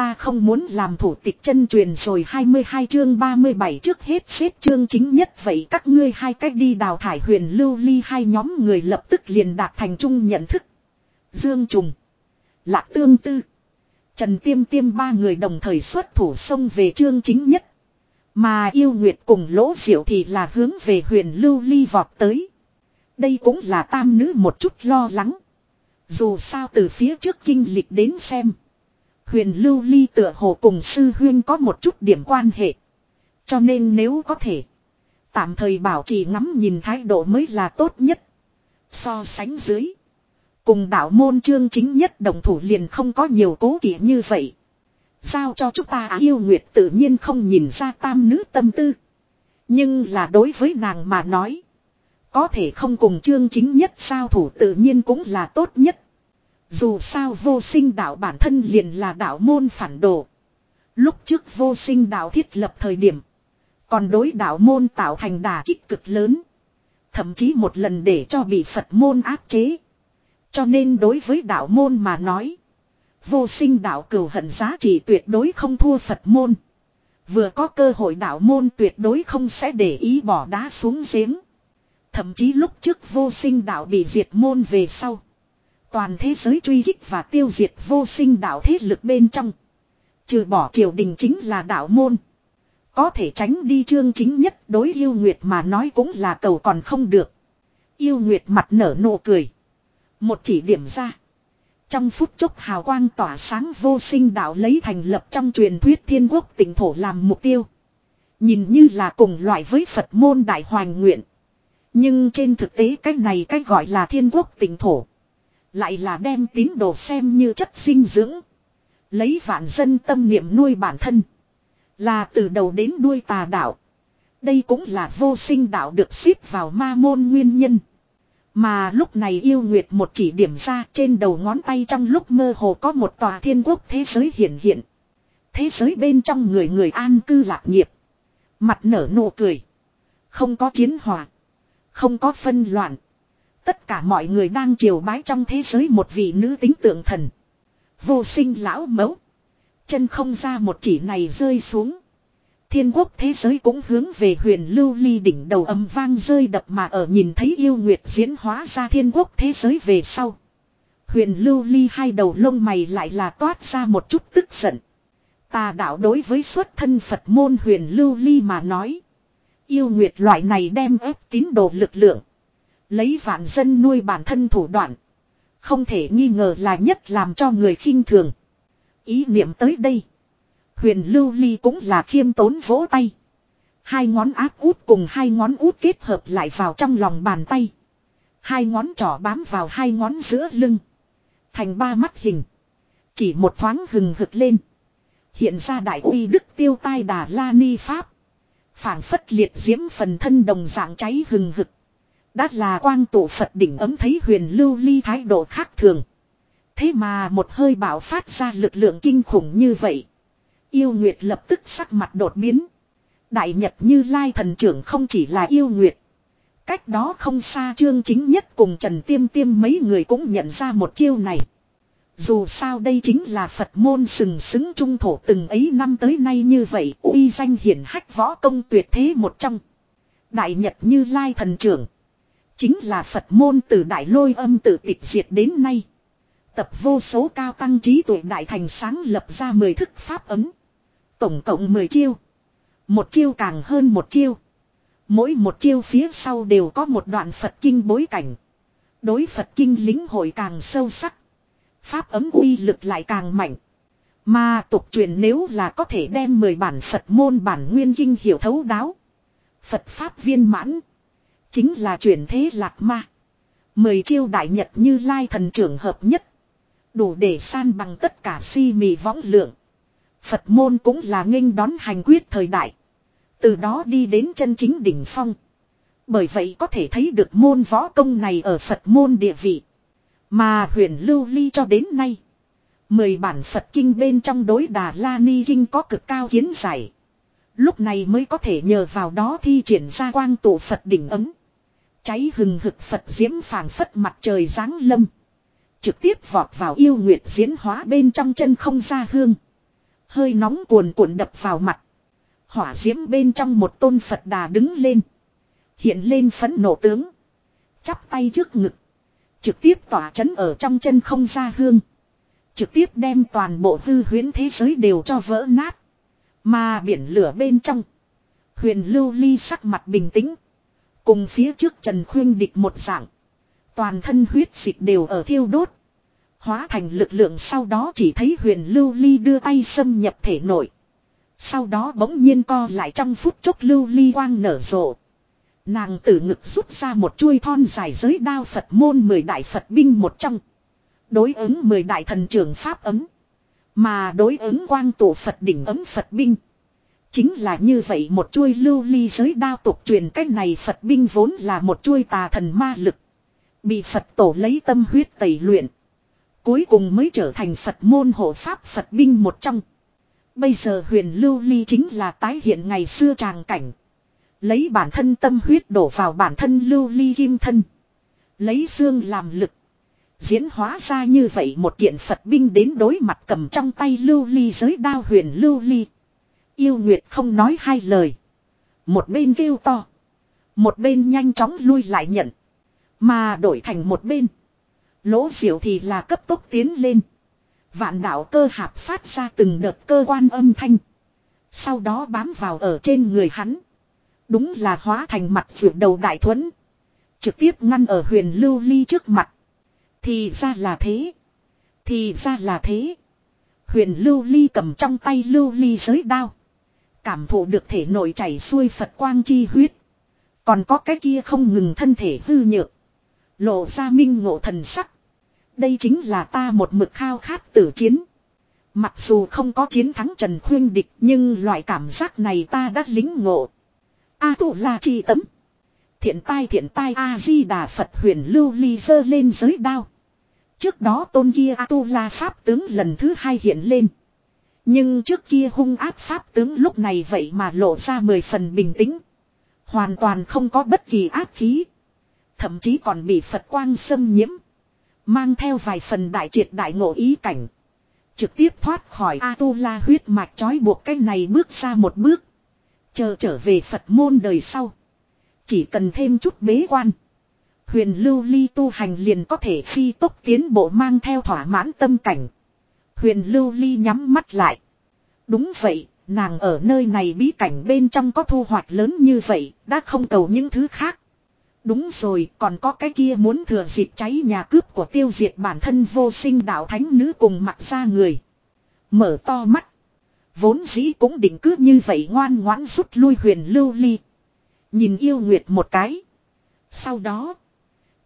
ta không muốn làm thủ tịch chân truyền rồi 22 chương 37 trước hết xếp chương chính nhất vậy các ngươi hai cách đi đào thải huyền lưu ly hai nhóm người lập tức liền đạt thành chung nhận thức. Dương Trùng, Lạc Tương Tư, Trần Tiêm Tiêm ba người đồng thời xuất thủ xông về chương chính nhất. Mà yêu nguyệt cùng lỗ diệu thì là hướng về huyền lưu ly vọt tới. Đây cũng là tam nữ một chút lo lắng. Dù sao từ phía trước kinh lịch đến xem. Huyền lưu ly tựa hồ cùng sư huyên có một chút điểm quan hệ. Cho nên nếu có thể. Tạm thời bảo trì ngắm nhìn thái độ mới là tốt nhất. So sánh dưới. Cùng đạo môn chương chính nhất đồng thủ liền không có nhiều cố kỵ như vậy. Sao cho chúng ta à, yêu nguyệt tự nhiên không nhìn ra tam nữ tâm tư. Nhưng là đối với nàng mà nói. Có thể không cùng chương chính nhất sao thủ tự nhiên cũng là tốt nhất. Dù sao vô sinh đạo bản thân liền là đạo môn phản đồ. Lúc trước vô sinh đạo thiết lập thời điểm. Còn đối đạo môn tạo thành đà kích cực lớn. Thậm chí một lần để cho bị Phật môn áp chế. Cho nên đối với đạo môn mà nói. Vô sinh đạo cửu hận giá trị tuyệt đối không thua Phật môn. Vừa có cơ hội đạo môn tuyệt đối không sẽ để ý bỏ đá xuống giếng. Thậm chí lúc trước vô sinh đạo bị diệt môn về sau. Toàn thế giới truy kích và tiêu diệt vô sinh đạo thế lực bên trong. Trừ bỏ triều đình chính là đạo môn. Có thể tránh đi chương chính nhất đối yêu nguyệt mà nói cũng là cầu còn không được. Yêu nguyệt mặt nở nụ cười. Một chỉ điểm ra. Trong phút chốc hào quang tỏa sáng vô sinh đạo lấy thành lập trong truyền thuyết thiên quốc tỉnh thổ làm mục tiêu. Nhìn như là cùng loại với Phật môn đại hoàng nguyện. Nhưng trên thực tế cách này cách gọi là thiên quốc tỉnh thổ. Lại là đem tín đồ xem như chất dinh dưỡng. Lấy vạn dân tâm niệm nuôi bản thân. Là từ đầu đến đuôi tà đạo. Đây cũng là vô sinh đạo được xếp vào ma môn nguyên nhân. Mà lúc này yêu nguyệt một chỉ điểm ra trên đầu ngón tay trong lúc mơ hồ có một tòa thiên quốc thế giới hiện hiện. Thế giới bên trong người người an cư lạc nghiệp. Mặt nở nụ cười. Không có chiến hòa. Không có phân loạn. Tất cả mọi người đang triều bái trong thế giới một vị nữ tính tượng thần. Vô sinh lão mẫu. Chân không ra một chỉ này rơi xuống. Thiên quốc thế giới cũng hướng về huyền lưu ly đỉnh đầu âm vang rơi đập mà ở nhìn thấy yêu nguyệt diễn hóa ra thiên quốc thế giới về sau. Huyền lưu ly hai đầu lông mày lại là toát ra một chút tức giận. Tà đạo đối với xuất thân Phật môn huyền lưu ly mà nói. Yêu nguyệt loại này đem ép tín đồ lực lượng. Lấy vạn dân nuôi bản thân thủ đoạn. Không thể nghi ngờ là nhất làm cho người khinh thường. Ý niệm tới đây. Huyền lưu ly cũng là khiêm tốn vỗ tay. Hai ngón áp út cùng hai ngón út kết hợp lại vào trong lòng bàn tay. Hai ngón trỏ bám vào hai ngón giữa lưng. Thành ba mắt hình. Chỉ một thoáng hừng hực lên. Hiện ra đại uy đức tiêu tai đà la ni pháp. phảng phất liệt diễm phần thân đồng dạng cháy hừng hực. Đã là quang tổ Phật đỉnh ấm thấy huyền lưu ly thái độ khác thường. Thế mà một hơi bạo phát ra lực lượng kinh khủng như vậy. Yêu Nguyệt lập tức sắc mặt đột biến. Đại Nhật như Lai thần trưởng không chỉ là yêu Nguyệt. Cách đó không xa trương chính nhất cùng Trần Tiêm Tiêm mấy người cũng nhận ra một chiêu này. Dù sao đây chính là Phật môn sừng sững trung thổ từng ấy năm tới nay như vậy, uy danh hiển hách võ công tuyệt thế một trong. Đại Nhật như Lai thần trưởng. Chính là Phật môn từ đại lôi âm tự tịch diệt đến nay. Tập vô số cao tăng trí tuệ đại thành sáng lập ra mười thức pháp ấm. Tổng cộng 10 chiêu. Một chiêu càng hơn một chiêu. Mỗi một chiêu phía sau đều có một đoạn Phật kinh bối cảnh. Đối Phật kinh lính hội càng sâu sắc. Pháp ấm uy lực lại càng mạnh. Mà tục truyền nếu là có thể đem 10 bản Phật môn bản nguyên kinh hiểu thấu đáo. Phật Pháp viên mãn. Chính là chuyển thế lạc ma. Mười chiêu đại nhật như lai thần trưởng hợp nhất. Đủ để san bằng tất cả si mì võng lượng. Phật môn cũng là nghênh đón hành quyết thời đại. Từ đó đi đến chân chính đỉnh phong. Bởi vậy có thể thấy được môn võ công này ở Phật môn địa vị. Mà huyền lưu ly cho đến nay. Mười bản Phật kinh bên trong đối đà la ni kinh có cực cao kiến giải. Lúc này mới có thể nhờ vào đó thi triển ra quang tụ Phật đỉnh ấm. Cháy hừng hực Phật diễm phảng phất mặt trời giáng lâm. Trực tiếp vọt vào yêu nguyệt diễn hóa bên trong chân không ra hương. Hơi nóng cuồn cuộn đập vào mặt. Hỏa diễm bên trong một tôn Phật đà đứng lên. Hiện lên phấn nộ tướng. Chắp tay trước ngực. Trực tiếp tỏa chấn ở trong chân không ra hương. Trực tiếp đem toàn bộ hư huyến thế giới đều cho vỡ nát. Mà biển lửa bên trong. Huyền lưu ly sắc mặt bình tĩnh. Cùng phía trước Trần Khuyên địch một dạng. Toàn thân huyết dịch đều ở thiêu đốt. Hóa thành lực lượng sau đó chỉ thấy huyền lưu ly đưa tay xâm nhập thể nội. Sau đó bỗng nhiên co lại trong phút chốc lưu ly quang nở rộ. Nàng từ ngực rút ra một chuôi thon dài giới đao Phật môn mười đại Phật binh một trong. Đối ứng mười đại thần trưởng Pháp ấm. Mà đối ứng quang tổ Phật đỉnh ấm Phật binh. Chính là như vậy một chuôi lưu ly giới đao tục truyền cách này Phật binh vốn là một chuôi tà thần ma lực. Bị Phật tổ lấy tâm huyết tẩy luyện. Cuối cùng mới trở thành Phật môn hộ Pháp Phật binh một trong. Bây giờ huyền lưu ly chính là tái hiện ngày xưa tràng cảnh. Lấy bản thân tâm huyết đổ vào bản thân lưu ly kim thân. Lấy xương làm lực. Diễn hóa ra như vậy một kiện Phật binh đến đối mặt cầm trong tay lưu ly giới đao huyền lưu ly. Yêu Nguyệt không nói hai lời. Một bên kêu to. Một bên nhanh chóng lui lại nhận. Mà đổi thành một bên. Lỗ diệu thì là cấp tốc tiến lên. Vạn đạo cơ hạp phát ra từng đợt cơ quan âm thanh. Sau đó bám vào ở trên người hắn. Đúng là hóa thành mặt vượt đầu đại thuẫn. Trực tiếp ngăn ở huyền lưu ly trước mặt. Thì ra là thế. Thì ra là thế. Huyền lưu ly cầm trong tay lưu ly giới đao. Cảm thụ được thể nội chảy xuôi Phật quang chi huyết. Còn có cái kia không ngừng thân thể hư nhược. Lộ ra minh ngộ thần sắc. Đây chính là ta một mực khao khát tử chiến. Mặc dù không có chiến thắng Trần Khuyên Địch, nhưng loại cảm giác này ta đã lính ngộ. A tụ là chi tấm. Thiện tai thiện tai A-di-đà Phật huyền lưu ly dơ lên giới đao. Trước đó tôn kia A-tu-la Pháp tướng lần thứ hai hiện lên. Nhưng trước kia hung áp Pháp tướng lúc này vậy mà lộ ra mười phần bình tĩnh. Hoàn toàn không có bất kỳ áp khí. Thậm chí còn bị Phật quang xâm nhiễm. Mang theo vài phần đại triệt đại ngộ ý cảnh. Trực tiếp thoát khỏi A-tu-la huyết mạch trói buộc cái này bước ra một bước. Chờ trở về Phật môn đời sau. Chỉ cần thêm chút bế quan. Huyền lưu ly tu hành liền có thể phi tốc tiến bộ mang theo thỏa mãn tâm cảnh. Huyền lưu ly nhắm mắt lại. Đúng vậy, nàng ở nơi này bí cảnh bên trong có thu hoạch lớn như vậy, đã không cầu những thứ khác. Đúng rồi, còn có cái kia muốn thừa dịp cháy nhà cướp của tiêu diệt bản thân vô sinh đạo thánh nữ cùng mặc ra người. Mở to mắt. Vốn dĩ cũng định cứ như vậy ngoan ngoãn rút lui huyền lưu ly. Nhìn yêu nguyệt một cái. Sau đó.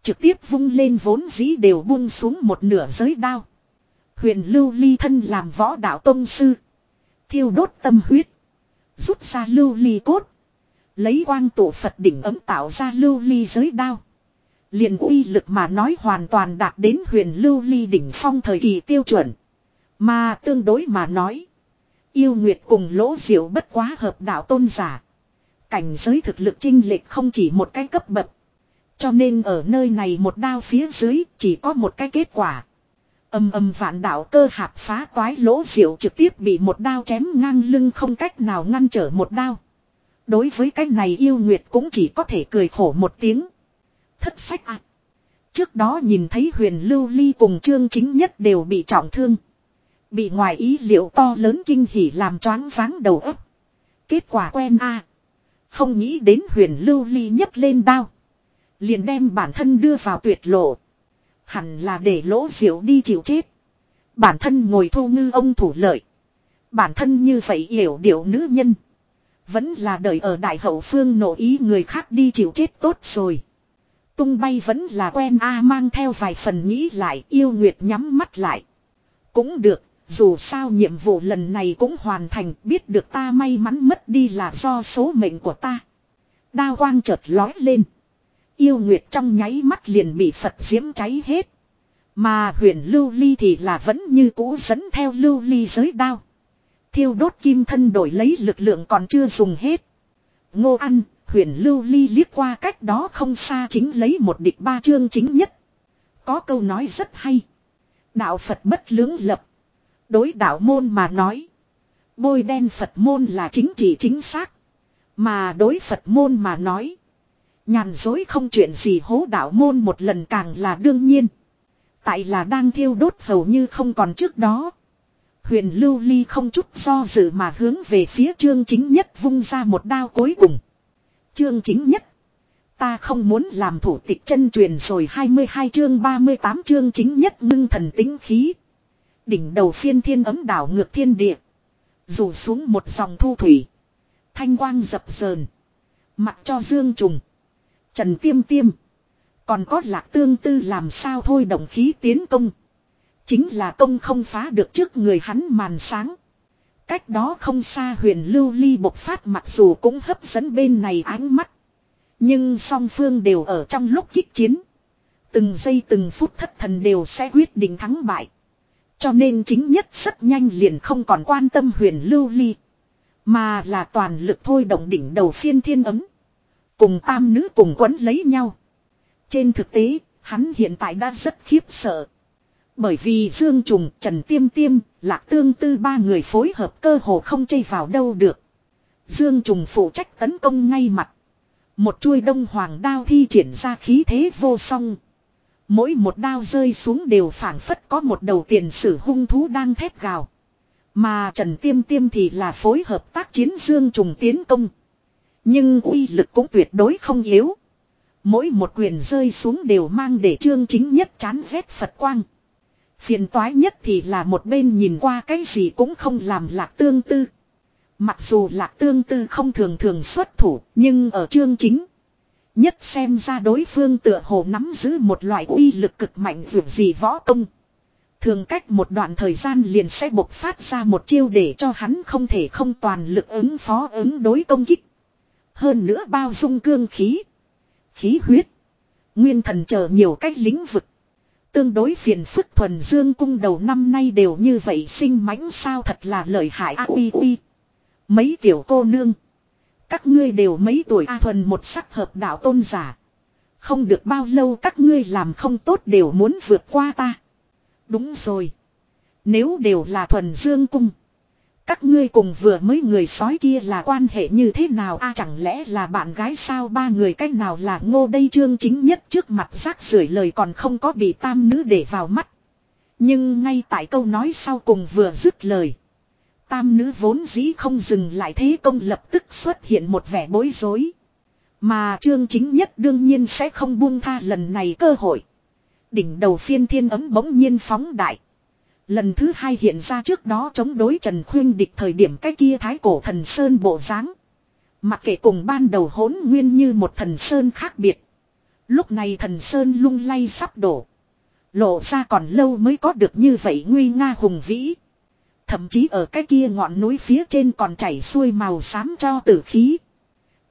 Trực tiếp vung lên vốn dĩ đều buông xuống một nửa giới đao. Huyền lưu ly thân làm võ đạo tông sư. Thiêu đốt tâm huyết. Rút ra lưu ly cốt. Lấy quang tổ Phật đỉnh ấm tạo ra lưu ly giới đao. liền uy lực mà nói hoàn toàn đạt đến huyền lưu ly đỉnh phong thời kỳ tiêu chuẩn. Mà tương đối mà nói. Yêu Nguyệt cùng lỗ diệu bất quá hợp đạo tôn giả. Cảnh giới thực lực chinh lệch không chỉ một cái cấp bậc. Cho nên ở nơi này một đao phía dưới chỉ có một cái kết quả. Âm âm vạn đạo cơ hạp phá toái lỗ diệu trực tiếp bị một đao chém ngang lưng không cách nào ngăn trở một đao. Đối với cái này yêu nguyệt cũng chỉ có thể cười khổ một tiếng. Thất sách ạ. Trước đó nhìn thấy huyền lưu ly cùng trương chính nhất đều bị trọng thương. Bị ngoài ý liệu to lớn kinh hỉ làm choáng váng đầu óc. Kết quả quen a Không nghĩ đến huyền lưu ly nhấc lên đao. Liền đem bản thân đưa vào tuyệt lộ. Hẳn là để lỗ diệu đi chịu chết. Bản thân ngồi thu ngư ông thủ lợi. Bản thân như vậy hiểu điệu nữ nhân. Vẫn là đợi ở đại hậu phương nổ ý người khác đi chịu chết tốt rồi. Tung bay vẫn là quen a mang theo vài phần nghĩ lại yêu nguyệt nhắm mắt lại. Cũng được, dù sao nhiệm vụ lần này cũng hoàn thành biết được ta may mắn mất đi là do số mệnh của ta. Đao quang chợt lói lên. Yêu Nguyệt trong nháy mắt liền bị Phật diễm cháy hết. Mà huyền lưu ly thì là vẫn như cũ dẫn theo lưu ly giới đao. Thiêu đốt kim thân đổi lấy lực lượng còn chưa dùng hết. Ngô ăn, huyền lưu ly liếc qua cách đó không xa chính lấy một địch ba chương chính nhất. Có câu nói rất hay. Đạo Phật bất lưỡng lập. Đối đạo môn mà nói. Bôi đen Phật môn là chính trị chính xác. Mà đối Phật môn mà nói. Nhàn dối không chuyện gì hố đạo môn một lần càng là đương nhiên. Tại là đang thiêu đốt hầu như không còn trước đó. Huyền lưu ly không chút do dự mà hướng về phía chương chính nhất vung ra một đao cuối cùng. Chương chính nhất. Ta không muốn làm thủ tịch chân truyền rồi 22 chương 38 chương chính nhất ngưng thần tính khí. Đỉnh đầu phiên thiên ấm đảo ngược thiên địa. Rủ xuống một dòng thu thủy. Thanh quang dập dờn. Mặt cho dương trùng. Trần tiêm tiêm. Còn có lạc tương tư làm sao thôi động khí tiến công. Chính là công không phá được trước người hắn màn sáng. Cách đó không xa huyền lưu ly bộc phát mặc dù cũng hấp dẫn bên này ánh mắt. Nhưng song phương đều ở trong lúc kích chiến. Từng giây từng phút thất thần đều sẽ quyết định thắng bại. Cho nên chính nhất rất nhanh liền không còn quan tâm huyền lưu ly. Mà là toàn lực thôi động đỉnh đầu phiên thiên ấm. Cùng tam nữ cùng quấn lấy nhau. Trên thực tế, hắn hiện tại đã rất khiếp sợ. Bởi vì Dương Trùng, Trần Tiêm Tiêm, Lạc Tương Tư ba người phối hợp cơ hồ không chây vào đâu được. Dương Trùng phụ trách tấn công ngay mặt. Một chuôi đông hoàng đao thi triển ra khí thế vô song. Mỗi một đao rơi xuống đều phảng phất có một đầu tiền sử hung thú đang thét gào. Mà Trần Tiêm Tiêm thì là phối hợp tác chiến Dương Trùng tiến công. Nhưng uy lực cũng tuyệt đối không yếu. Mỗi một quyền rơi xuống đều mang để trương chính nhất chán ghét Phật quang. Phiền toái nhất thì là một bên nhìn qua cái gì cũng không làm lạc tương tư. Mặc dù lạc tương tư không thường thường xuất thủ, nhưng ở chương chính. Nhất xem ra đối phương tựa hồ nắm giữ một loại uy lực cực mạnh vượt gì võ công. Thường cách một đoạn thời gian liền sẽ bộc phát ra một chiêu để cho hắn không thể không toàn lực ứng phó ứng đối công kích. Hơn nữa bao dung cương khí. Khí huyết. Nguyên thần chờ nhiều cách lĩnh vực. Tương đối phiền phức thuần dương cung đầu năm nay đều như vậy sinh mãnh sao thật là lợi hại a uy uy. Mấy tiểu cô nương. Các ngươi đều mấy tuổi a thuần một sắc hợp đạo tôn giả. Không được bao lâu các ngươi làm không tốt đều muốn vượt qua ta. Đúng rồi. Nếu đều là thuần dương cung. Các ngươi cùng vừa mới người sói kia là quan hệ như thế nào a chẳng lẽ là bạn gái sao ba người cách nào là ngô đây trương chính nhất trước mặt rác rưởi lời còn không có bị tam nữ để vào mắt. Nhưng ngay tại câu nói sau cùng vừa dứt lời. Tam nữ vốn dĩ không dừng lại thế công lập tức xuất hiện một vẻ bối rối. Mà trương chính nhất đương nhiên sẽ không buông tha lần này cơ hội. Đỉnh đầu phiên thiên ấm bỗng nhiên phóng đại. Lần thứ hai hiện ra trước đó chống đối Trần Khuyên địch thời điểm cái kia thái cổ thần sơn bộ dáng Mặc kệ cùng ban đầu hỗn nguyên như một thần sơn khác biệt. Lúc này thần sơn lung lay sắp đổ. Lộ ra còn lâu mới có được như vậy nguy nga hùng vĩ. Thậm chí ở cái kia ngọn núi phía trên còn chảy xuôi màu xám cho tử khí.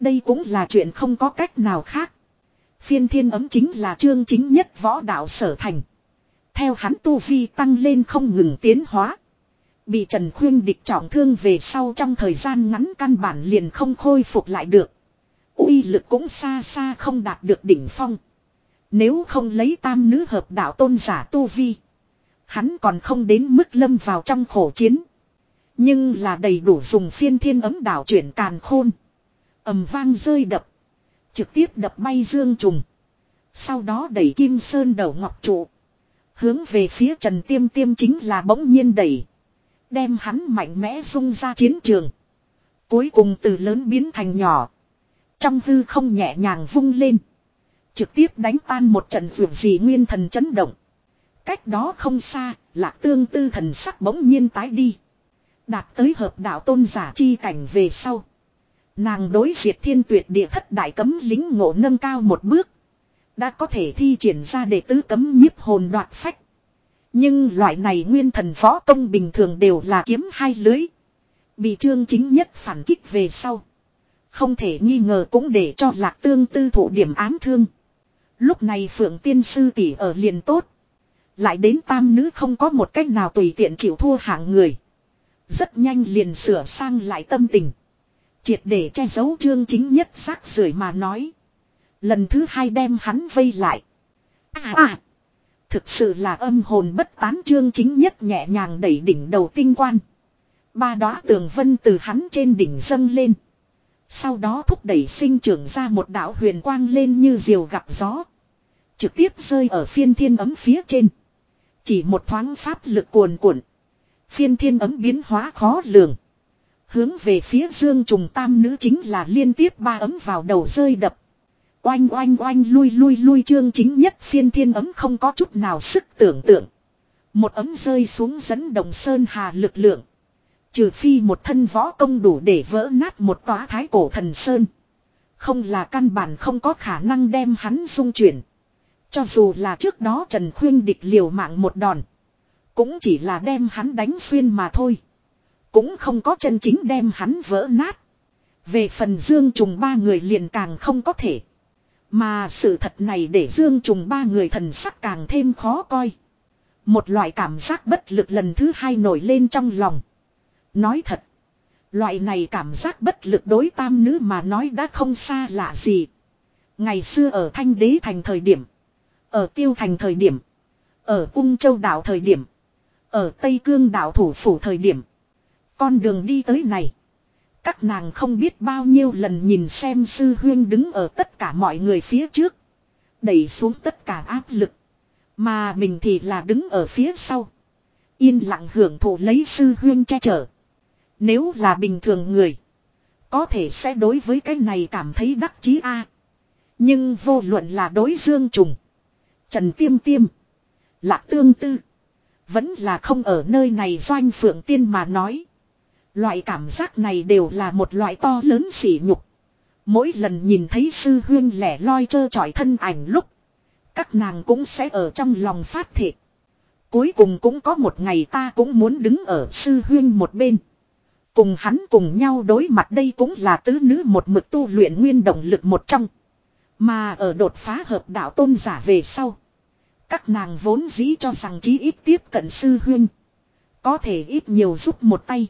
Đây cũng là chuyện không có cách nào khác. Phiên thiên ấm chính là chương chính nhất võ đạo sở thành. Theo hắn tu vi tăng lên không ngừng tiến hóa. Bị Trần Khuyên địch trọng thương về sau trong thời gian ngắn căn bản liền không khôi phục lại được. uy lực cũng xa xa không đạt được đỉnh phong. Nếu không lấy tam nữ hợp đạo tôn giả tu vi. Hắn còn không đến mức lâm vào trong khổ chiến. Nhưng là đầy đủ dùng phiên thiên ấm đảo chuyển càn khôn. ầm vang rơi đập. Trực tiếp đập bay dương trùng. Sau đó đẩy kim sơn đầu ngọc trụ. Hướng về phía Trần Tiêm Tiêm chính là bỗng nhiên đẩy. Đem hắn mạnh mẽ rung ra chiến trường. Cuối cùng từ lớn biến thành nhỏ. Trong hư không nhẹ nhàng vung lên. Trực tiếp đánh tan một trận vượt gì nguyên thần chấn động. Cách đó không xa, lạc tương tư thần sắc bỗng nhiên tái đi. Đạt tới hợp đạo tôn giả chi cảnh về sau. Nàng đối diệt thiên tuyệt địa thất đại cấm lính ngộ nâng cao một bước. Đã có thể thi triển ra để tứ cấm nhiếp hồn đoạt phách. Nhưng loại này nguyên thần võ công bình thường đều là kiếm hai lưới. Bị trương chính nhất phản kích về sau. Không thể nghi ngờ cũng để cho lạc tương tư thụ điểm ám thương. Lúc này phượng tiên sư tỷ ở liền tốt. Lại đến tam nữ không có một cách nào tùy tiện chịu thua hạng người. Rất nhanh liền sửa sang lại tâm tình. Triệt để che giấu trương chính nhất xác rưởi mà nói. Lần thứ hai đem hắn vây lại. À à. Thực sự là âm hồn bất tán trương chính nhất nhẹ nhàng đẩy đỉnh đầu tinh quan. Ba đóa tường vân từ hắn trên đỉnh dâng lên. Sau đó thúc đẩy sinh trưởng ra một đạo huyền quang lên như diều gặp gió. Trực tiếp rơi ở phiên thiên ấm phía trên. Chỉ một thoáng pháp lực cuồn cuộn. Phiên thiên ấm biến hóa khó lường. Hướng về phía dương trùng tam nữ chính là liên tiếp ba ấm vào đầu rơi đập. Oanh oanh oanh, lui lui lui, chương chính nhất phiên thiên ấm không có chút nào sức tưởng tượng. Một ấm rơi xuống dẫn đồng sơn hà lực lượng. Trừ phi một thân võ công đủ để vỡ nát một tòa thái cổ thần sơn. Không là căn bản không có khả năng đem hắn dung chuyển. Cho dù là trước đó Trần Khuyên địch liều mạng một đòn. Cũng chỉ là đem hắn đánh xuyên mà thôi. Cũng không có chân chính đem hắn vỡ nát. Về phần Dương Trùng ba người liền càng không có thể. Mà sự thật này để Dương Trùng ba người thần sắc càng thêm khó coi. Một loại cảm giác bất lực lần thứ hai nổi lên trong lòng. Nói thật. Loại này cảm giác bất lực đối tam nữ mà nói đã không xa lạ gì. Ngày xưa ở Thanh Đế thành thời điểm. Ở Tiêu thành thời điểm. Ở Ung Châu đảo thời điểm. Ở Tây Cương đảo thủ phủ thời điểm. Con đường đi tới này. Các nàng không biết bao nhiêu lần nhìn xem sư huyên đứng ở tất cả mọi người phía trước. Đẩy xuống tất cả áp lực. Mà mình thì là đứng ở phía sau. Yên lặng hưởng thụ lấy sư huyên che chở. Nếu là bình thường người. Có thể sẽ đối với cái này cảm thấy đắc chí a Nhưng vô luận là đối dương trùng. Trần tiêm tiêm. Lạc tương tư. Vẫn là không ở nơi này doanh phượng tiên mà nói. Loại cảm giác này đều là một loại to lớn sỉ nhục. Mỗi lần nhìn thấy sư huyên lẻ loi trơ trọi thân ảnh lúc. Các nàng cũng sẽ ở trong lòng phát thệ. Cuối cùng cũng có một ngày ta cũng muốn đứng ở sư huyên một bên. Cùng hắn cùng nhau đối mặt đây cũng là tứ nữ một mực tu luyện nguyên động lực một trong. Mà ở đột phá hợp đạo tôn giả về sau. Các nàng vốn dĩ cho rằng chí ít tiếp cận sư huyên. Có thể ít nhiều giúp một tay.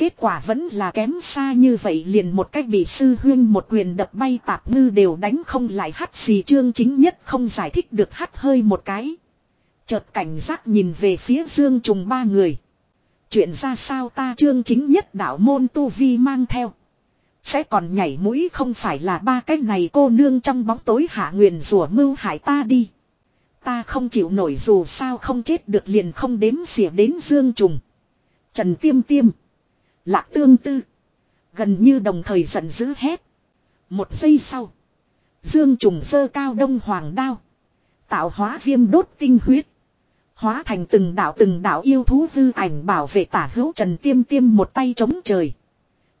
Kết quả vẫn là kém xa như vậy liền một cách bị sư huyên một quyền đập bay tạp ngư đều đánh không lại hắt gì chương chính nhất không giải thích được hắt hơi một cái. Chợt cảnh giác nhìn về phía dương trùng ba người. Chuyện ra sao ta chương chính nhất đạo môn tu vi mang theo. Sẽ còn nhảy mũi không phải là ba cái này cô nương trong bóng tối hạ nguyền rủa mưu hại ta đi. Ta không chịu nổi dù sao không chết được liền không đếm xỉa đến dương trùng. Trần tiêm tiêm. Lạc tương tư. Gần như đồng thời giận dữ hét. Một giây sau. Dương trùng sơ cao đông hoàng đao. Tạo hóa viêm đốt tinh huyết. Hóa thành từng đạo từng đạo yêu thú hư ảnh bảo vệ tả hữu trần tiêm tiêm một tay chống trời.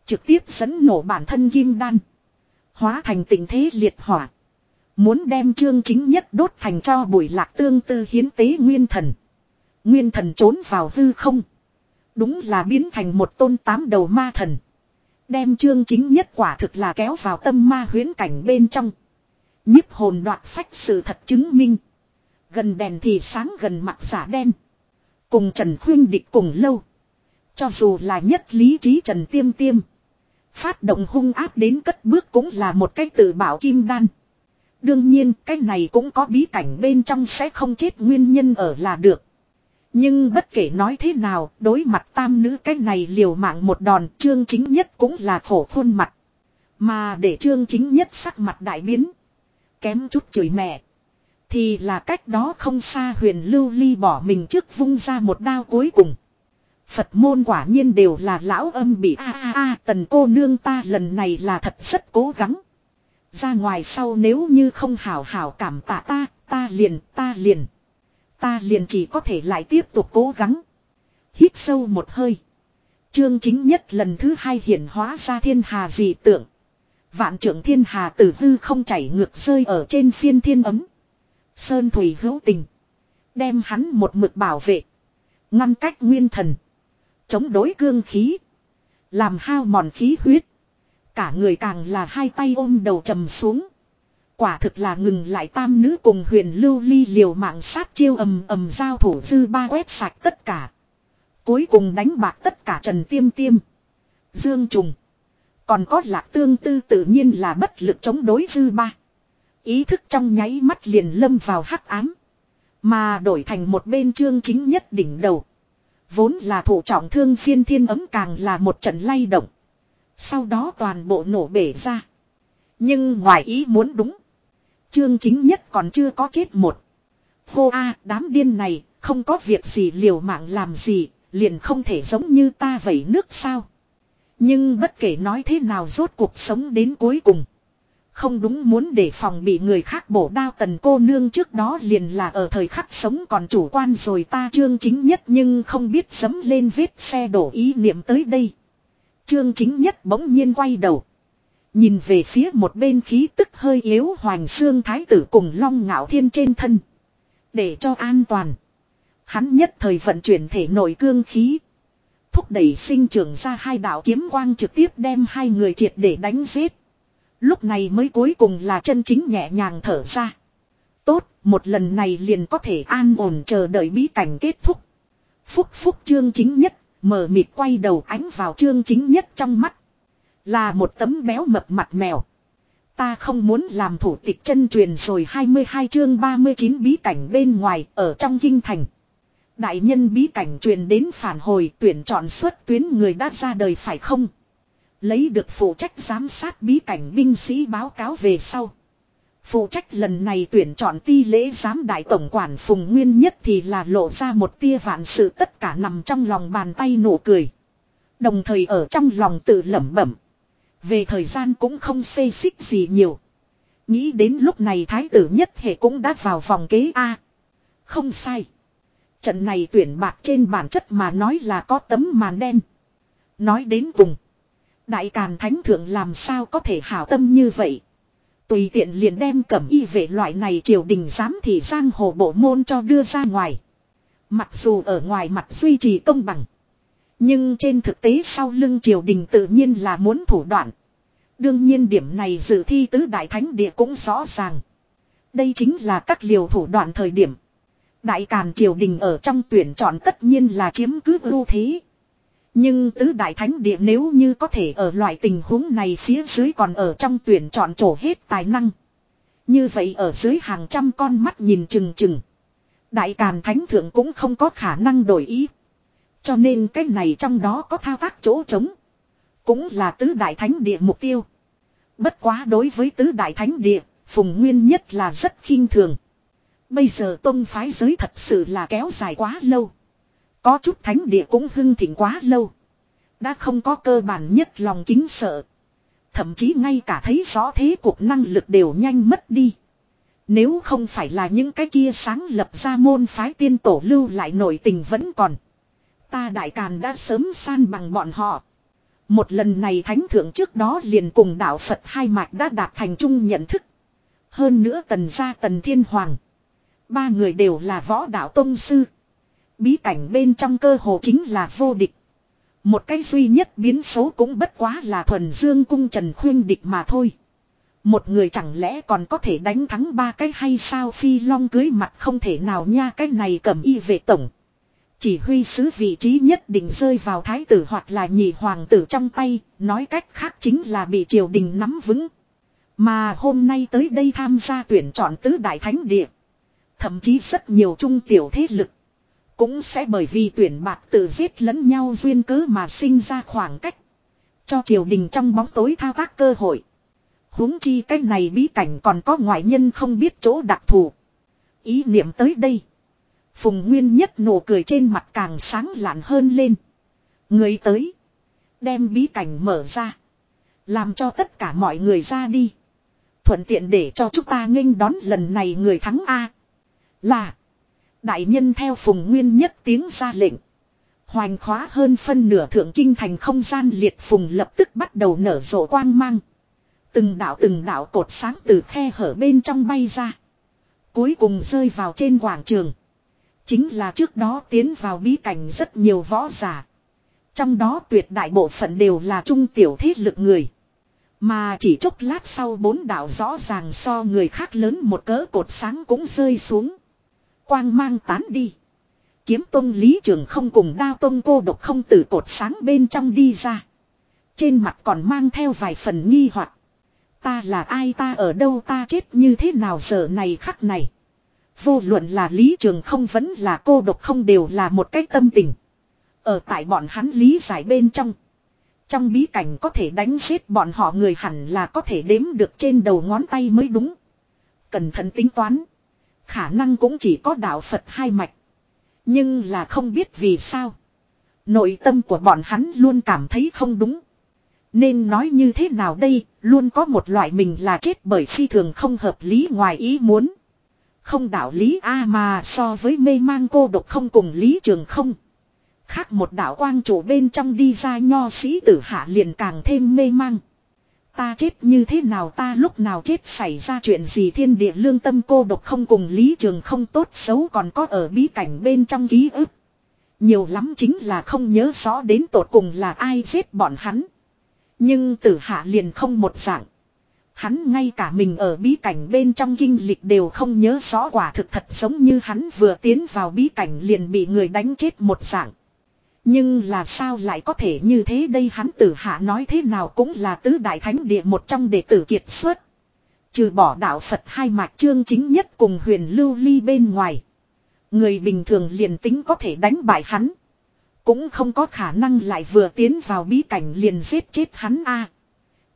Trực tiếp dẫn nổ bản thân kim đan. Hóa thành tình thế liệt hỏa. Muốn đem chương chính nhất đốt thành cho bụi lạc tương tư hiến tế nguyên thần. Nguyên thần trốn vào hư không. Đúng là biến thành một tôn tám đầu ma thần. Đem chương chính nhất quả thực là kéo vào tâm ma huyến cảnh bên trong. nhiếp hồn đoạt phách sự thật chứng minh. Gần đèn thì sáng gần mặt giả đen. Cùng Trần Khuyên địch cùng lâu. Cho dù là nhất lý trí Trần Tiêm Tiêm. Phát động hung áp đến cất bước cũng là một cái tự bảo kim đan. Đương nhiên, cái này cũng có bí cảnh bên trong sẽ không chết nguyên nhân ở là được. Nhưng bất kể nói thế nào, đối mặt tam nữ cái này liều mạng một đòn, trương chính nhất cũng là khổ khuôn mặt. Mà để trương chính nhất sắc mặt đại biến. Kém chút chửi mẹ. Thì là cách đó không xa huyền lưu ly bỏ mình trước vung ra một đao cuối cùng. Phật môn quả nhiên đều là lão âm bị a a a tần cô nương ta lần này là thật rất cố gắng. Ra ngoài sau nếu như không hảo hảo cảm tạ ta, ta liền, ta liền. Ta liền chỉ có thể lại tiếp tục cố gắng. Hít sâu một hơi. Chương chính nhất lần thứ hai hiển hóa ra thiên hà dị tượng. Vạn trưởng thiên hà tử hư không chảy ngược rơi ở trên phiên thiên ấm. Sơn Thủy hữu tình. Đem hắn một mực bảo vệ. Ngăn cách nguyên thần. Chống đối cương khí. Làm hao mòn khí huyết. Cả người càng là hai tay ôm đầu trầm xuống. Quả thực là ngừng lại tam nữ cùng huyền lưu ly liều mạng sát chiêu ầm ầm giao thủ dư ba quét sạch tất cả. Cuối cùng đánh bạc tất cả trần tiêm tiêm. Dương trùng. Còn có lạc tương tư tự nhiên là bất lực chống đối dư ba. Ý thức trong nháy mắt liền lâm vào hắc ám. Mà đổi thành một bên chương chính nhất đỉnh đầu. Vốn là thủ trọng thương phiên thiên ấm càng là một trận lay động. Sau đó toàn bộ nổ bể ra. Nhưng ngoài ý muốn đúng. Trương chính nhất còn chưa có chết một. Hô a, đám điên này, không có việc gì liều mạng làm gì, liền không thể giống như ta vậy nước sao. Nhưng bất kể nói thế nào rốt cuộc sống đến cuối cùng. Không đúng muốn để phòng bị người khác bổ đao tần cô nương trước đó liền là ở thời khắc sống còn chủ quan rồi ta trương chính nhất nhưng không biết sấm lên vết xe đổ ý niệm tới đây. Trương chính nhất bỗng nhiên quay đầu. Nhìn về phía một bên khí tức hơi yếu hoàng xương thái tử cùng long ngạo thiên trên thân. Để cho an toàn. Hắn nhất thời vận chuyển thể nội cương khí. Thúc đẩy sinh trưởng ra hai đạo kiếm quang trực tiếp đem hai người triệt để đánh giết. Lúc này mới cuối cùng là chân chính nhẹ nhàng thở ra. Tốt, một lần này liền có thể an ổn chờ đợi bí cảnh kết thúc. Phúc phúc chương chính nhất, mờ mịt quay đầu ánh vào chương chính nhất trong mắt. Là một tấm béo mập mặt mèo. Ta không muốn làm thủ tịch chân truyền rồi 22 chương 39 bí cảnh bên ngoài ở trong kinh thành. Đại nhân bí cảnh truyền đến phản hồi tuyển chọn xuất tuyến người đã ra đời phải không? Lấy được phụ trách giám sát bí cảnh binh sĩ báo cáo về sau. Phụ trách lần này tuyển chọn ti lễ giám đại tổng quản phùng nguyên nhất thì là lộ ra một tia vạn sự tất cả nằm trong lòng bàn tay nụ cười. Đồng thời ở trong lòng tự lẩm bẩm. Về thời gian cũng không xê xích gì nhiều. Nghĩ đến lúc này thái tử nhất hệ cũng đã vào vòng kế A. Không sai. Trận này tuyển bạc trên bản chất mà nói là có tấm màn đen. Nói đến cùng. Đại Càn Thánh Thượng làm sao có thể hảo tâm như vậy. Tùy tiện liền đem cẩm y vệ loại này triều đình dám thì giang hồ bộ môn cho đưa ra ngoài. Mặc dù ở ngoài mặt duy trì công bằng. Nhưng trên thực tế sau lưng triều đình tự nhiên là muốn thủ đoạn. Đương nhiên điểm này dự thi tứ đại thánh địa cũng rõ ràng. Đây chính là các liều thủ đoạn thời điểm. Đại Càn triều đình ở trong tuyển chọn tất nhiên là chiếm cứ ưu thế. Nhưng tứ đại thánh địa nếu như có thể ở loại tình huống này phía dưới còn ở trong tuyển chọn trổ hết tài năng. Như vậy ở dưới hàng trăm con mắt nhìn chừng chừng. Đại Càn Thánh Thượng cũng không có khả năng đổi ý. Cho nên cái này trong đó có thao tác chỗ trống. Cũng là tứ đại thánh địa mục tiêu. Bất quá đối với tứ đại thánh địa, Phùng Nguyên nhất là rất khinh thường. Bây giờ tông phái giới thật sự là kéo dài quá lâu. Có chút thánh địa cũng hưng thịnh quá lâu. Đã không có cơ bản nhất lòng kính sợ. Thậm chí ngay cả thấy rõ thế cuộc năng lực đều nhanh mất đi. Nếu không phải là những cái kia sáng lập ra môn phái tiên tổ lưu lại nội tình vẫn còn. Ta đại càn đã sớm san bằng bọn họ. Một lần này thánh thượng trước đó liền cùng đạo Phật hai mạch đã đạt thành chung nhận thức. Hơn nữa tần gia tần thiên hoàng. Ba người đều là võ đạo tông sư. Bí cảnh bên trong cơ hồ chính là vô địch. Một cái duy nhất biến số cũng bất quá là thuần dương cung trần khuyên địch mà thôi. Một người chẳng lẽ còn có thể đánh thắng ba cái hay sao phi long cưới mặt không thể nào nha, cái này cầm y về tổng. Chỉ huy sứ vị trí nhất định rơi vào thái tử hoặc là nhị hoàng tử trong tay, nói cách khác chính là bị triều đình nắm vững. Mà hôm nay tới đây tham gia tuyển chọn tứ đại thánh địa. Thậm chí rất nhiều trung tiểu thế lực. Cũng sẽ bởi vì tuyển bạc tự giết lẫn nhau duyên cớ mà sinh ra khoảng cách. Cho triều đình trong bóng tối thao tác cơ hội. huống chi cái này bí cảnh còn có ngoại nhân không biết chỗ đặc thù. Ý niệm tới đây. Phùng Nguyên nhất nụ cười trên mặt càng sáng lạn hơn lên. Người tới. Đem bí cảnh mở ra. Làm cho tất cả mọi người ra đi. Thuận tiện để cho chúng ta nghênh đón lần này người thắng A. Là. Đại nhân theo phùng nguyên nhất tiếng ra lệnh. Hoành khóa hơn phân nửa thượng kinh thành không gian liệt phùng lập tức bắt đầu nở rộ quang mang. Từng đạo từng đạo cột sáng từ khe hở bên trong bay ra. Cuối cùng rơi vào trên quảng trường. Chính là trước đó tiến vào bí cảnh rất nhiều võ giả. Trong đó tuyệt đại bộ phận đều là trung tiểu thế lực người. Mà chỉ chốc lát sau bốn đạo rõ ràng so người khác lớn một cỡ cột sáng cũng rơi xuống. Quang mang tán đi. Kiếm tông lý trường không cùng đao tông cô độc không từ cột sáng bên trong đi ra. Trên mặt còn mang theo vài phần nghi hoặc Ta là ai, ta ở đâu, ta chết như thế nào giờ này khắc này. Vô luận là lý trường không vẫn là cô độc không đều là một cái tâm tình. Ở tại bọn hắn lý giải bên trong. Trong bí cảnh có thể đánh giết bọn họ người hẳn là có thể đếm được trên đầu ngón tay mới đúng. Cẩn thận tính toán. Khả năng cũng chỉ có đạo Phật hai mạch. Nhưng là không biết vì sao. Nội tâm của bọn hắn luôn cảm thấy không đúng. Nên nói như thế nào đây, luôn có một loại mình là chết bởi phi thường không hợp lý ngoài ý muốn. Không đạo lý A mà so với mê mang cô độc không cùng lý trường không. Khác một đạo quang chủ bên trong đi ra nho sĩ tử hạ liền càng thêm mê mang. Ta chết như thế nào ta lúc nào chết xảy ra chuyện gì thiên địa lương tâm cô độc không cùng lý trường không tốt xấu còn có ở bí cảnh bên trong ký ức. Nhiều lắm chính là không nhớ rõ đến tột cùng là ai giết bọn hắn. Nhưng tử hạ liền không một dạng. Hắn ngay cả mình ở bí cảnh bên trong kinh lịch đều không nhớ rõ quả thực thật giống như hắn vừa tiến vào bí cảnh liền bị người đánh chết một dạng. Nhưng là sao lại có thể như thế đây hắn tử hạ nói thế nào cũng là tứ đại thánh địa một trong đệ tử kiệt xuất. Trừ bỏ đạo Phật hai mạch chương chính nhất cùng huyền lưu ly bên ngoài. Người bình thường liền tính có thể đánh bại hắn. Cũng không có khả năng lại vừa tiến vào bí cảnh liền giết chết hắn a.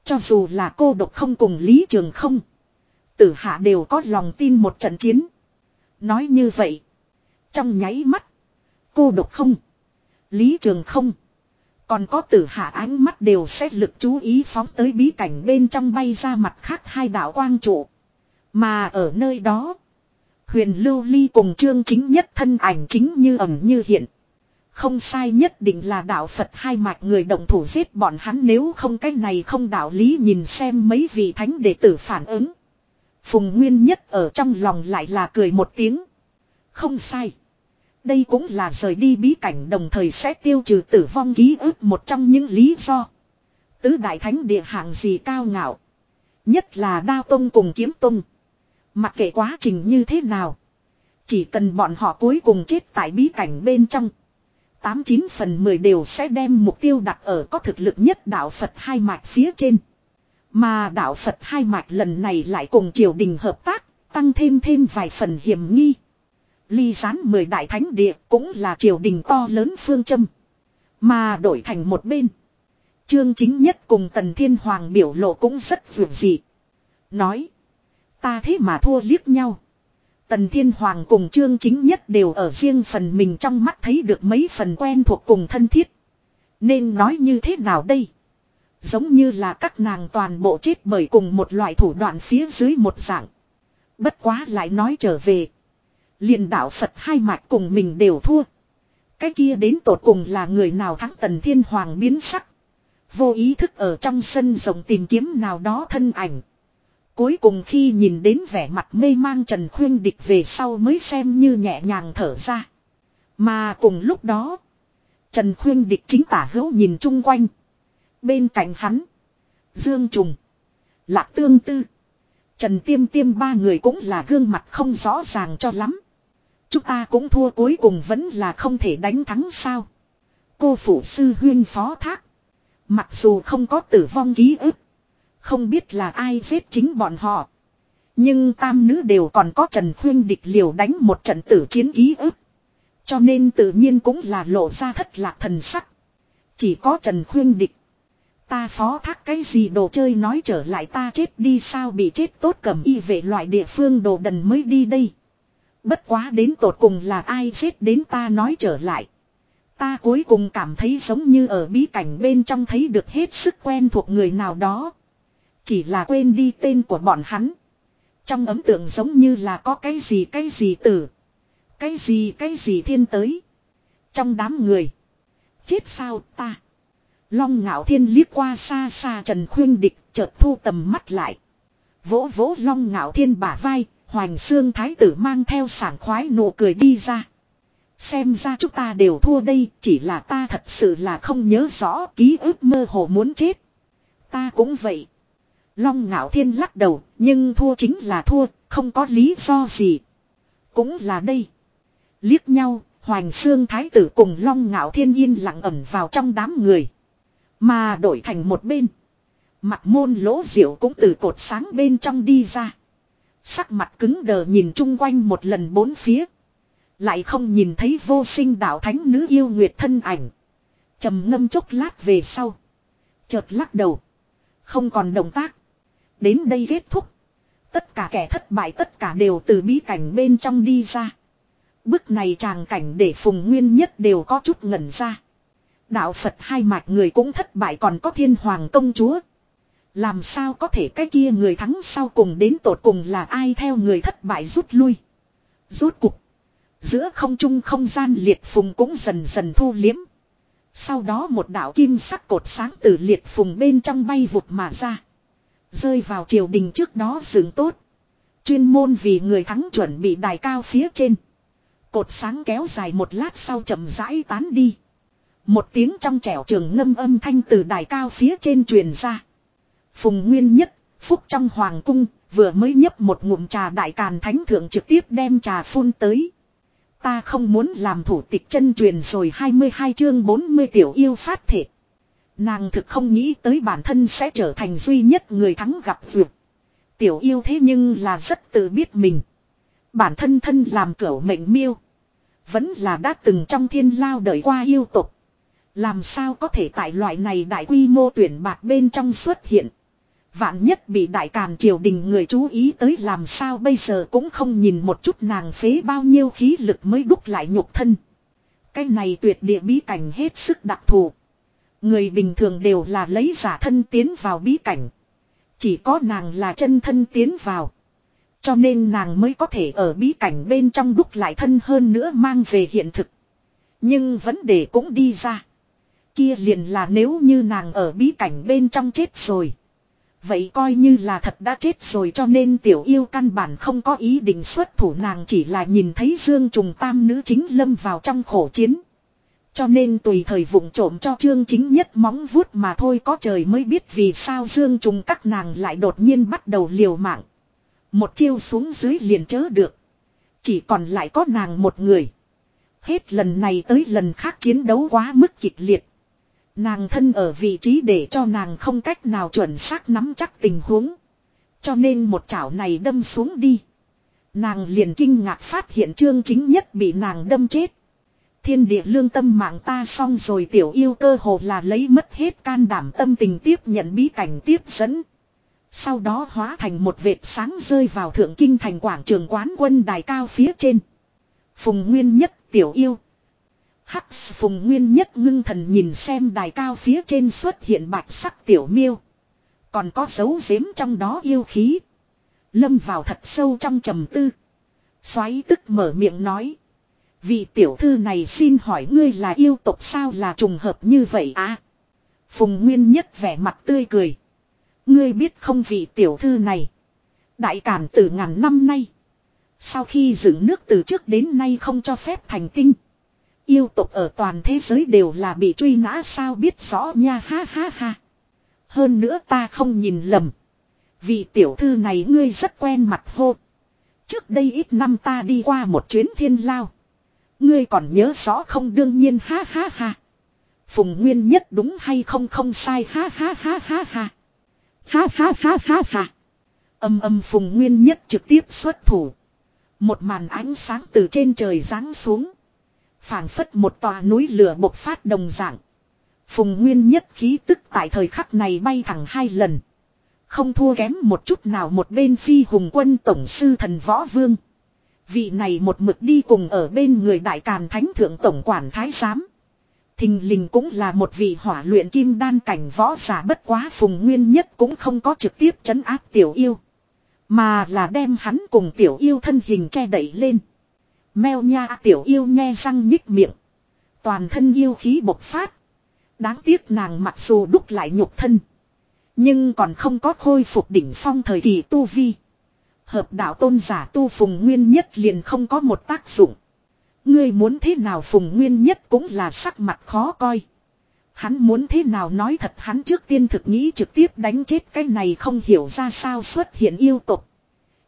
Cho dù là cô độc không cùng Lý Trường không. Tử hạ đều có lòng tin một trận chiến. Nói như vậy. Trong nháy mắt. Cô độc không. Lý Trường không. Còn có tử hạ ánh mắt đều xét lực chú ý phóng tới bí cảnh bên trong bay ra mặt khác hai đạo quang trụ. Mà ở nơi đó. Huyền Lưu Ly cùng Trương chính nhất thân ảnh chính như ẩn như hiện. Không sai nhất định là đạo Phật hai mạch người động thủ giết bọn hắn nếu không cái này không đạo lý nhìn xem mấy vị thánh đệ tử phản ứng. Phùng Nguyên nhất ở trong lòng lại là cười một tiếng. Không sai. Đây cũng là rời đi bí cảnh đồng thời sẽ tiêu trừ tử vong ký ức một trong những lý do. Tứ đại thánh địa hạng gì cao ngạo. Nhất là đao tông cùng kiếm tông. Mặc kệ quá trình như thế nào. Chỉ cần bọn họ cuối cùng chết tại bí cảnh bên trong. 89 phần 10 đều sẽ đem mục tiêu đặt ở có thực lực nhất đạo Phật hai mạch phía trên. Mà đạo Phật hai mạch lần này lại cùng triều đình hợp tác, tăng thêm thêm vài phần hiểm nghi. Ly gián mười đại thánh địa cũng là triều đình to lớn phương châm. Mà đổi thành một bên. Chương chính nhất cùng Tần Thiên Hoàng biểu lộ cũng rất vượt dị. Nói. Ta thế mà thua liếc nhau. Tần Thiên Hoàng cùng Trương Chính Nhất đều ở riêng phần mình trong mắt thấy được mấy phần quen thuộc cùng thân thiết. Nên nói như thế nào đây? Giống như là các nàng toàn bộ chết bởi cùng một loại thủ đoạn phía dưới một dạng. Bất quá lại nói trở về. liền đạo Phật hai mạch cùng mình đều thua. Cái kia đến tột cùng là người nào thắng Tần Thiên Hoàng biến sắc. Vô ý thức ở trong sân rộng tìm kiếm nào đó thân ảnh. Cuối cùng khi nhìn đến vẻ mặt mê mang Trần Khuyên Địch về sau mới xem như nhẹ nhàng thở ra. Mà cùng lúc đó, Trần Khuyên Địch chính tả hữu nhìn chung quanh. Bên cạnh hắn, Dương Trùng, Lạc Tương Tư, Trần Tiêm Tiêm ba người cũng là gương mặt không rõ ràng cho lắm. Chúng ta cũng thua cuối cùng vẫn là không thể đánh thắng sao. Cô phụ sư huyên phó thác. Mặc dù không có tử vong ký ức. Không biết là ai giết chính bọn họ. Nhưng tam nữ đều còn có Trần Khuyên địch liều đánh một trận tử chiến ký ức. Cho nên tự nhiên cũng là lộ ra thất lạc thần sắc. Chỉ có Trần Khuyên địch. Ta phó thác cái gì đồ chơi nói trở lại ta chết đi sao bị chết tốt cầm y về loại địa phương đồ đần mới đi đây. Bất quá đến tột cùng là ai giết đến ta nói trở lại. Ta cuối cùng cảm thấy giống như ở bí cảnh bên trong thấy được hết sức quen thuộc người nào đó. Chỉ là quên đi tên của bọn hắn. Trong ấm tượng giống như là có cái gì cái gì tử. Cái gì cái gì thiên tới. Trong đám người. Chết sao ta. Long ngạo thiên liếc qua xa xa Trần Khuyên Địch chợt thu tầm mắt lại. Vỗ vỗ long ngạo thiên bả vai. Hoành xương thái tử mang theo sảng khoái nụ cười đi ra. Xem ra chúng ta đều thua đây, chỉ là ta thật sự là không nhớ rõ ký ức mơ hồ muốn chết. Ta cũng vậy. Long ngạo thiên lắc đầu, nhưng thua chính là thua, không có lý do gì. Cũng là đây. Liếc nhau, Hoành Xương Thái tử cùng Long ngạo thiên yên lặng ẩn vào trong đám người. Mà đổi thành một bên. Mặt môn lỗ diệu cũng từ cột sáng bên trong đi ra. Sắc mặt cứng đờ nhìn chung quanh một lần bốn phía. Lại không nhìn thấy vô sinh đạo thánh nữ yêu nguyệt thân ảnh. trầm ngâm chốc lát về sau. Chợt lắc đầu. Không còn động tác. Đến đây kết thúc. Tất cả kẻ thất bại tất cả đều từ bí cảnh bên trong đi ra. Bức này tràng cảnh để phùng nguyên nhất đều có chút ngẩn ra. Đạo Phật hai mạch người cũng thất bại còn có thiên hoàng công chúa. Làm sao có thể cái kia người thắng sau cùng đến tột cùng là ai theo người thất bại rút lui. Rút cục. Giữa không trung không gian liệt phùng cũng dần dần thu liếm. Sau đó một đạo kim sắc cột sáng từ liệt phùng bên trong bay vụt mà ra. Rơi vào triều đình trước đó dừng tốt. Chuyên môn vì người thắng chuẩn bị đài cao phía trên. Cột sáng kéo dài một lát sau chậm rãi tán đi. Một tiếng trong trẻo trường ngâm âm thanh từ đài cao phía trên truyền ra. Phùng Nguyên Nhất, Phúc trong Hoàng Cung, vừa mới nhấp một ngụm trà đại càn thánh thượng trực tiếp đem trà phun tới. Ta không muốn làm thủ tịch chân truyền rồi 22 chương 40 tiểu yêu phát thể. Nàng thực không nghĩ tới bản thân sẽ trở thành duy nhất người thắng gặp vượt. Tiểu yêu thế nhưng là rất tự biết mình. Bản thân thân làm cửu mệnh miêu. Vẫn là đã từng trong thiên lao đời qua yêu tục. Làm sao có thể tại loại này đại quy mô tuyển bạc bên trong xuất hiện. Vạn nhất bị đại càn triều đình người chú ý tới làm sao bây giờ cũng không nhìn một chút nàng phế bao nhiêu khí lực mới đúc lại nhục thân. Cái này tuyệt địa bí cảnh hết sức đặc thù. Người bình thường đều là lấy giả thân tiến vào bí cảnh. Chỉ có nàng là chân thân tiến vào. Cho nên nàng mới có thể ở bí cảnh bên trong đúc lại thân hơn nữa mang về hiện thực. Nhưng vấn đề cũng đi ra. Kia liền là nếu như nàng ở bí cảnh bên trong chết rồi. Vậy coi như là thật đã chết rồi cho nên tiểu yêu căn bản không có ý định xuất thủ nàng chỉ là nhìn thấy Dương Trùng Tam nữ chính lâm vào trong khổ chiến. Cho nên tùy thời vụng trộm cho chương chính nhất móng vuốt mà thôi, có trời mới biết vì sao Dương Trùng các nàng lại đột nhiên bắt đầu liều mạng. Một chiêu xuống dưới liền chớ được. Chỉ còn lại có nàng một người. Hết lần này tới lần khác chiến đấu quá mức kịch liệt. Nàng thân ở vị trí để cho nàng không cách nào chuẩn xác nắm chắc tình huống. Cho nên một chảo này đâm xuống đi. Nàng liền kinh ngạc phát hiện trương chính nhất bị nàng đâm chết. Thiên địa lương tâm mạng ta xong rồi tiểu yêu cơ hồ là lấy mất hết can đảm tâm tình tiếp nhận bí cảnh tiếp dẫn. Sau đó hóa thành một vệt sáng rơi vào thượng kinh thành quảng trường quán quân đài cao phía trên. Phùng Nguyên Nhất tiểu yêu. Hắc Phùng Nguyên Nhất ngưng thần nhìn xem đài cao phía trên xuất hiện bạch sắc tiểu miêu. Còn có dấu giếm trong đó yêu khí. Lâm vào thật sâu trong trầm tư. Xoáy tức mở miệng nói. Vị tiểu thư này xin hỏi ngươi là yêu tộc sao là trùng hợp như vậy à? Phùng Nguyên Nhất vẻ mặt tươi cười. Ngươi biết không vị tiểu thư này. Đại cản từ ngàn năm nay. Sau khi dựng nước từ trước đến nay không cho phép thành tinh. Yêu tộc ở toàn thế giới đều là bị truy nã sao biết rõ nha, ha ha ha. Hơn nữa ta không nhìn lầm. Vị tiểu thư này ngươi rất quen mặt hô. Trước đây ít năm ta đi qua một chuyến thiên lao. Ngươi còn nhớ rõ không đương nhiên, ha ha ha. Phùng Nguyên nhất đúng hay không không sai, ha ha ha ha ha. Ha ha ha ha ha. Âm âm Phùng Nguyên nhất trực tiếp xuất thủ. Một màn ánh sáng từ trên trời giáng xuống phảng phất một tòa núi lửa bộc phát đồng dạng. Phùng Nguyên nhất khí tức tại thời khắc này bay thẳng hai lần. Không thua kém một chút nào một bên phi hùng quân tổng sư thần võ vương. Vị này một mực đi cùng ở bên người đại càn thánh thượng tổng quản thái giám. Thình lình cũng là một vị hỏa luyện kim đan cảnh võ giả bất quá phùng nguyên nhất cũng không có trực tiếp chấn áp tiểu yêu. Mà là đem hắn cùng tiểu yêu thân hình che đẩy lên. Mèo nha tiểu yêu nghe răng nhích miệng. Toàn thân yêu khí bộc phát. Đáng tiếc nàng mặc dù đúc lại nhục thân. Nhưng còn không có khôi phục đỉnh phong thời kỳ tu vi. Hợp đạo tôn giả tu phùng nguyên nhất liền không có một tác dụng. Ngươi muốn thế nào phùng nguyên nhất cũng là sắc mặt khó coi. Hắn muốn thế nào nói thật hắn trước tiên thực nghĩ trực tiếp đánh chết cái này không hiểu ra sao xuất hiện yêu tục.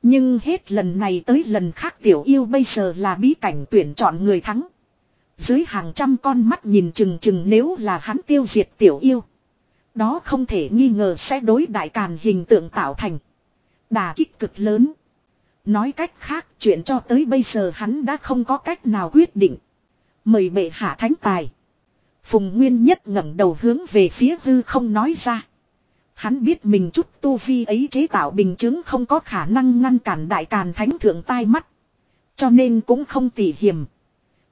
Nhưng hết lần này tới lần khác tiểu yêu bây giờ là bí cảnh tuyển chọn người thắng. Dưới hàng trăm con mắt nhìn chừng chừng nếu là hắn tiêu diệt tiểu yêu. Đó không thể nghi ngờ sẽ đối đại càn hình tượng tạo thành. Đà kích cực lớn. Nói cách khác, chuyện cho tới bây giờ hắn đã không có cách nào quyết định. Mời bệ hạ thánh tài. Phùng Nguyên Nhất ngẩng đầu hướng về phía hư không nói ra. Hắn biết mình chút tu vi ấy chế tạo bình chứng không có khả năng ngăn cản đại càn thánh thượng tai mắt. Cho nên cũng không tỉ hiểm.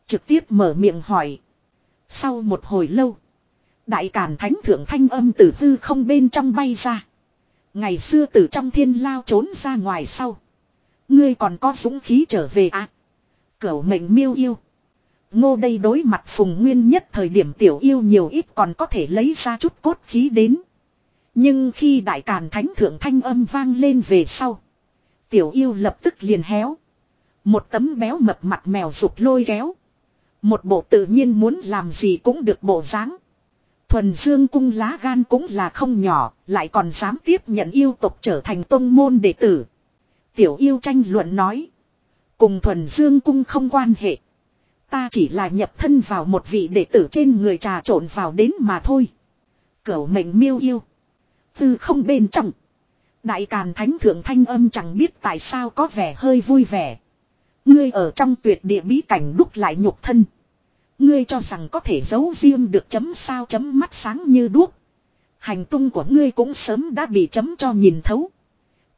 Trực tiếp mở miệng hỏi. Sau một hồi lâu. Đại càn thánh thượng thanh âm từ hư không bên trong bay ra. Ngày xưa từ trong thiên lao trốn ra ngoài sau. Ngươi còn có dũng khí trở về à? Cửu mệnh miêu yêu. Ngô đây đối mặt phùng nguyên nhất thời điểm tiểu yêu nhiều ít còn có thể lấy ra chút cốt khí đến. Nhưng khi đại càn thánh thượng thanh âm vang lên về sau. Tiểu yêu lập tức liền héo. Một tấm béo mập mặt mèo rụt lôi kéo. Một bộ tự nhiên muốn làm gì cũng được bộ dáng. Thuần Dương cung lá gan cũng là không nhỏ, lại còn dám tiếp nhận yêu tộc trở thành tông môn đệ tử. Tiểu yêu tranh luận nói. Cùng thuần Dương cung không quan hệ. Ta chỉ là nhập thân vào một vị đệ tử trên người trà trộn vào đến mà thôi. Cửu mệnh miêu yêu. Từ không bên trong. Đại Càn Thánh Thượng Thanh âm chẳng biết tại sao có vẻ hơi vui vẻ. Ngươi ở trong tuyệt địa bí cảnh đúc lại nhục thân. Ngươi cho rằng có thể giấu riêng được chấm sao chấm mắt sáng như đuốc. Hành tung của ngươi cũng sớm đã bị chấm cho nhìn thấu.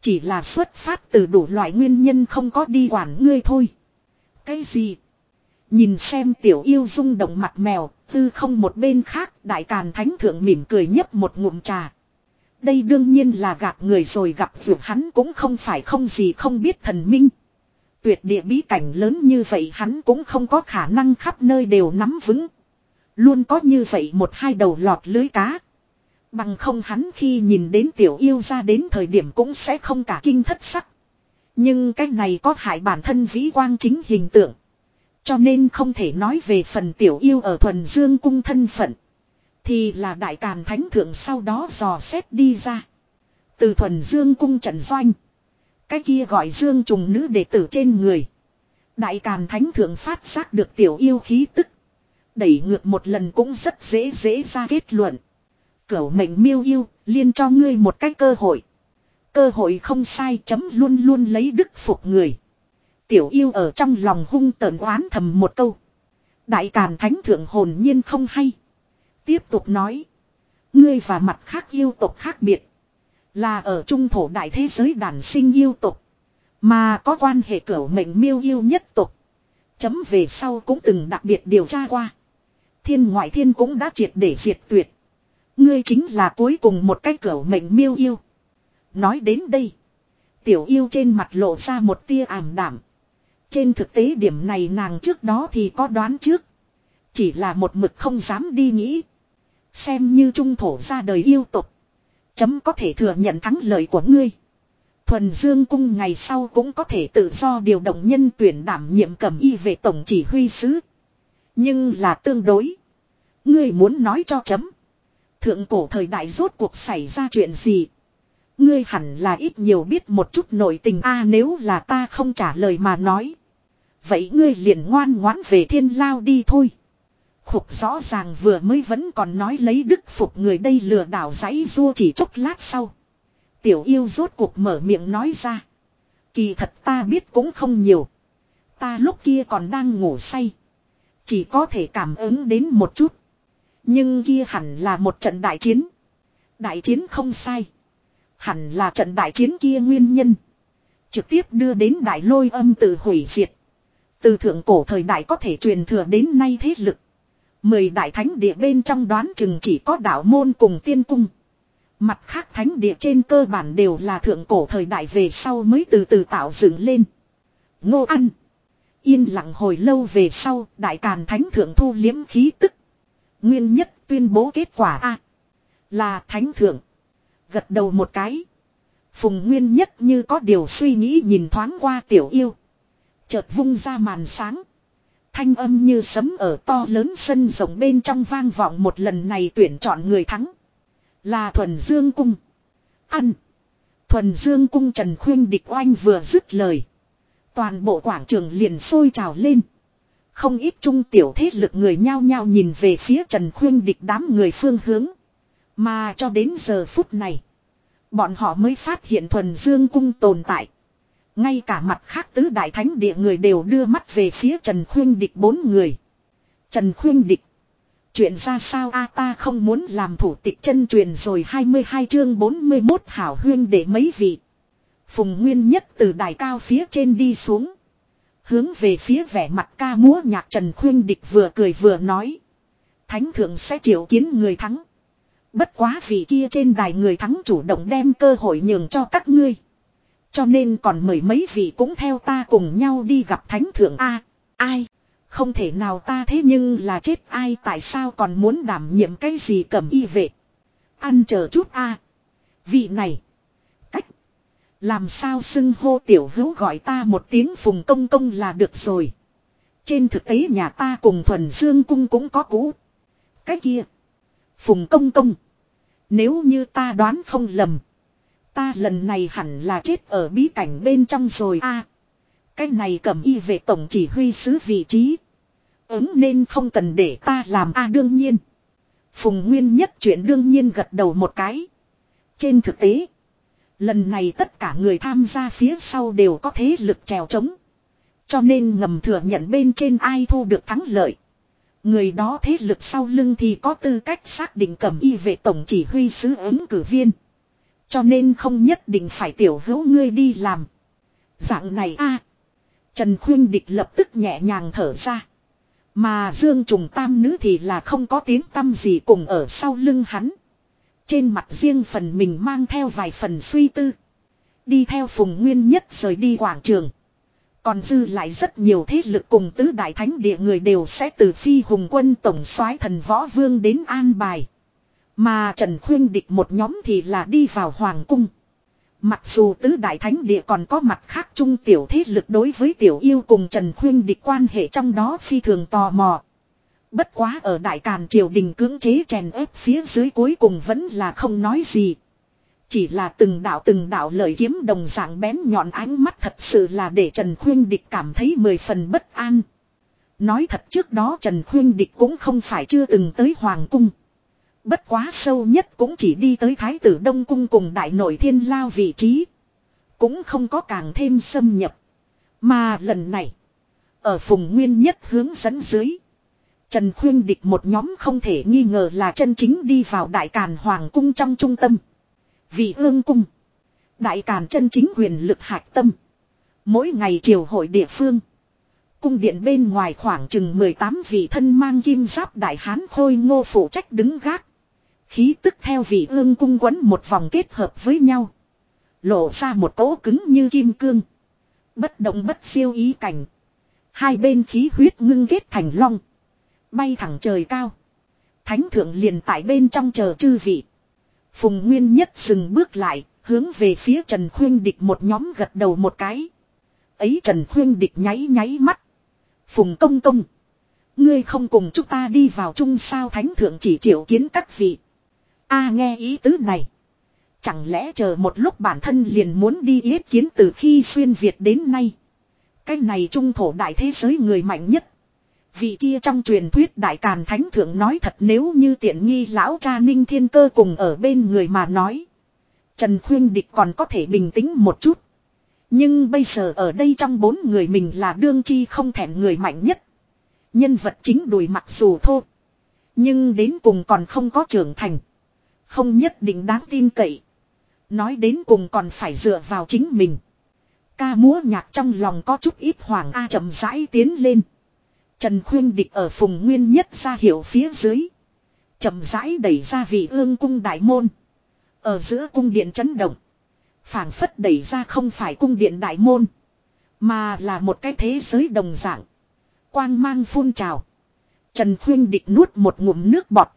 Chỉ là xuất phát từ đủ loại nguyên nhân không có đi quản ngươi thôi. Cái gì? Nhìn xem tiểu yêu rung động mặt mèo, tư không một bên khác, đại càn thánh thượng mỉm cười nhấp một ngụm trà. Đây đương nhiên là gạt người rồi gặp vượt hắn cũng không phải không gì không biết thần minh. Tuyệt địa bí cảnh lớn như vậy hắn cũng không có khả năng khắp nơi đều nắm vững. Luôn có như vậy một hai đầu lọt lưới cá. Bằng không hắn khi nhìn đến tiểu yêu ra đến thời điểm cũng sẽ không cả kinh thất sắc. Nhưng cái này có hại bản thân vĩ quang chính hình tượng. Cho nên không thể nói về phần tiểu yêu ở thuần dương cung thân phận. Thì là đại càn thánh thượng sau đó dò xét đi ra. Từ thuần dương cung trận doanh. Cái kia gọi dương trùng nữ đệ tử trên người. Đại càn thánh thượng phát giác được tiểu yêu khí tức. Đẩy ngược một lần cũng rất dễ dễ ra kết luận. Cửu mệnh miêu yêu, liên cho ngươi một cái cơ hội. Cơ hội không sai chấm luôn luôn lấy đức phục người. Tiểu yêu ở trong lòng hung tợn oán thầm một câu. Đại càn thánh thượng hồn nhiên không hay. Tiếp tục nói. Ngươi và mặt khác yêu tộc khác biệt. Là ở trung thổ đại thế giới đàn sinh yêu tộc. Mà có quan hệ cửu mệnh miêu yêu nhất tộc. Chấm về sau cũng từng đặc biệt điều tra qua. Thiên ngoại thiên cũng đã triệt để diệt tuyệt. Ngươi chính là cuối cùng một cái cửu mệnh miêu yêu. Nói đến đây. Tiểu yêu trên mặt lộ ra một tia ảm đảm. Trên thực tế điểm này nàng trước đó thì có đoán trước. Chỉ là một mực không dám đi nghĩ. Xem như trung thổ ra đời yêu tục. Chấm có thể thừa nhận thắng lợi của ngươi. Thuần Dương cung ngày sau cũng có thể tự do điều động nhân tuyển đảm nhiệm cầm y về tổng chỉ huy sứ. Nhưng là tương đối. Ngươi muốn nói cho chấm. Thượng cổ thời đại rốt cuộc xảy ra chuyện gì? Ngươi hẳn là ít nhiều biết một chút nội tình a, nếu là ta không trả lời mà nói. Vậy ngươi liền ngoan ngoãn về thiên lao đi thôi. Khục rõ ràng vừa mới vẫn còn nói lấy đức phục người đây lừa đảo giấy rua chỉ chốc lát sau. Tiểu yêu rốt cuộc mở miệng nói ra. Kỳ thật ta biết cũng không nhiều. Ta lúc kia còn đang ngủ say. Chỉ có thể cảm ứng đến một chút. Nhưng kia hẳn là một trận đại chiến. Đại chiến không sai. Hẳn là trận đại chiến kia nguyên nhân. Trực tiếp đưa đến đại lôi âm tự hủy diệt. Từ thượng cổ thời đại có thể truyền thừa đến nay thế lực. Mười đại thánh địa bên trong đoán chừng chỉ có đạo môn cùng tiên cung. Mặt khác thánh địa trên cơ bản đều là thượng cổ thời đại về sau mới từ từ tạo dựng lên. Ngô ăn. Yên lặng hồi lâu về sau, đại càn thánh thượng thu liếm khí tức. Nguyên nhất tuyên bố kết quả A. là thánh thượng. Gật đầu một cái. Phùng nguyên nhất như có điều suy nghĩ nhìn thoáng qua tiểu yêu. Chợt vung ra màn sáng. Thanh âm như sấm ở to lớn sân rộng bên trong vang vọng một lần này tuyển chọn người thắng. Là Thuần Dương Cung. Ăn. Thuần Dương Cung Trần Khuyên địch oanh vừa dứt lời. Toàn bộ quảng trường liền sôi trào lên. Không ít trung tiểu thế lực người nhao nhao nhìn về phía Trần Khuyên địch đám người phương hướng. Mà cho đến giờ phút này. Bọn họ mới phát hiện Thuần Dương Cung tồn tại. Ngay cả mặt khác tứ đại thánh địa người đều đưa mắt về phía Trần Khuyên Địch bốn người. Trần Khuyên Địch. Chuyện ra sao a, ta không muốn làm thủ tịch chân truyền rồi 22 chương 41 hảo huyên để mấy vị. Phùng Nguyên nhất từ đài cao phía trên đi xuống. Hướng về phía vẻ mặt ca múa nhạc Trần Khuyên Địch vừa cười vừa nói. Thánh thượng sẽ triệu kiến người thắng. Bất quá vì kia trên đài người thắng chủ động đem cơ hội nhường cho các ngươi. Cho nên còn mời mấy vị cũng theo ta cùng nhau đi gặp thánh thượng A. ai? Không thể nào ta thế nhưng là chết ai tại sao còn muốn đảm nhiệm cái gì cầm y vệ. Ăn chờ chút A. Vị này. Cách. Làm sao xưng hô tiểu hữu gọi ta một tiếng phùng công công là được rồi. Trên thực tế nhà ta cùng thuần dương cung cũng có cũ. Cái kia. Phùng công công. Nếu như ta đoán không lầm. Ta lần này hẳn là chết ở bí cảnh bên trong rồi a. cái này cầm y về tổng chỉ huy sứ vị trí. Ứng nên không cần để ta làm a đương nhiên. Phùng Nguyên nhất chuyện đương nhiên gật đầu một cái. Trên thực tế. Lần này tất cả người tham gia phía sau đều có thế lực trèo trống. Cho nên ngầm thừa nhận bên trên ai thu được thắng lợi. Người đó thế lực sau lưng thì có tư cách xác định cầm y về tổng chỉ huy sứ ứng cử viên. Cho nên không nhất định phải tiểu hữu ngươi đi làm. Dạng này a Trần Khuyên Địch lập tức nhẹ nhàng thở ra. Mà Dương Trùng Tam Nữ thì là không có tiếng tâm gì cùng ở sau lưng hắn. Trên mặt riêng phần mình mang theo vài phần suy tư. Đi theo Phùng Nguyên Nhất rời đi quảng trường. Còn dư lại rất nhiều thế lực cùng tứ đại thánh địa người đều sẽ từ phi hùng quân tổng soái thần võ vương đến an bài. Mà Trần Khuyên địch một nhóm thì là đi vào hoàng cung. Mặc dù tứ đại thánh địa còn có mặt khác chung tiểu thế lực đối với tiểu yêu cùng Trần Khuyên địch quan hệ trong đó phi thường tò mò. Bất quá ở đại càn triều đình cưỡng chế chèn ép phía dưới cuối cùng vẫn là không nói gì. Chỉ là từng đạo từng đạo lời kiếm đồng dạng bén nhọn ánh mắt thật sự là để Trần Khuyên Địch cảm thấy mười phần bất an. Nói thật trước đó Trần Khuyên Địch cũng không phải chưa từng tới Hoàng Cung. Bất quá sâu nhất cũng chỉ đi tới Thái tử Đông Cung cùng Đại nội Thiên Lao vị trí. Cũng không có càng thêm xâm nhập. Mà lần này, ở phùng nguyên nhất hướng dẫn dưới. Trần Khuyên Địch một nhóm không thể nghi ngờ là chân chính đi vào Đại Càn Hoàng Cung trong trung tâm. Vị ương cung. Đại Càn chân chính quyền lực hạch tâm. Mỗi ngày triều hội địa phương. Cung điện bên ngoài khoảng chừng 18 vị thân mang kim giáp đại hán khôi ngô phụ trách đứng gác. Khí tức theo vị ương cung quấn một vòng kết hợp với nhau. Lộ ra một cỗ cứng như kim cương. Bất động bất siêu ý cảnh. Hai bên khí huyết ngưng kết thành long. Bay thẳng trời cao. Thánh thượng liền tại bên trong chờ chư vị. Phùng Nguyên Nhất dừng bước lại, hướng về phía Trần Khuyên Địch một nhóm gật đầu một cái. Ấy Trần Khuyên Địch nháy nháy mắt. Phùng Công Công. Ngươi không cùng chúng ta đi vào chung sao thánh thượng chỉ triệu kiến các vị a nghe ý tứ này. Chẳng lẽ chờ một lúc bản thân liền muốn đi yết kiến từ khi xuyên Việt đến nay. Cái này trung thổ đại thế giới người mạnh nhất. Vị kia trong truyền thuyết đại càn thánh thượng nói thật nếu như tiện nghi lão cha ninh thiên cơ cùng ở bên người mà nói. Trần Khuyên Địch còn có thể bình tĩnh một chút. Nhưng bây giờ ở đây trong bốn người mình là đương chi không thèm người mạnh nhất. Nhân vật chính đùi mặc dù thô. Nhưng đến cùng còn không có trưởng thành. Không nhất định đáng tin cậy. Nói đến cùng còn phải dựa vào chính mình. Ca múa nhạc trong lòng có chút ít hoàng A chậm rãi tiến lên. Trần Khuyên Địch ở phùng nguyên nhất ra hiệu phía dưới. chậm rãi đẩy ra vị ương cung đại môn. Ở giữa cung điện chấn động. phảng phất đẩy ra không phải cung điện đại môn. Mà là một cái thế giới đồng dạng. Quang mang phun trào. Trần Khuyên Địch nuốt một ngụm nước bọt.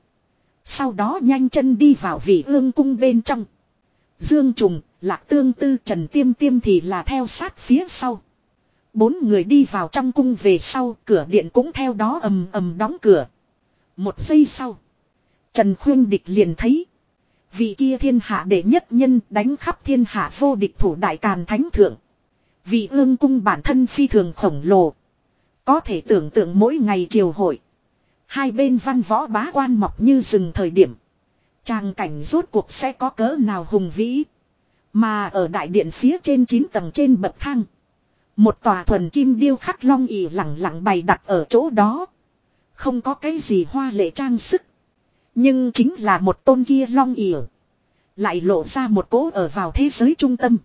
Sau đó nhanh chân đi vào vị ương cung bên trong. Dương Trùng, Lạc Tương Tư Trần Tiêm Tiêm thì là theo sát phía sau. Bốn người đi vào trong cung về sau, cửa điện cũng theo đó ầm ầm đóng cửa. Một giây sau, Trần Khuyên Địch liền thấy. Vị kia thiên hạ đệ nhất nhân đánh khắp thiên hạ vô địch thủ đại càn thánh thượng. Vị ương cung bản thân phi thường khổng lồ. Có thể tưởng tượng mỗi ngày triều hội. Hai bên văn võ bá quan mọc như rừng thời điểm. Tràng cảnh rốt cuộc sẽ có cỡ nào hùng vĩ. Mà ở đại điện phía trên 9 tầng trên bậc thang. Một tòa thuần kim điêu khắc long ỉ lặng lặng bày đặt ở chỗ đó. Không có cái gì hoa lệ trang sức. Nhưng chính là một tôn kia long ỉ. Lại lộ ra một cố ở vào thế giới trung tâm.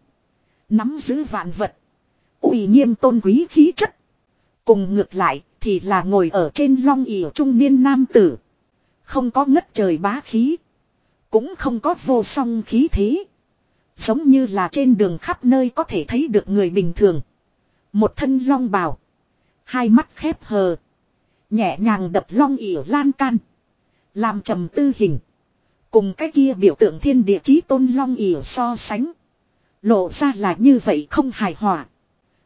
Nắm giữ vạn vật. uy nghiêm tôn quý khí chất. Cùng ngược lại thì là ngồi ở trên long ỉa trung niên nam tử. Không có ngất trời bá khí. Cũng không có vô song khí thế. Giống như là trên đường khắp nơi có thể thấy được người bình thường. Một thân long bào. Hai mắt khép hờ. Nhẹ nhàng đập long ỉa lan can. Làm trầm tư hình. Cùng cái kia biểu tượng thiên địa chí tôn long ỉa so sánh. Lộ ra là như vậy không hài hòa.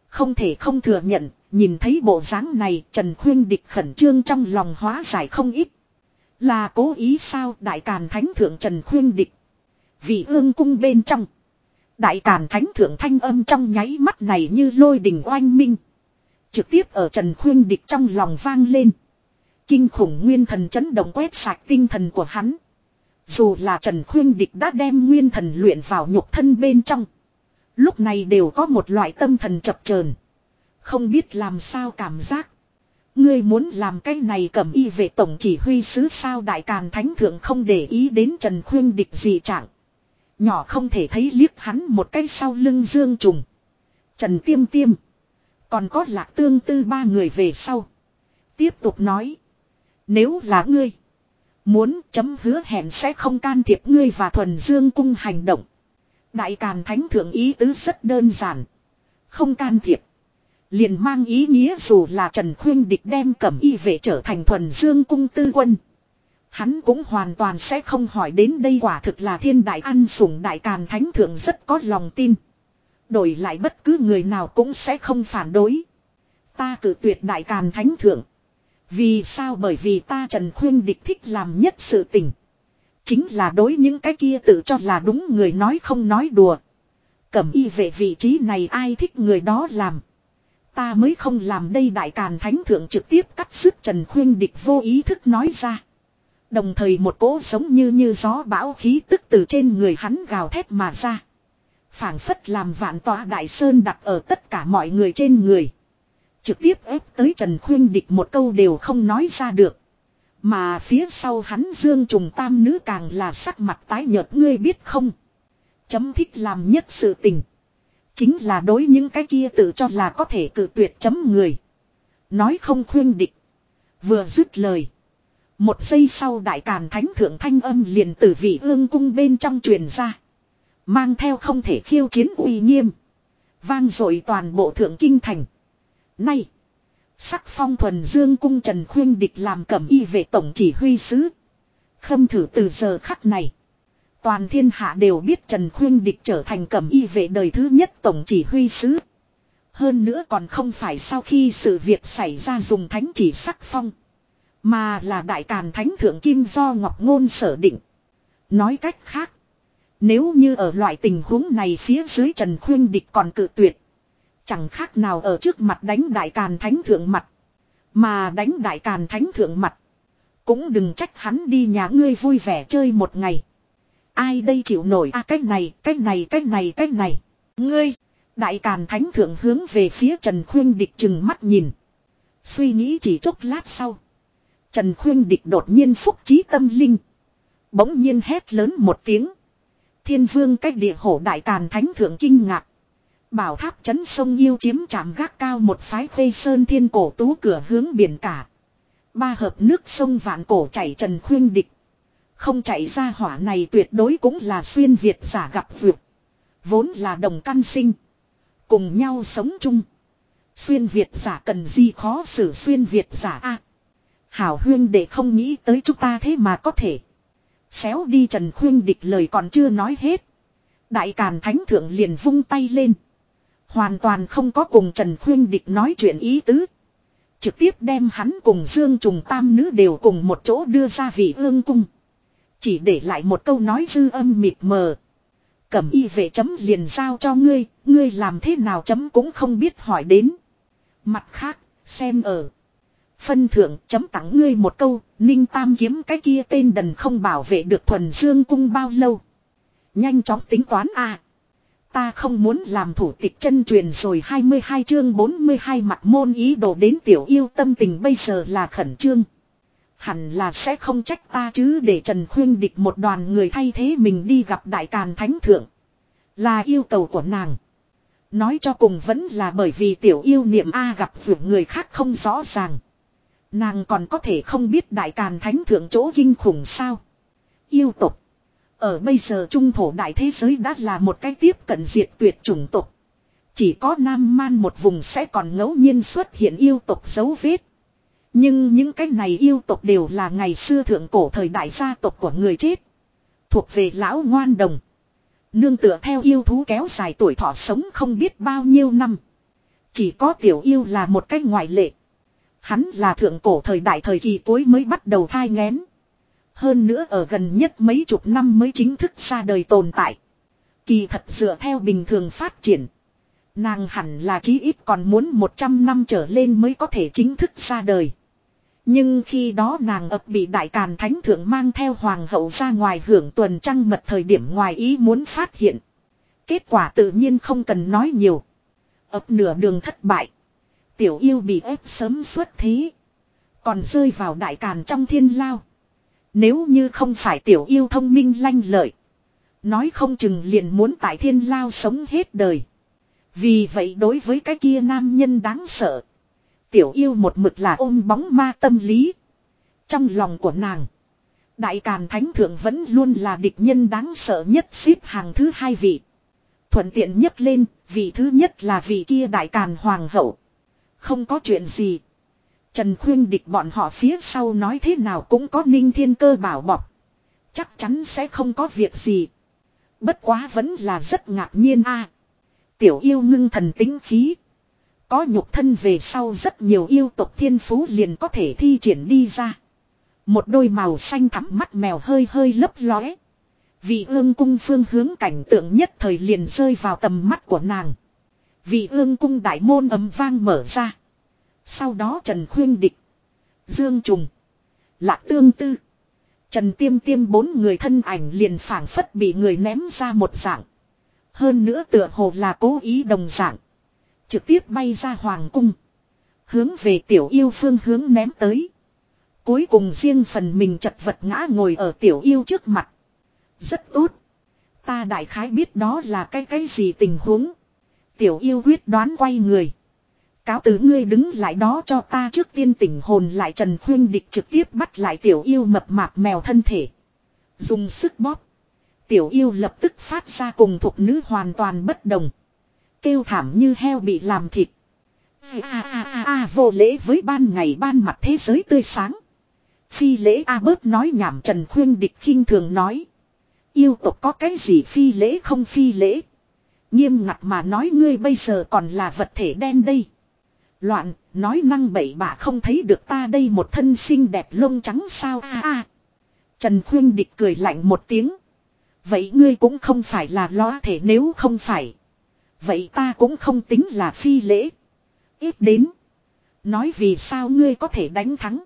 Không thể không thừa nhận, nhìn thấy bộ dáng này, Trần Khuyên Địch khẩn trương trong lòng hóa giải không ít. Là cố ý sao, Đại Càn Thánh Thượng Trần Khuyên Địch. Vì ương cung bên trong. Đại Càn Thánh Thượng thanh âm trong nháy mắt này như lôi đình oanh minh. Trực tiếp ở Trần Khuyên Địch trong lòng vang lên. Kinh khủng nguyên thần chấn động quét sạch tinh thần của hắn. Dù là Trần Khuyên Địch đã đem nguyên thần luyện vào nhục thân bên trong. Lúc này đều có một loại tâm thần chập chờn không biết làm sao cảm giác. Ngươi muốn làm cái này cầm y về tổng chỉ huy sứ sao đại càn thánh thượng không để ý đến Trần Khuyên Địch gì trạng. Nhỏ không thể thấy liếc hắn một cái sau lưng dương trùng. Trần Tiêm Tiêm. Còn có lạc tương tư ba người về sau. Tiếp tục nói. Nếu là ngươi. Muốn chấm hứa hẹn sẽ không can thiệp ngươi và thuần dương cung hành động. Đại Càn Thánh Thượng ý tứ rất đơn giản. Không can thiệp. Liền mang ý nghĩa dù là Trần Khuyên Địch đem cẩm y vệ trở thành thuần dương cung tư quân. Hắn cũng hoàn toàn sẽ không hỏi đến đây quả thực là thiên đại ăn sủng đại càn thánh thượng rất có lòng tin. Đổi lại bất cứ người nào cũng sẽ không phản đối. Ta cử tuyệt đại càn thánh thượng. Vì sao bởi vì ta Trần Khuyên Địch thích làm nhất sự tình. Chính là đối những cái kia tự cho là đúng người nói không nói đùa. Cẩm y về vị trí này ai thích người đó làm. Ta mới không làm đây đại càn thánh thượng trực tiếp cắt sức Trần Khuyên Địch vô ý thức nói ra. Đồng thời một cỗ giống như như gió bão khí tức từ trên người hắn gào thét mà ra. phảng phất làm vạn tòa đại sơn đặt ở tất cả mọi người trên người. Trực tiếp ép tới Trần Khuyên Địch một câu đều không nói ra được. Mà phía sau hắn Dương Trùng Tam Nữ càng là sắc mặt tái nhợt, ngươi biết không. Chấm thích làm nhất sự tình. Chính là đối những cái kia tự cho là có thể cự tuyệt chấm người. Nói không khuyên địch. Vừa dứt lời. Một giây sau đại càn thánh thượng thanh âm liền từ vị ương cung bên trong truyền ra. Mang theo không thể khiêu chiến uy nghiêm. Vang dội toàn bộ thượng kinh thành. Nay. Sắc phong thuần dương cung Trần Khuyên Địch làm cẩm y về tổng chỉ huy sứ. Khâm thử từ giờ khắc này. Toàn thiên hạ đều biết Trần Khuyên Địch trở thành cẩm y vệ đời thứ nhất tổng chỉ huy sứ. Hơn nữa còn không phải sau khi sự việc xảy ra dùng thánh chỉ sắc phong. Mà là đại càn thánh thượng kim do ngọc ngôn sở định. Nói cách khác. Nếu như ở loại tình huống này phía dưới Trần Khuyên Địch còn cự tuyệt. Chẳng khác nào ở trước mặt đánh đại càn thánh thượng mặt. Mà đánh đại càn thánh thượng mặt. Cũng đừng trách hắn đi nhà ngươi vui vẻ chơi một ngày. Ai đây chịu nổi a à, cái này, cái này, cái này, cái này. Ngươi, đại càn thánh thượng hướng về phía Trần Khuyên Địch chừng mắt nhìn. Suy nghĩ chỉ chốc lát sau. Trần Khuyên Địch đột nhiên phúc trí tâm linh. Bỗng nhiên hét lớn một tiếng. Thiên vương cách địa hổ đại càn thánh thượng kinh ngạc. Bảo tháp chấn sông yêu chiếm trạm gác cao một phái khuê sơn thiên cổ tú cửa hướng biển cả. Ba hợp nước sông vạn cổ chảy trần khuyên địch. Không chạy ra hỏa này tuyệt đối cũng là xuyên Việt giả gặp vượt. Vốn là đồng căn sinh. Cùng nhau sống chung. Xuyên Việt giả cần gì khó xử xuyên Việt giả a Hảo huyên để không nghĩ tới chúng ta thế mà có thể. Xéo đi Trần Khuyên địch lời còn chưa nói hết. Đại Càn Thánh Thượng liền vung tay lên. Hoàn toàn không có cùng Trần Khuyên Địch nói chuyện ý tứ. Trực tiếp đem hắn cùng Dương Trùng Tam Nữ đều cùng một chỗ đưa ra vị ương cung. Chỉ để lại một câu nói dư âm mịt mờ. Cẩm y vệ chấm liền giao cho ngươi, ngươi làm thế nào chấm cũng không biết hỏi đến. Mặt khác, xem ở. Phân thưởng chấm tặng ngươi một câu, ninh tam kiếm cái kia tên đần không bảo vệ được thuần dương cung bao lâu. Nhanh chóng tính toán a Ta không muốn làm thủ tịch chân truyền rồi 22 chương 42 mặt môn ý đồ đến tiểu yêu tâm tình bây giờ là khẩn trương. Hẳn là sẽ không trách ta chứ để Trần Khuyên địch một đoàn người thay thế mình đi gặp Đại Càn Thánh Thượng. Là yêu cầu của nàng. Nói cho cùng vẫn là bởi vì tiểu yêu niệm A gặp vượt người khác không rõ ràng. Nàng còn có thể không biết Đại Càn Thánh Thượng chỗ kinh khủng sao. Yêu tục. Ở bây giờ trung thổ đại thế giới đã là một cái tiếp cận diệt tuyệt chủng tục. Chỉ có Nam Man một vùng sẽ còn ngẫu nhiên xuất hiện yêu tục dấu vết. Nhưng những cái này yêu tộc đều là ngày xưa thượng cổ thời đại gia tộc của người chết. Thuộc về lão ngoan đồng. Nương tựa theo yêu thú kéo dài tuổi thọ sống không biết bao nhiêu năm. Chỉ có tiểu yêu là một cách ngoại lệ. Hắn là thượng cổ thời đại thời kỳ cuối mới bắt đầu thai ngén. Hơn nữa ở gần nhất mấy chục năm mới chính thức ra đời tồn tại. Kỳ thật dựa theo bình thường phát triển. Nàng hẳn là chí ít còn muốn 100 năm trở lên mới có thể chính thức ra đời. Nhưng khi đó nàng ập bị đại càn thánh thượng mang theo hoàng hậu ra ngoài hưởng tuần trăng mật thời điểm ngoài ý muốn phát hiện. Kết quả tự nhiên không cần nói nhiều. ập nửa đường thất bại. Tiểu yêu bị ép sớm xuất thế. Còn rơi vào đại càn trong thiên lao. Nếu như không phải tiểu yêu thông minh lanh lợi. Nói không chừng liền muốn tại thiên lao sống hết đời. Vì vậy đối với cái kia nam nhân đáng sợ. Tiểu yêu một mực là ôm bóng ma tâm lý. Trong lòng của nàng. Đại Càn Thánh Thượng vẫn luôn là địch nhân đáng sợ nhất xếp hàng thứ hai vị. Thuận tiện nhất lên, vị thứ nhất là vị kia Đại Càn Hoàng hậu. Không có chuyện gì. Trần Khuyên địch bọn họ phía sau nói thế nào cũng có ninh thiên cơ bảo bọc. Chắc chắn sẽ không có việc gì. Bất quá vẫn là rất ngạc nhiên a. tiểu yêu ngưng thần tính khí. Có nhục thân về sau rất nhiều yêu tộc thiên phú liền có thể thi triển đi ra. Một đôi màu xanh thắm mắt mèo hơi hơi lấp lóe. Vị ương cung phương hướng cảnh tượng nhất thời liền rơi vào tầm mắt của nàng. Vị ương cung đại môn ấm vang mở ra. Sau đó Trần Khuyên Địch. Dương Trùng. Lạc Tương Tư. Trần Tiêm Tiêm bốn người thân ảnh liền phảng phất bị người ném ra một dạng. Hơn nữa tựa hồ là cố ý đồng dạng. Trực tiếp bay ra hoàng cung. Hướng về tiểu yêu phương hướng ném tới. Cuối cùng riêng phần mình chật vật ngã ngồi ở tiểu yêu trước mặt. Rất tốt. Ta đại khái biết đó là cái cái gì tình huống. Tiểu yêu quyết đoán quay người. Cáo tử ngươi đứng lại đó cho ta trước tiên tỉnh hồn lại Trần Khuyên Địch trực tiếp bắt lại tiểu yêu mập mạp mèo thân thể. Dùng sức bóp. Tiểu yêu lập tức phát ra cùng thuộc nữ hoàn toàn bất đồng. Kêu thảm như heo bị làm thịt. A a a a vô lễ với ban ngày ban mặt thế giới tươi sáng. Phi lễ A bớt nói nhảm Trần Khuyên Địch khinh thường nói. Yêu tộc có cái gì phi lễ không phi lễ. Nghiêm ngặt mà nói ngươi bây giờ còn là vật thể đen đây. Loạn, nói năng bậy bạ không thấy được ta đây một thân xinh đẹp lông trắng sao a a. Trần Khuyên Địch cười lạnh một tiếng. Vậy ngươi cũng không phải là lõa thể nếu không phải. Vậy ta cũng không tính là phi lễ. Ít đến. Nói vì sao ngươi có thể đánh thắng.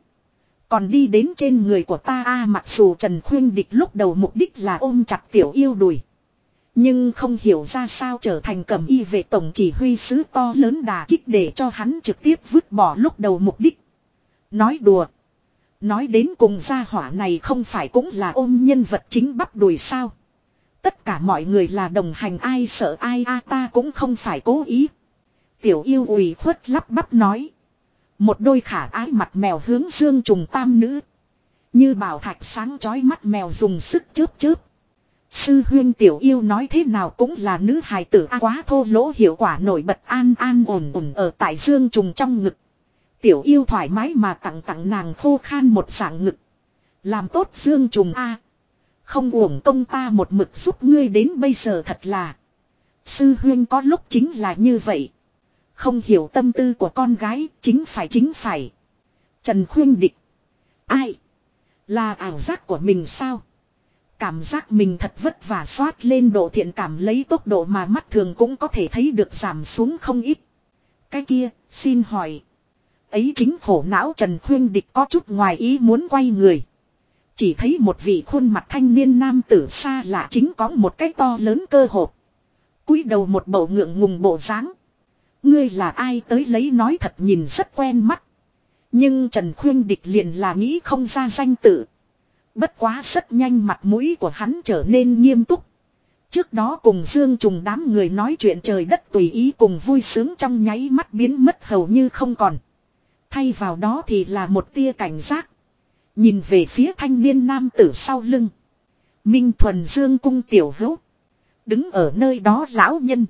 Còn đi đến trên người của ta a, mặc dù Trần Khuyên Địch lúc đầu mục đích là ôm chặt tiểu yêu đùi. Nhưng không hiểu ra sao trở thành cầm y về tổng chỉ huy sứ to lớn đà kích để cho hắn trực tiếp vứt bỏ lúc đầu mục đích. Nói đùa. Nói đến cùng gia hỏa này không phải cũng là ôm nhân vật chính bắp đùi sao. Tất cả mọi người là đồng hành, ai sợ ai, a, ta cũng không phải cố ý. Tiểu yêu ủy khuất lắp bắp nói. Một đôi khả ái mặt mèo hướng dương trùng tam nữ. Như bảo thạch sáng chói mắt mèo dùng sức chớp chớp. Sư huyên tiểu yêu nói thế nào cũng là nữ hài tử, a, quá thô lỗ hiệu quả nổi bật, an an ổn ổn ở tại dương trùng trong ngực. Tiểu yêu thoải mái mà tặng tặng nàng khô khan một dạng ngực. Làm tốt dương trùng, a không uổng công ta một mực giúp ngươi đến bây giờ thật là. Sư huyên có lúc chính là như vậy. Không hiểu tâm tư của con gái, chính phải chính phải. Trần khuyên địch. Ai? Là ảo giác của mình sao? Cảm giác mình thật vất vả xoát lên độ thiện cảm lấy tốc độ mà mắt thường cũng có thể thấy được giảm xuống không ít. Cái kia, xin hỏi. Ấy chính khổ não Trần Khuyên Địch có chút ngoài ý muốn quay người. Chỉ thấy một vị khuôn mặt thanh niên nam tử xa lạ chính có một cái to lớn cơ hộp. cúi đầu một bầu ngượng ngùng bộ dáng. Ngươi là ai tới lấy nói thật nhìn rất quen mắt. Nhưng Trần Khuyên Địch liền là nghĩ không ra danh tự. Bất quá rất nhanh mặt mũi của hắn trở nên nghiêm túc. Trước đó cùng Dương Trùng đám người nói chuyện trời đất tùy ý cùng vui sướng trong nháy mắt biến mất hầu như không còn. Thay vào đó thì là một tia cảnh giác. Nhìn về phía thanh niên nam tử sau lưng. Minh Thuần Dương cung tiểu hữu. Đứng ở nơi đó lão nhân.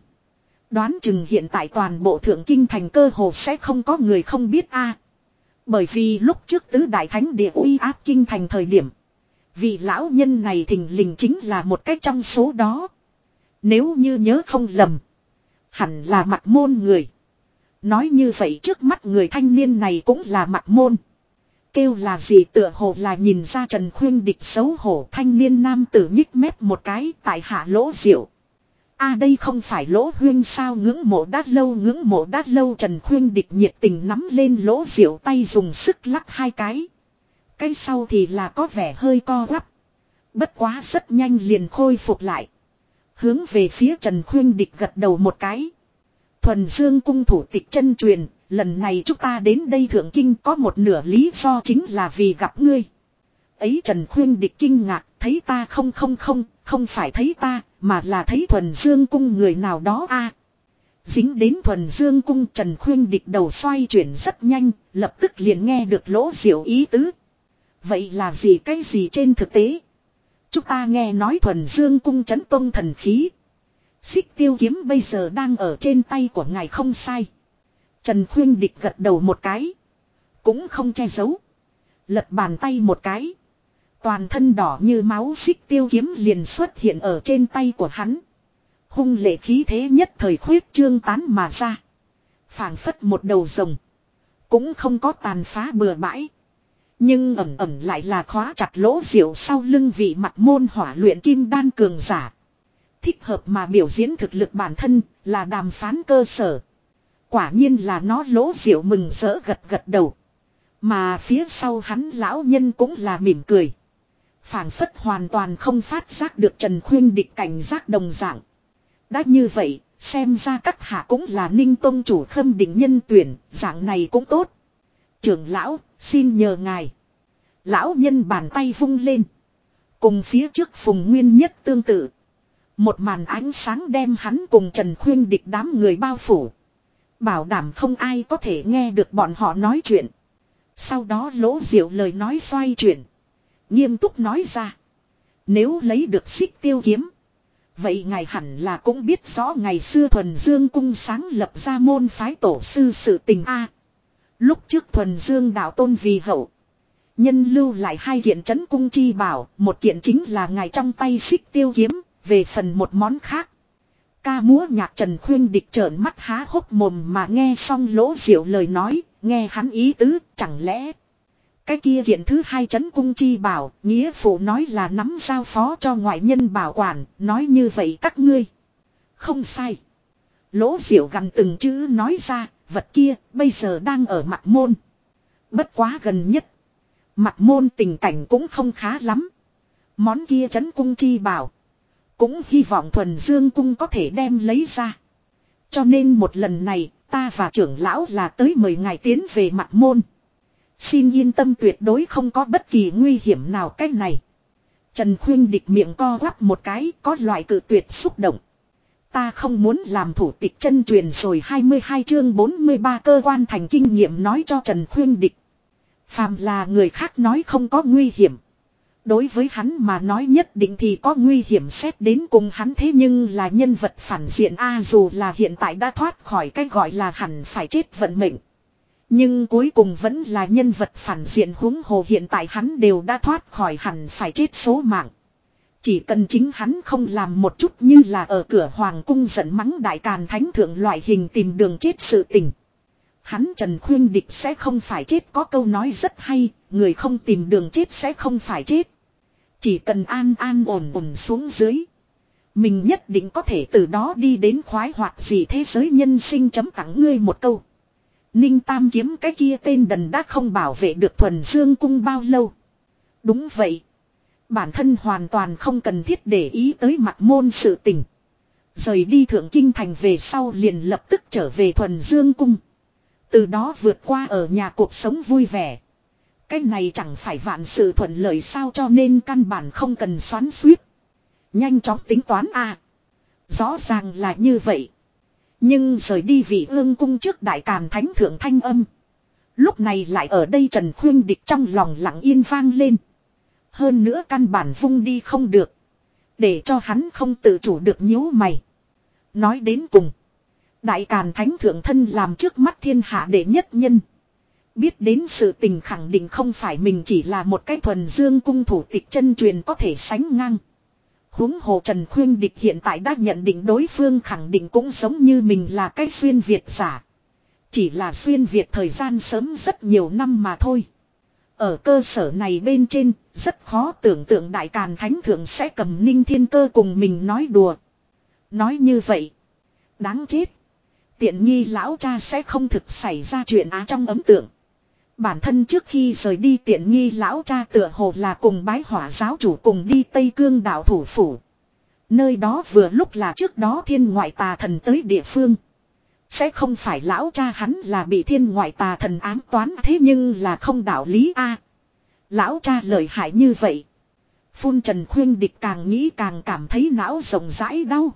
Đoán chừng hiện tại toàn bộ thượng kinh thành cơ hồ sẽ không có người không biết a Bởi vì lúc trước tứ đại thánh địa uy áp kinh thành thời điểm. Vị lão nhân này thình lình chính là một cách trong số đó. Nếu như nhớ không lầm. Hẳn là mặt môn người. Nói như vậy trước mắt người thanh niên này cũng là mặt môn. Kêu là gì tựa hồ là nhìn ra Trần Khuyên địch xấu hổ thanh niên nam tử nhích mép một cái tại hạ lỗ diệu. a đây không phải lỗ huyên sao ngưỡng mộ đát lâu ngưỡng mộ đát lâu Trần Khuyên địch nhiệt tình nắm lên lỗ diệu tay dùng sức lắc hai cái. Cái sau thì là có vẻ hơi co quắp. Bất quá rất nhanh liền khôi phục lại. Hướng về phía Trần Khuyên địch gật đầu một cái. Thuần Dương cung thủ tịch chân truyền, lần này chúng ta đến đây thượng kinh có một nửa lý do chính là vì gặp ngươi. Ấy Trần Khuyên địch kinh ngạc, thấy ta không không không, không phải thấy ta, mà là thấy Thuần Dương cung người nào đó a. Dính đến Thuần Dương cung Trần Khuyên địch đầu xoay chuyển rất nhanh, lập tức liền nghe được lỗ diệu ý tứ. Vậy là gì cái gì trên thực tế? Chúng ta nghe nói Thuần Dương cung chấn tông thần khí. Xích tiêu kiếm bây giờ đang ở trên tay của ngài không sai. Trần Khuyên Địch gật đầu một cái. Cũng không che giấu. Lật bàn tay một cái. Toàn thân đỏ như máu xích tiêu kiếm liền xuất hiện ở trên tay của hắn. Hung lệ khí thế nhất thời khuyết trương tán mà ra. phảng phất một đầu rồng. Cũng không có tàn phá bừa bãi. Nhưng ẩm ẩm lại là khóa chặt lỗ diệu sau lưng vị mặt môn hỏa luyện kim đan cường giả. Thích hợp mà biểu diễn thực lực bản thân là đàm phán cơ sở. Quả nhiên là nó lỗ diệu mừng rỡ gật gật đầu. Mà phía sau hắn lão nhân cũng là mỉm cười. phảng phất hoàn toàn không phát giác được Trần Khuyên địch cảnh giác đồng dạng. Đã như vậy, xem ra các hạ cũng là ninh tôn chủ khâm định nhân tuyển, dạng này cũng tốt. Trưởng lão, xin nhờ ngài. Lão nhân bàn tay vung lên. Cùng phía trước phùng nguyên nhất tương tự. Một màn ánh sáng đem hắn cùng Trần Khuyên địch đám người bao phủ. Bảo đảm không ai có thể nghe được bọn họ nói chuyện. Sau đó lỗ diệu lời nói xoay chuyển. Nghiêm túc nói ra. Nếu lấy được xích tiêu kiếm. Vậy ngài hẳn là cũng biết rõ ngày xưa thuần dương cung sáng lập ra môn phái tổ sư sự tình A. Lúc trước thuần dương đạo tôn vì hậu. Nhân lưu lại hai kiện chấn cung chi bảo, một kiện chính là ngài trong tay xích tiêu kiếm, về phần một món khác. Ca múa nhạc Trần Khuyên địch trợn mắt há hốc mồm mà nghe xong lỗ diệu lời nói, nghe hắn ý tứ, chẳng lẽ. Cái kia kiện thứ hai chấn cung chi bảo, nghĩa phụ nói là nắm giao phó cho ngoại nhân bảo quản, nói như vậy các ngươi. Không sai. Lỗ diệu gần từng chữ nói ra, vật kia bây giờ đang ở mặt môn. Bất quá gần nhất. Mặt môn tình cảnh cũng không khá lắm. Món kia chấn cung chi bảo. Cũng hy vọng thuần dương cung có thể đem lấy ra. Cho nên một lần này, ta và trưởng lão là tới mời ngài tiến về mặt môn. Xin yên tâm tuyệt đối không có bất kỳ nguy hiểm nào cách này. Trần Khuyên địch miệng co quắp một cái, có loại cự tuyệt xúc động. Ta không muốn làm thủ tịch chân truyền rồi 22 chương 43 cơ quan thành kinh nghiệm nói cho Trần Khuyên địch. Phàm là người khác nói không có nguy hiểm. Đối với hắn mà nói nhất định thì có nguy hiểm xét đến cùng hắn thế nhưng là nhân vật phản diện A dù là hiện tại đã thoát khỏi cái gọi là hẳn phải chết vận mệnh. Nhưng cuối cùng vẫn là nhân vật phản diện huống hồ hiện tại hắn đều đã thoát khỏi hẳn phải chết số mạng. Chỉ cần chính hắn không làm một chút như là ở cửa hoàng cung giận mắng đại càn thánh thượng loại hình tìm đường chết sự tình. Hắn Trần Khuyên Địch sẽ không phải chết có câu nói rất hay, người không tìm đường chết sẽ không phải chết. Chỉ cần an an ổn ổn xuống dưới. Mình nhất định có thể từ đó đi đến khoái hoạt gì thế giới nhân sinh chấm tặng ngươi một câu. Ninh Tam kiếm cái kia tên đần đã không bảo vệ được thuần dương cung bao lâu. Đúng vậy. Bản thân hoàn toàn không cần thiết để ý tới mặt môn sự tình. Rời đi thượng kinh thành về sau liền lập tức trở về thuần dương cung. Từ đó vượt qua ở nhà cuộc sống vui vẻ. Cái này chẳng phải vạn sự thuận lợi sao cho nên căn bản không cần xoắn suýt. Nhanh chóng tính toán a Rõ ràng là như vậy. Nhưng rời đi vị ương cung trước đại càn thánh thượng thanh âm. Lúc này lại ở đây Trần Khuyên Địch trong lòng lặng yên vang lên. Hơn nữa căn bản vung đi không được. Để cho hắn không tự chủ được nhíu mày. Nói đến cùng. Đại Càn Thánh Thượng Thân làm trước mắt thiên hạ đệ nhất nhân. Biết đến sự tình khẳng định không phải mình chỉ là một cái thuần dương cung thủ tịch chân truyền có thể sánh ngang. huống hồ Trần Khuyên Địch hiện tại đã nhận định đối phương khẳng định cũng giống như mình là cái xuyên Việt giả. Chỉ là xuyên Việt thời gian sớm rất nhiều năm mà thôi. Ở cơ sở này bên trên, rất khó tưởng tượng Đại Càn Thánh Thượng sẽ cầm ninh thiên cơ cùng mình nói đùa. Nói như vậy. Đáng chết. Tiện nghi lão cha sẽ không thực xảy ra chuyện á trong ấm tượng. Bản thân trước khi rời đi tiện nghi lão cha tựa hồ là cùng bái hỏa giáo chủ cùng đi Tây Cương đảo thủ phủ. Nơi đó vừa lúc là trước đó thiên ngoại tà thần tới địa phương. Sẽ không phải lão cha hắn là bị thiên ngoại tà thần ám toán, thế nhưng là không đạo lý a Lão cha lợi hại như vậy. Phun Trần Khuyên Địch càng nghĩ càng cảm thấy não rộng rãi đau.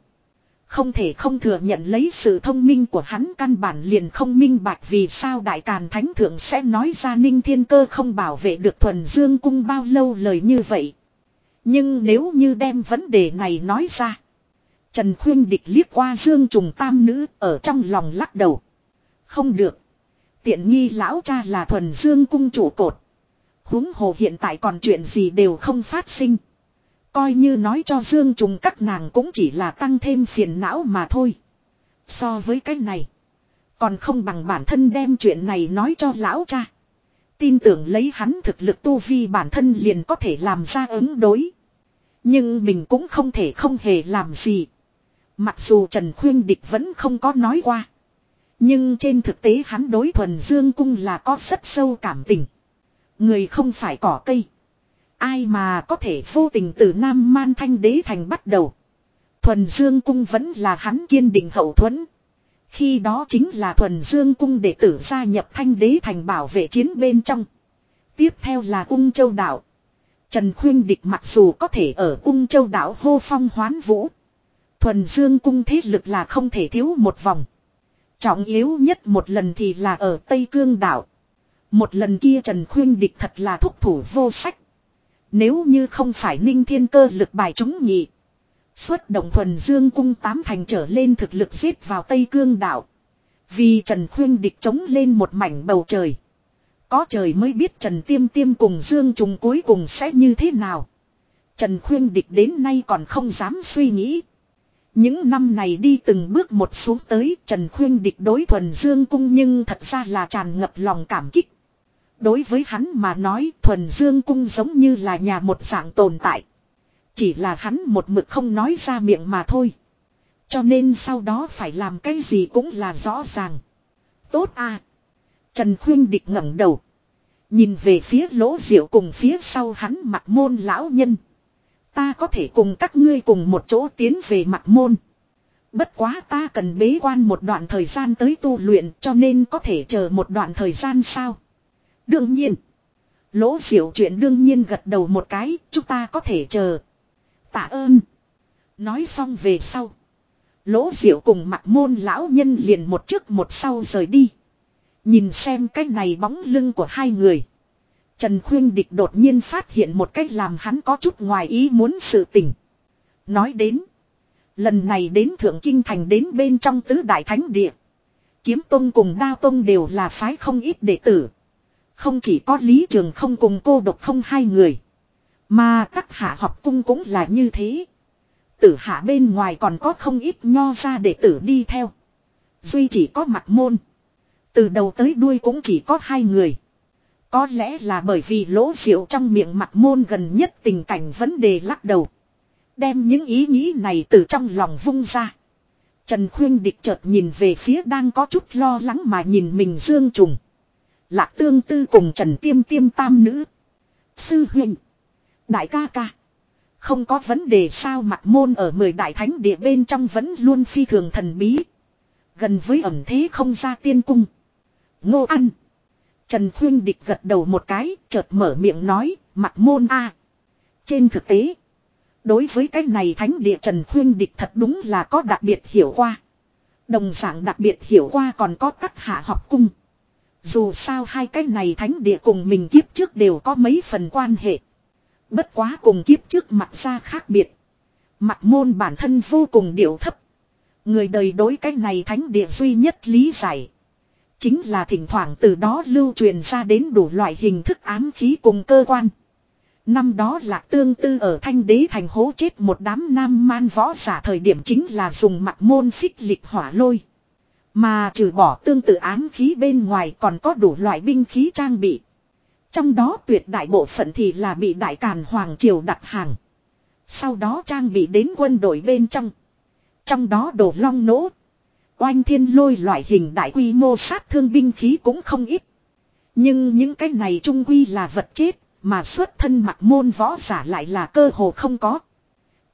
Không thể không thừa nhận lấy sự thông minh của hắn căn bản liền không minh bạch vì sao Đại Càn Thánh Thượng sẽ nói ra Ninh Thiên Cơ không bảo vệ được thuần dương cung bao lâu lời như vậy. Nhưng nếu như đem vấn đề này nói ra. Trần Khuyên Địch liếc qua Dương Trùng Tam Nữ ở trong lòng lắc đầu. Không được. Tiện nghi lão cha là thuần Dương cung chủ cột. huống hồ hiện tại còn chuyện gì đều không phát sinh. Coi như nói cho Dương Trùng các nàng cũng chỉ là tăng thêm phiền não mà thôi. So với cái này. Còn không bằng bản thân đem chuyện này nói cho lão cha. Tin tưởng lấy hắn thực lực tu vi bản thân liền có thể làm ra ứng đối. Nhưng mình cũng không thể không hề làm gì. Mặc dù Trần Khuyên Địch vẫn không có nói qua. Nhưng trên thực tế hắn đối thuần dương cung là có rất sâu cảm tình. Người không phải cỏ cây. Ai mà có thể vô tình từ Nam Man Thanh Đế Thành bắt đầu. Thuần Dương Cung vẫn là hắn kiên định hậu thuẫn. Khi đó chính là Thuần Dương Cung đệ tử gia nhập Thanh Đế Thành bảo vệ chiến bên trong. Tiếp theo là Ung Châu Đảo. Trần Khuyên Địch mặc dù có thể ở Ung Châu Đảo hô phong hoán vũ. Thuần Dương Cung thế lực là không thể thiếu một vòng. Trọng yếu nhất một lần thì là ở Tây Cương Đảo. Một lần kia Trần Khuyên Địch thật là thúc thủ vô sách. Nếu như không phải ninh thiên cơ lực bài chúng nhị. Xuất động thuần dương cung tám thành trở lên thực lực giết vào Tây Cương đảo. Vì Trần Khuyên địch chống lên một mảnh bầu trời. Có trời mới biết Trần Tiêm Tiêm cùng Dương Trùng cuối cùng sẽ như thế nào. Trần Khuyên địch đến nay còn không dám suy nghĩ. Những năm này đi từng bước một xuống tới Trần Khuyên địch đối thuần Dương cung nhưng thật ra là tràn ngập lòng cảm kích. Đối với hắn mà nói, thuần dương cung giống như là nhà một dạng tồn tại. Chỉ là hắn một mực không nói ra miệng mà thôi. Cho nên sau đó phải làm cái gì cũng là rõ ràng. Tốt à. Trần Khuyên Địch ngẩng đầu. Nhìn về phía lỗ diệu cùng phía sau hắn mặt môn lão nhân. Ta có thể cùng các ngươi cùng một chỗ tiến về mặt môn. Bất quá ta cần bế quan một đoạn thời gian tới tu luyện cho nên có thể chờ một đoạn thời gian sao. Đương nhiên. Lỗ diệu chuyện đương nhiên gật đầu một cái, chúng ta có thể chờ. Tạ ơn. Nói xong về sau. Lỗ diệu cùng mặt môn lão nhân liền một trước một sau rời đi. Nhìn xem cái này bóng lưng của hai người. Trần Khuyên Địch đột nhiên phát hiện một cách làm hắn có chút ngoài ý muốn sự tình. Nói đến. Lần này đến Thượng Kinh Thành đến bên trong tứ đại thánh địa. Kiếm Tông cùng Đao Tông đều là phái không ít đệ tử. Không chỉ có lý trường không cùng cô độc không hai người. Mà các hạ học cung cũng là như thế. Tử hạ bên ngoài còn có không ít nho ra để tử đi theo. Duy chỉ có mặt môn. Từ đầu tới đuôi cũng chỉ có hai người. Có lẽ là bởi vì lỗ rượu trong miệng mặt môn gần nhất tình cảnh vấn đề lắc đầu. Đem những ý nghĩ này từ trong lòng vung ra. Trần Khuyên Địch chợt nhìn về phía đang có chút lo lắng mà nhìn mình Dương Trùng. Lạc tương tư cùng Trần Tiêm Tiêm tam nữ. Sư huynh. Đại ca ca. Không có vấn đề sao mặt môn ở mười đại thánh địa bên trong vẫn luôn phi thường thần bí. Gần với ẩm thế không ra tiên cung. Ngô ăn. Trần Khuyên Địch gật đầu một cái, chợt mở miệng nói, mặt môn a. Trên thực tế, đối với cái này thánh địa Trần Khuyên Địch thật đúng là có đặc biệt hiểu qua. Đồng dạng đặc biệt hiểu qua còn có các hạ học cung. Dù sao hai cái này thánh địa cùng mình kiếp trước đều có mấy phần quan hệ. Bất quá cùng kiếp trước mặt ra khác biệt. Mặt môn bản thân vô cùng điệu thấp. Người đời đối cái này thánh địa duy nhất lý giải. Chính là thỉnh thoảng từ đó lưu truyền ra đến đủ loại hình thức ám khí cùng cơ quan. Năm đó là tương tư ở thanh đế thành hố chết một đám nam man võ giả thời điểm chính là dùng mặt môn phích lịch hỏa lôi. Mà trừ bỏ tương tự ám khí bên ngoài còn có đủ loại binh khí trang bị. Trong đó tuyệt đại bộ phận thì là bị đại càn hoàng triều đặt hàng. Sau đó trang bị đến quân đội bên trong. Trong đó đổ long nỗ. Oanh thiên lôi loại hình đại quy mô sát thương binh khí cũng không ít. Nhưng những cái này trung quy là vật chết, mà xuất thân mặc môn võ giả lại là cơ hồ không có.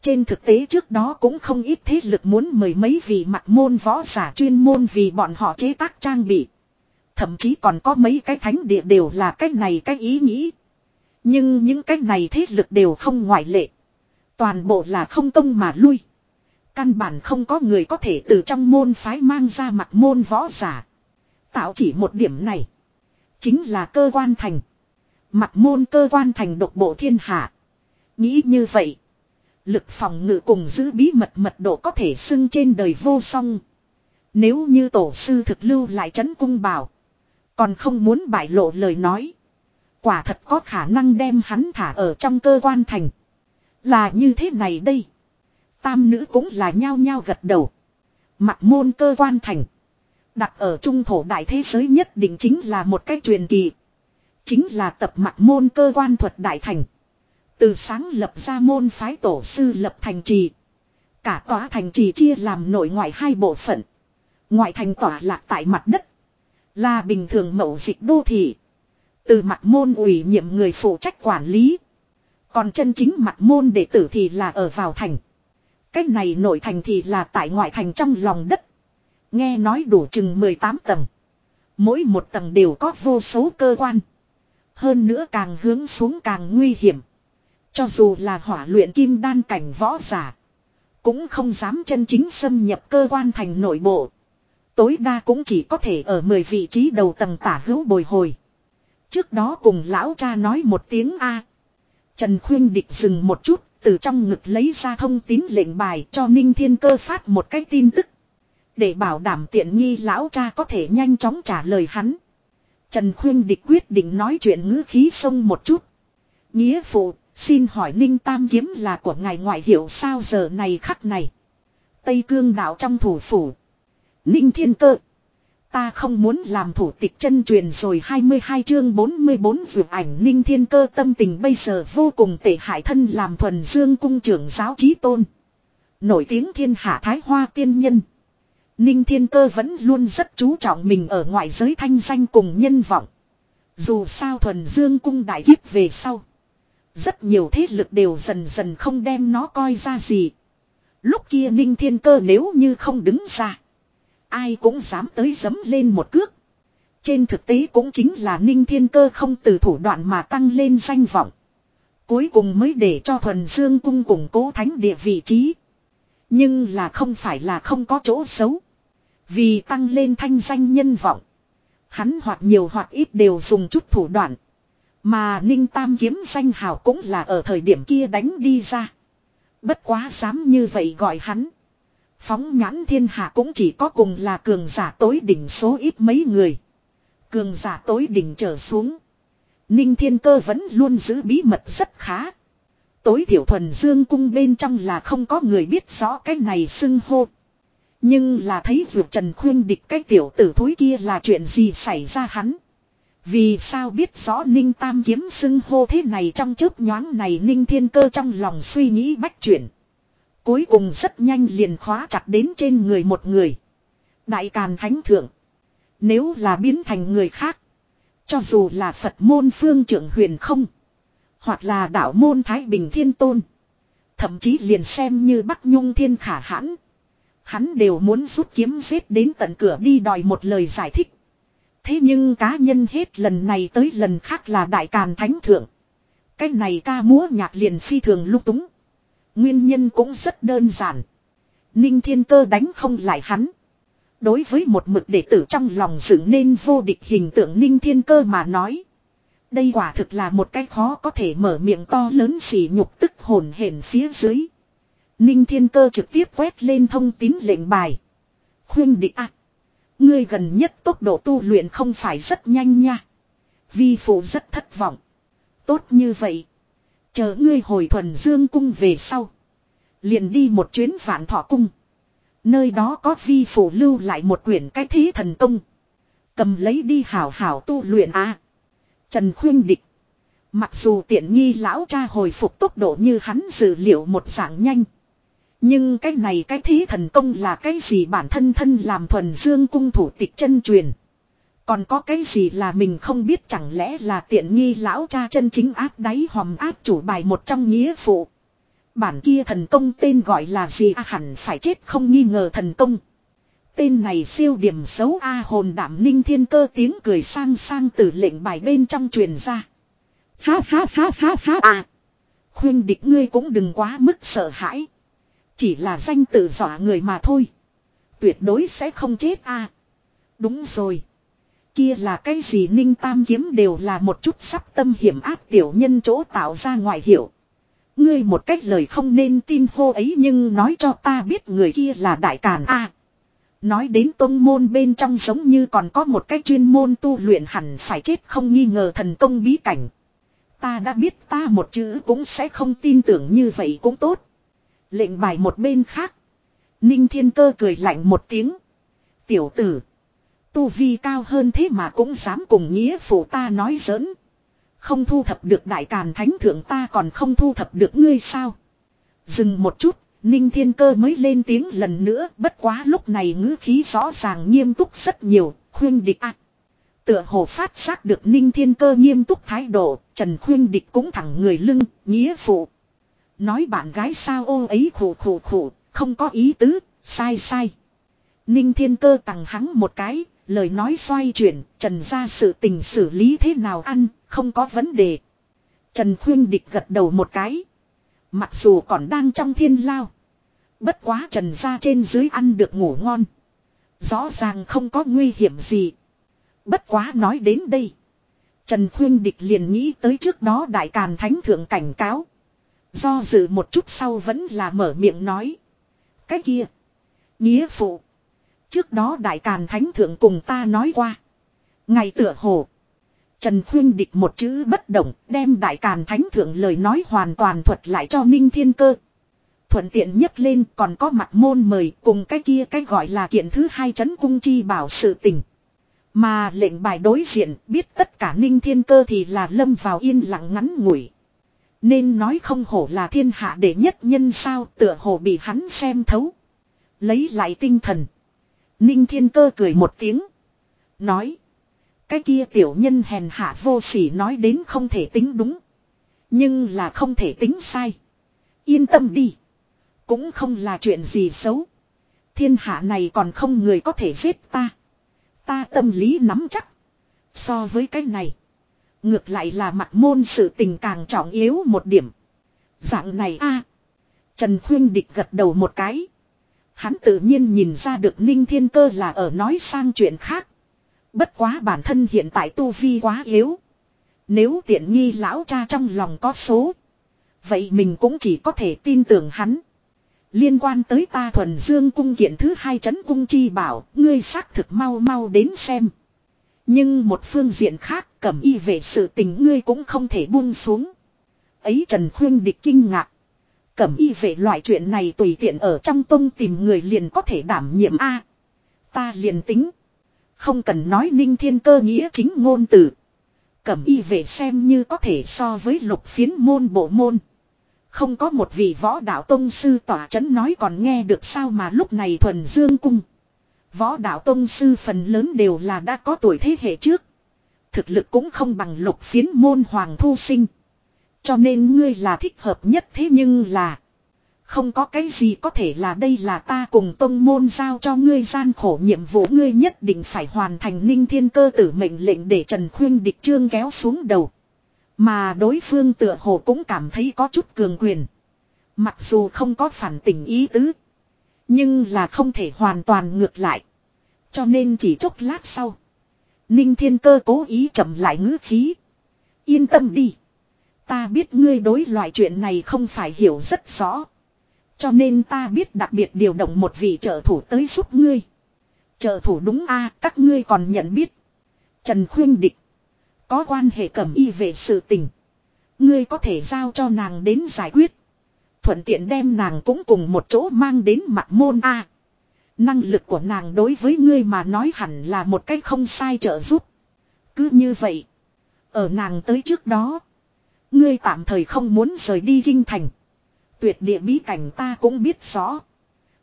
Trên thực tế trước đó cũng không ít thế lực muốn mời mấy vị mặt môn võ giả chuyên môn vì bọn họ chế tác trang bị. Thậm chí còn có mấy cái thánh địa đều là cái này cái ý nghĩ. Nhưng những cái này thế lực đều không ngoại lệ. Toàn bộ là không công mà lui. Căn bản không có người có thể từ trong môn phái mang ra mặt môn võ giả. Tạo chỉ một điểm này. Chính là cơ quan thành. Mặt môn cơ quan thành độc bộ thiên hạ. Nghĩ như vậy. Lực phòng ngự cùng giữ bí mật mật độ có thể xưng trên đời vô song. Nếu như tổ sư thực lưu lại trấn cung bảo. Còn không muốn bại lộ lời nói. Quả thật có khả năng đem hắn thả ở trong cơ quan thành. Là như thế này đây. Tam nữ cũng là nhao nhao gật đầu. Mặt môn cơ quan thành. Đặt ở trung thổ đại thế giới nhất định chính là một cái truyền kỳ. Chính là tập mặt môn cơ quan thuật đại thành. Từ sáng lập ra môn phái tổ sư lập thành trì. Cả tòa thành trì chia làm nội ngoại hai bộ phận. Ngoại thành tỏa lạc tại mặt đất. Là bình thường mậu dịch đô thị. Từ mặt môn ủy nhiệm người phụ trách quản lý. Còn chân chính mặt môn đệ tử thì là ở vào thành. Cách này nội thành thì là tại ngoại thành trong lòng đất. Nghe nói đủ chừng 18 tầng. Mỗi một tầng đều có vô số cơ quan. Hơn nữa càng hướng xuống càng nguy hiểm. Cho dù là hỏa luyện kim đan cảnh võ giả. Cũng không dám chân chính xâm nhập cơ quan thành nội bộ. Tối đa cũng chỉ có thể ở 10 vị trí đầu tầng tả hữu bồi hồi. Trước đó cùng lão cha nói một tiếng A. Trần Khuyên Địch dừng một chút, từ trong ngực lấy ra thông tín lệnh bài cho Ninh Thiên Cơ phát một cái tin tức. Để bảo đảm tiện nghi lão cha có thể nhanh chóng trả lời hắn. Trần Khuyên Địch quyết định nói chuyện ngữ khí sông một chút. Nghĩa phụ, xin hỏi Ninh Tam Kiếm là của ngài ngoại hiệu sao giờ này khắc này. Tây Cương đạo trong thủ phủ. Ninh Thiên Cơ. Ta không muốn làm thủ tịch chân truyền rồi 22 chương 44 vượt ảnh Ninh Thiên Cơ tâm tình bây giờ vô cùng tệ hại thân làm thuần dương cung trưởng giáo trí tôn. Nổi tiếng thiên hạ thái hoa tiên nhân. Ninh Thiên Cơ vẫn luôn rất chú trọng mình ở ngoại giới thanh danh cùng nhân vọng. Dù sao thuần dương cung đại kiếp về sau. Rất nhiều thế lực đều dần dần không đem nó coi ra gì. Lúc kia Ninh Thiên Cơ nếu như không đứng ra. Ai cũng dám tới dấm lên một cước. Trên thực tế cũng chính là Ninh Thiên Cơ không từ thủ đoạn mà tăng lên danh vọng. Cuối cùng mới để cho thuần dương cung củng cố thánh địa vị trí. Nhưng là không phải là không có chỗ xấu. Vì tăng lên thanh danh nhân vọng. Hắn hoặc nhiều hoặc ít đều dùng chút thủ đoạn. Mà Ninh Tam kiếm danh hào cũng là ở thời điểm kia đánh đi ra. Bất quá dám như vậy gọi hắn. Phóng nhãn thiên hạ cũng chỉ có cùng là cường giả tối đỉnh số ít mấy người. Cường giả tối đỉnh trở xuống. Ninh thiên cơ vẫn luôn giữ bí mật rất khá. Tối thiểu thuần dương cung bên trong là không có người biết rõ cái này xưng hô. Nhưng là thấy vượt trần khuyên địch cái tiểu tử thúi kia là chuyện gì xảy ra hắn. Vì sao biết rõ Ninh Tam kiếm xưng hô thế này trong chớp nhoáng này Ninh Thiên Cơ trong lòng suy nghĩ bách chuyển. Cuối cùng rất nhanh liền khóa chặt đến trên người một người. Đại Càn Thánh Thượng. Nếu là biến thành người khác. Cho dù là Phật môn phương trưởng huyền không. Hoặc là đạo môn Thái Bình Thiên Tôn. Thậm chí liền xem như Bắc Nhung Thiên khả hãn. Hắn đều muốn rút kiếm giết đến tận cửa đi đòi một lời giải thích. Thế nhưng cá nhân hết lần này tới lần khác là đại càn thánh thượng. Cái này ca múa nhạc liền phi thường lúc túng. Nguyên nhân cũng rất đơn giản. Ninh thiên cơ đánh không lại hắn. Đối với một mực đệ tử trong lòng dựng nên vô địch hình tượng ninh thiên cơ mà nói. Đây quả thực là một cái khó có thể mở miệng to lớn xỉ nhục tức hồn hển phía dưới. Ninh thiên cơ trực tiếp quét lên thông tín lệnh bài. Khuyên địch ạ ngươi gần nhất tốc độ tu luyện không phải rất nhanh nha. Vi phụ rất thất vọng. Tốt như vậy. Chờ ngươi hồi thuần dương cung về sau. Liền đi một chuyến vạn thọ cung. Nơi đó có vi phụ lưu lại một quyển cái thí thần công. Cầm lấy đi hảo hảo tu luyện à. Trần khuyên địch. Mặc dù tiện nghi lão cha hồi phục tốc độ như hắn dự liệu một dạng nhanh. Nhưng cái này cái thí thần công là cái gì bản thân thân làm thuần dương cung thủ tịch chân truyền. Còn có cái gì là mình không biết chẳng lẽ là tiện nghi lão cha chân chính áp đáy hòm áp chủ bài một trong nghĩa phụ. Bản kia thần công tên gọi là gì à, hẳn phải chết không nghi ngờ thần công. Tên này siêu điểm xấu A hồn đảm ninh thiên cơ tiếng cười sang sang từ lệnh bài bên trong truyền ra. Ha ha ha ha ha à. Khuyên địch ngươi cũng đừng quá mức sợ hãi. Chỉ là danh tự dọa người mà thôi. Tuyệt đối sẽ không chết a. Đúng rồi. Kia là cái gì ninh tam kiếm đều là một chút sắp tâm hiểm áp tiểu nhân chỗ tạo ra ngoại hiệu. Ngươi một cách lời không nên tin hô ấy nhưng nói cho ta biết người kia là đại càn a. nói đến tôn môn bên trong giống như còn có một cái chuyên môn tu luyện hẳn phải chết không nghi ngờ thần công bí cảnh. Ta đã biết ta một chữ cũng sẽ không tin tưởng như vậy cũng tốt. Lệnh bài một bên khác. Ninh thiên cơ cười lạnh một tiếng. Tiểu tử. Tu vi cao hơn thế mà cũng dám cùng nghĩa phụ ta nói giỡn. Không thu thập được đại càn thánh thượng ta còn không thu thập được ngươi sao. Dừng một chút, Ninh Thiên Cơ mới lên tiếng lần nữa, bất quá lúc này ngữ khí rõ ràng nghiêm túc rất nhiều, khuyên địch ạ. Tựa hồ phát giác được Ninh Thiên Cơ nghiêm túc thái độ, Trần khuyên địch cũng thẳng người lưng, nghĩa phụ. Nói bạn gái sao ô ấy khổ khổ khổ, không có ý tứ, sai sai. Ninh Thiên Cơ tặng hắn một cái, lời nói xoay chuyển, Trần ra sự tình xử lý thế nào ăn, không có vấn đề. Trần Khuyên Địch gật đầu một cái. Mặc dù còn đang trong thiên lao. Bất quá Trần ra trên dưới ăn được ngủ ngon. Rõ ràng không có nguy hiểm gì. Bất quá nói đến đây. Trần Khuyên Địch liền nghĩ tới trước đó Đại Càn Thánh Thượng cảnh cáo. Do dự một chút sau vẫn là mở miệng nói. Cái kia. Nghĩa phụ. Trước đó Đại Càn Thánh Thượng cùng ta nói qua. Ngày tựa hồ. Trần Khuyên Địch một chữ bất động, đem Đại Càn Thánh Thượng lời nói hoàn toàn thuật lại cho Minh Thiên Cơ. Thuận tiện nhất lên, còn có mặt môn mời, cùng cái kia cái gọi là kiện thứ hai chấn cung chi bảo sự tình. Mà lệnh bài đối diện, biết tất cả ninh thiên cơ thì là lâm vào yên lặng ngắn ngủi. Nên nói không hổ là thiên hạ đệ nhất nhân sao tựa hồ bị hắn xem thấu. Lấy lại tinh thần. Ninh thiên cơ cười một tiếng. Nói. Cái kia tiểu nhân hèn hạ vô sỉ nói đến không thể tính đúng. Nhưng là không thể tính sai. Yên tâm đi. Cũng không là chuyện gì xấu. Thiên hạ này còn không người có thể giết ta. Ta tâm lý nắm chắc. So với cái này. Ngược lại là mặt môn sự tình càng trọng yếu một điểm. Dạng này a Trần Khuyên Địch gật đầu một cái. Hắn tự nhiên nhìn ra được Ninh Thiên Cơ là ở nói sang chuyện khác. Bất quá bản thân hiện tại tu vi quá yếu. Nếu tiện nghi lão cha trong lòng có số. Vậy mình cũng chỉ có thể tin tưởng hắn. Liên quan tới ta thuần dương cung kiện thứ hai chấn cung chi bảo, ngươi xác thực mau mau đến xem. Nhưng một phương diện khác cẩm y về sự tình ngươi cũng không thể buông xuống. Ấy Trần Khuyên địch kinh ngạc. Cẩm y về loại chuyện này tùy tiện ở trong tông tìm người liền có thể đảm nhiệm A. ta liền tính. Không cần nói ninh thiên cơ nghĩa chính ngôn từ. Cẩm y về xem như có thể so với lục phiến môn bộ môn. Không có một vị võ đạo tông sư tỏa chấn nói còn nghe được sao mà lúc này thuần dương cung. Võ đạo tông sư phần lớn đều là đã có tuổi thế hệ trước. Thực lực cũng không bằng lục phiến môn hoàng thu sinh. Cho nên ngươi là thích hợp nhất thế nhưng là. Không có cái gì có thể là đây là ta cùng tông môn giao cho ngươi gian khổ nhiệm vụ ngươi nhất định phải hoàn thành ninh thiên cơ tử mệnh lệnh để Trần Khuyên địch trương kéo xuống đầu. Mà đối phương tựa hồ cũng cảm thấy có chút cường quyền. Mặc dù không có phản tình ý tứ. Nhưng là không thể hoàn toàn ngược lại. Cho nên chỉ chốc lát sau. Ninh thiên cơ cố ý chậm lại ngữ khí. Yên tâm đi. Ta biết ngươi đối loại chuyện này không phải hiểu rất rõ. Cho nên ta biết đặc biệt điều động một vị trợ thủ tới giúp ngươi. Trợ thủ đúng a, các ngươi còn nhận biết. Trần Khuyên Địch. Có quan hệ cẩm y về sự tình. Ngươi có thể giao cho nàng đến giải quyết. Thuận tiện đem nàng cũng cùng một chỗ mang đến mặt môn A. Năng lực của nàng đối với ngươi mà nói hẳn là một cách không sai trợ giúp. Cứ như vậy. Ở nàng tới trước đó. Ngươi tạm thời không muốn rời đi kinh thành. Tuyệt địa bí cảnh ta cũng biết rõ.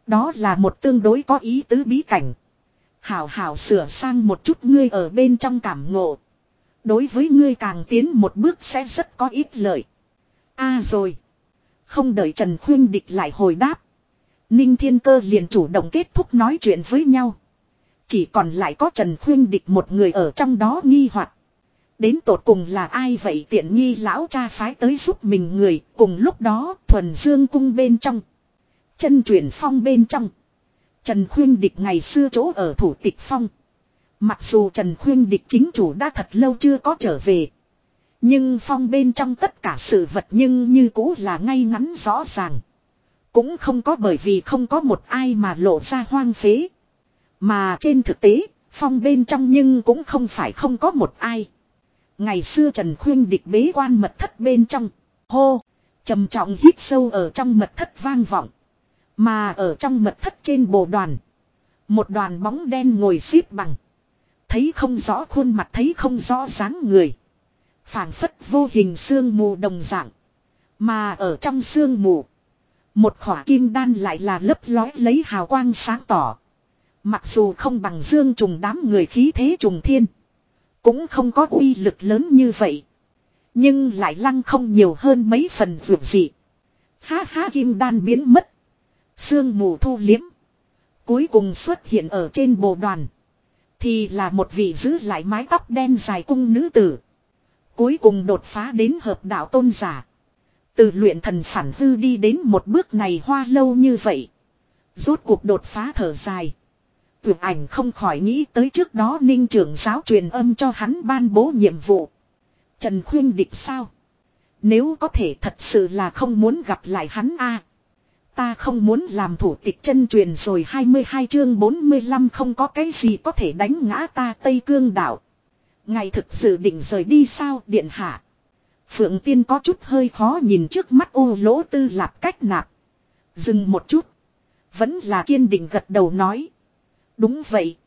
Đó là một tương đối có ý tứ bí cảnh. Hảo hảo sửa sang một chút ngươi ở bên trong cảm ngộ. Đối với ngươi càng tiến một bước sẽ rất có ít lợi. a à rồi. Không đợi Trần Khuyên Địch lại hồi đáp. Ninh Thiên Cơ liền chủ động kết thúc nói chuyện với nhau. Chỉ còn lại có Trần Khuyên Địch một người ở trong đó nghi hoặc Đến tột cùng là ai vậy tiện nghi lão cha phái tới giúp mình người, cùng lúc đó thuần dương cung bên trong. Chân truyền phong bên trong. Trần Khuyên Địch ngày xưa chỗ ở thủ tịch phong. Mặc dù Trần Khuyên Địch chính chủ đã thật lâu chưa có trở về. Nhưng phong bên trong tất cả sự vật nhưng như cũ là ngay ngắn rõ ràng. Cũng không có bởi vì không có một ai mà lộ ra hoang phế. Mà trên thực tế, phong bên trong nhưng cũng không phải không có một ai. Ngày xưa Trần Khuyên địch bế quan mật thất bên trong. Hô! trầm trọng hít sâu ở trong mật thất vang vọng. Mà ở trong mật thất trên bồ đoàn. Một đoàn bóng đen ngồi xếp bằng. Thấy không rõ khuôn mặt thấy không rõ dáng người phảng phất vô hình xương mù đồng dạng. Mà ở trong xương mù. Một khỏa kim đan lại là lấp lói lấy hào quang sáng tỏ. Mặc dù không bằng dương trùng đám người khí thế trùng thiên. Cũng không có uy lực lớn như vậy. Nhưng lại lăng không nhiều hơn mấy phần dược dị. Ha ha, kim đan biến mất. Sương mù thu liếm. Cuối cùng xuất hiện ở trên bồ đoàn. Thì là một vị giữ lại mái tóc đen dài cung nữ tử. Cuối cùng đột phá đến hợp đạo tôn giả. Từ luyện thần phản hư đi đến một bước này hoa lâu như vậy. Rốt cuộc đột phá thở dài. Tưởng ảnh không khỏi nghĩ tới trước đó ninh trưởng giáo truyền âm cho hắn ban bố nhiệm vụ. Trần khuyên địch sao? Nếu có thể thật sự là không muốn gặp lại hắn a Ta không muốn làm thủ tịch chân truyền rồi 22 chương 45 không có cái gì có thể đánh ngã ta Tây Cương đảo. Ngày thực sự định rời đi sao, điện hạ. Phượng tiên có chút hơi khó nhìn trước mắt ô lỗ tư lạp cách nạp. Dừng một chút. Vẫn là kiên định gật đầu nói. Đúng vậy.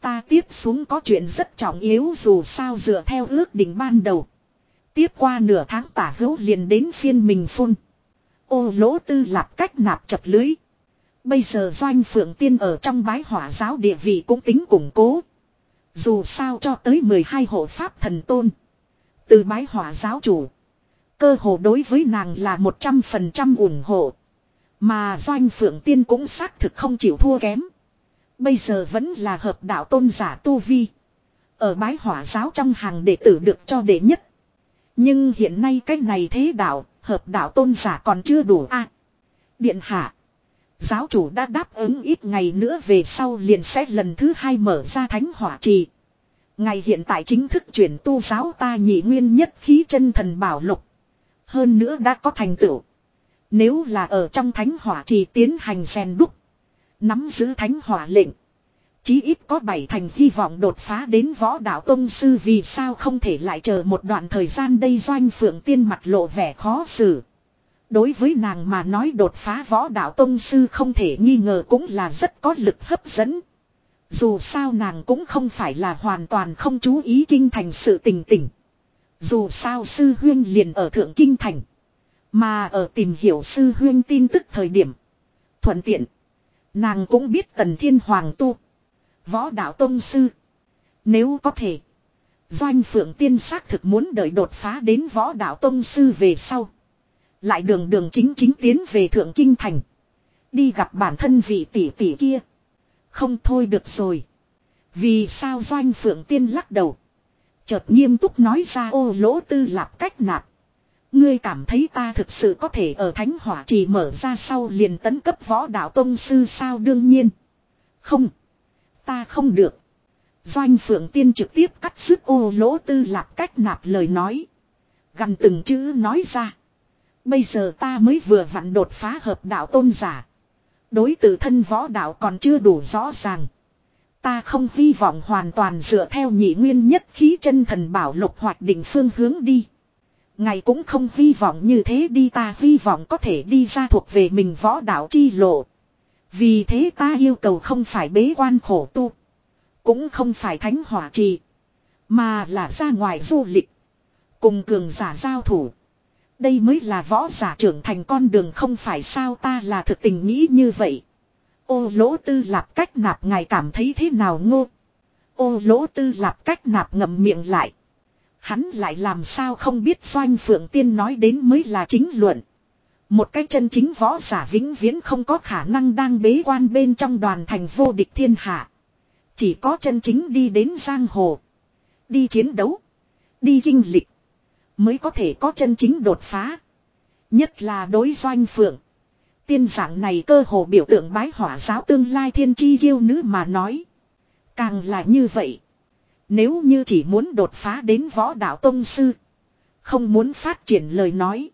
Ta tiếp xuống có chuyện rất trọng yếu dù sao dựa theo ước định ban đầu. Tiếp qua nửa tháng tả hữu liền đến phiên mình phun. Ô lỗ tư lạp cách nạp chập lưới. Bây giờ doanh phượng tiên ở trong bái hỏa giáo địa vị cũng tính củng cố. Dù sao cho tới 12 hộ pháp thần tôn. Từ bái hỏa giáo chủ. Cơ hồ đối với nàng là 100% ủng hộ. Mà doanh phượng tiên cũng xác thực không chịu thua kém. Bây giờ vẫn là hợp đạo tôn giả Tu Vi. Ở bái hỏa giáo trong hàng đệ tử được cho đệ nhất. Nhưng hiện nay cách này thế đạo, hợp đạo tôn giả còn chưa đủ a Điện hạ. Giáo chủ đã đáp ứng ít ngày nữa về sau liền sẽ lần thứ hai mở ra thánh hỏa trì. Ngày hiện tại chính thức chuyển tu giáo ta nhị nguyên nhất khí chân thần bảo lục. Hơn nữa đã có thành tựu. Nếu là ở trong thánh hỏa trì tiến hành rèn đúc. Nắm giữ thánh hỏa lệnh. Chí ít có bảy thành hy vọng đột phá đến võ đạo tông sư vì sao không thể lại chờ một đoạn thời gian đây doanh phượng tiên mặt lộ vẻ khó xử. Đối với nàng mà nói đột phá võ đạo tông sư không thể nghi ngờ cũng là rất có lực hấp dẫn. Dù sao nàng cũng không phải là hoàn toàn không chú ý kinh thành sự tình tình Dù sao sư huyên liền ở thượng kinh thành. Mà ở tìm hiểu sư huyên tin tức thời điểm. Thuận tiện. Nàng cũng biết tần thiên hoàng tu. Võ đạo tông sư. Nếu có thể. Doanh phượng tiên xác thực muốn đợi đột phá đến võ đạo tông sư về sau. Lại đường đường chính chính tiến về Thượng Kinh Thành. Đi gặp bản thân vị tỷ tỷ kia. Không thôi được rồi. Vì sao doanh phượng tiên lắc đầu. Chợt nghiêm túc nói ra, ô, lỗ tư lạp, cách nạp. Ngươi cảm thấy ta thực sự có thể ở thánh hỏa chỉ mở ra sau liền tấn cấp võ đạo tông sư sao đương nhiên. Không. Ta không được. Doanh phượng tiên trực tiếp cắt sức ô, lỗ tư lạp, cách nạp lời nói. Gần từng chữ nói ra. Bây giờ ta mới vừa vặn đột phá hợp đạo tôn giả. Đối tự thân võ đạo còn chưa đủ rõ ràng. Ta không hy vọng hoàn toàn dựa theo nhị nguyên nhất khí chân thần bảo lục hoạt định phương hướng đi. Ngài cũng không hy vọng như thế đi, ta hy vọng có thể đi ra thuộc về mình võ đạo chi lộ. Vì thế ta yêu cầu không phải bế quan khổ tu. Cũng không phải thánh hỏa trì. Mà là ra ngoài du lịch. Cùng cường giả giao thủ. Đây mới là võ giả trưởng thành con đường không phải sao ta là thực tình nghĩ như vậy. Ô lỗ tư lạp cách nạp ngài cảm thấy thế nào ngô. Ô lỗ tư lạp cách nạp ngậm miệng lại. Hắn lại làm sao không biết doanh phượng tiên nói đến mới là chính luận. Một cái chân chính võ giả vĩnh viễn không có khả năng đang bế quan bên trong đoàn thành vô địch thiên hạ. Chỉ có chân chính đi đến giang hồ. Đi chiến đấu. Đi kinh lịch. Mới có thể có chân chính đột phá. Nhất là đối doanh phượng. Tiên dạng này cơ hồ biểu tượng bái hỏa giáo tương lai thiên chi yêu nữ mà nói. Càng là như vậy. Nếu như chỉ muốn đột phá đến võ đạo tông sư. Không muốn phát triển lời nói.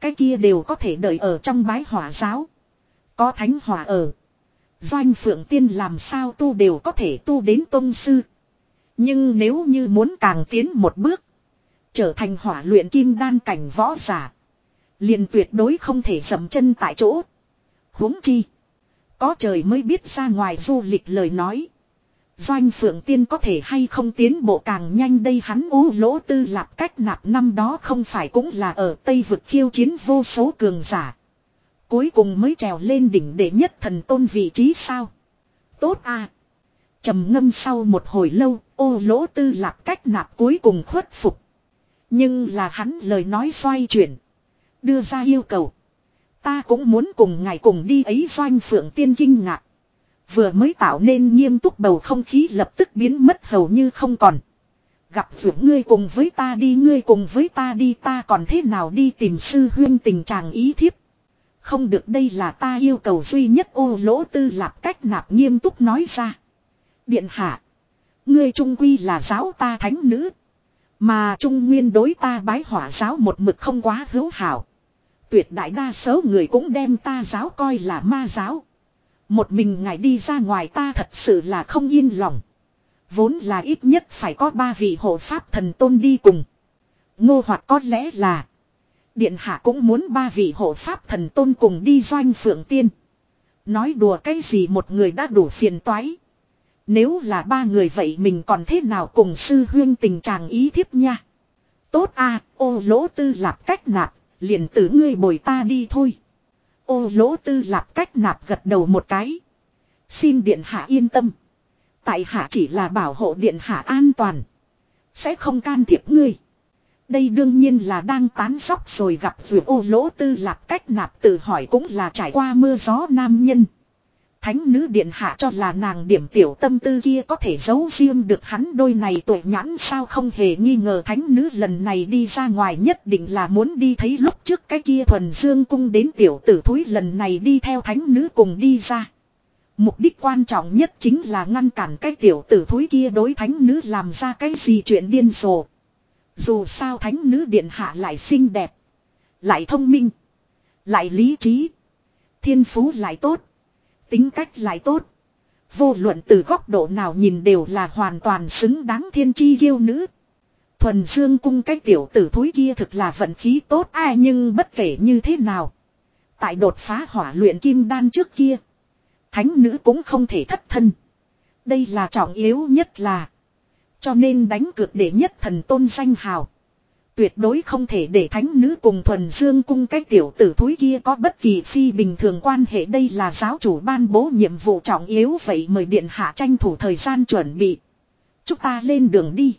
Cái kia đều có thể đợi ở trong bái hỏa giáo. Có thánh hỏa ở. Doanh phượng tiên làm sao tu đều có thể tu đến tông sư. Nhưng nếu như muốn càng tiến một bước. Trở thành hỏa luyện kim đan cảnh võ giả. liền tuyệt đối không thể dầm chân tại chỗ. huống chi. Có trời mới biết ra ngoài du lịch lời nói. Doanh phượng tiên có thể hay không tiến bộ càng nhanh đây hắn ú lỗ tư lạp cách nạp năm đó không phải cũng là ở Tây vực khiêu chiến vô số cường giả. Cuối cùng mới trèo lên đỉnh để nhất thần tôn vị trí sao. Tốt à. trầm ngâm sau một hồi lâu, ô lỗ tư lạp cách nạp cuối cùng khuất phục. Nhưng là hắn lời nói xoay chuyển. Đưa ra yêu cầu. Ta cũng muốn cùng ngài cùng đi ấy doanh phượng tiên kinh ngạc. Vừa mới tạo nên nghiêm túc bầu không khí lập tức biến mất hầu như không còn. Gặp phượng ngươi cùng với ta đi, ngươi cùng với ta đi, ta còn thế nào đi tìm sư huyên tình trạng ý thiếp. Không được, đây là ta yêu cầu duy nhất, ô lỗ tư lạp cách nạp nghiêm túc nói ra. Điện hạ. Ngươi trung quy là giáo ta thánh nữ. Mà trung nguyên đối ta bái hỏa giáo một mực không quá hữu hảo. Tuyệt đại đa số người cũng đem ta giáo coi là ma giáo. Một mình ngài đi ra ngoài ta thật sự là không yên lòng. Vốn là ít nhất phải có ba vị hộ pháp thần tôn đi cùng. Ngô hoặc có lẽ là. Điện hạ cũng muốn ba vị hộ pháp thần tôn cùng đi doanh phượng tiên. Nói đùa cái gì một người đã đủ phiền toái. Nếu là ba người vậy mình còn thế nào cùng sư huyên tình trạng ý thiếp nha. Tốt a ô lỗ tư lạp cách nạp, liền tử ngươi bồi ta đi thôi. Ô lỗ tư lạp cách nạp gật đầu một cái. Xin điện hạ yên tâm. Tại hạ chỉ là bảo hộ điện hạ an toàn. Sẽ không can thiệp ngươi. Đây đương nhiên là đang tán sóc rồi gặp vừa ô lỗ tư lạp cách nạp tự hỏi cũng là trải qua mưa gió nam nhân. Thánh nữ điện hạ cho là nàng điểm tiểu tâm tư kia có thể giấu riêng được hắn đôi này tội nhãn sao không hề nghi ngờ thánh nữ lần này đi ra ngoài nhất định là muốn đi thấy lúc trước cái kia thuần dương cung đến tiểu tử thúi lần này đi theo thánh nữ cùng đi ra. Mục đích quan trọng nhất chính là ngăn cản cái tiểu tử thúi kia đối thánh nữ làm ra cái gì chuyện điên rồ. Dù sao thánh nữ điện hạ lại xinh đẹp. Lại thông minh. Lại lý trí. Thiên phú lại tốt. Tính cách lại tốt. Vô luận từ góc độ nào nhìn đều là hoàn toàn xứng đáng thiên chi yêu nữ. Thuần Dương cung cái tiểu tử thúi kia thực là vận khí tốt, ai nhưng bất kể như thế nào. Tại đột phá hỏa luyện kim đan trước kia. Thánh nữ cũng không thể thất thân. Đây là trọng yếu nhất là. Cho nên đánh cược để nhất thần tôn danh hào. Tuyệt đối không thể để thánh nữ cùng thuần dương cung cái tiểu tử thúi kia có bất kỳ phi bình thường quan hệ đây là giáo chủ ban bố nhiệm vụ trọng yếu vậy mời điện hạ tranh thủ thời gian chuẩn bị. Chúng ta lên đường đi.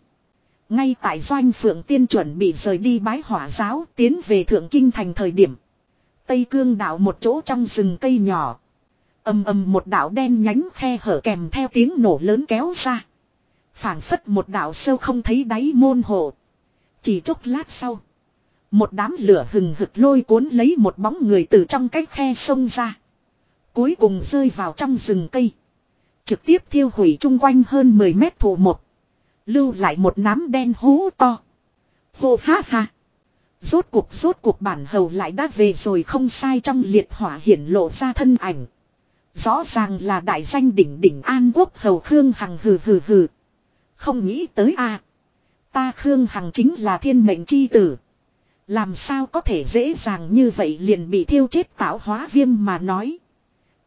Ngay tại doanh phượng tiên chuẩn bị rời đi bái hỏa giáo, tiến về thượng kinh thành thời điểm. Tây cương đảo một chỗ trong rừng cây nhỏ. ầm ầm một đảo đen nhánh khe hở kèm theo tiếng nổ lớn kéo ra. phảng phất một đảo sâu không thấy đáy môn hộ. Chỉ chốc lát sau. Một đám lửa hừng hực lôi cuốn lấy một bóng người từ trong cái khe sông ra. Cuối cùng rơi vào trong rừng cây. Trực tiếp thiêu hủy chung quanh hơn 10 mét thủ một. Lưu lại một nắm đen hú to. Hô ha ha. Rốt cuộc rốt cuộc bản hầu lại đã về rồi không sai trong liệt hỏa hiển lộ ra thân ảnh. Rõ ràng là đại danh đỉnh đỉnh an quốc hầu Khương Hằng hừ hừ hừ. Không nghĩ tới a Ta Khương Hằng chính là thiên mệnh chi tử. Làm sao có thể dễ dàng như vậy liền bị thiêu chết tạo hóa viêm mà nói.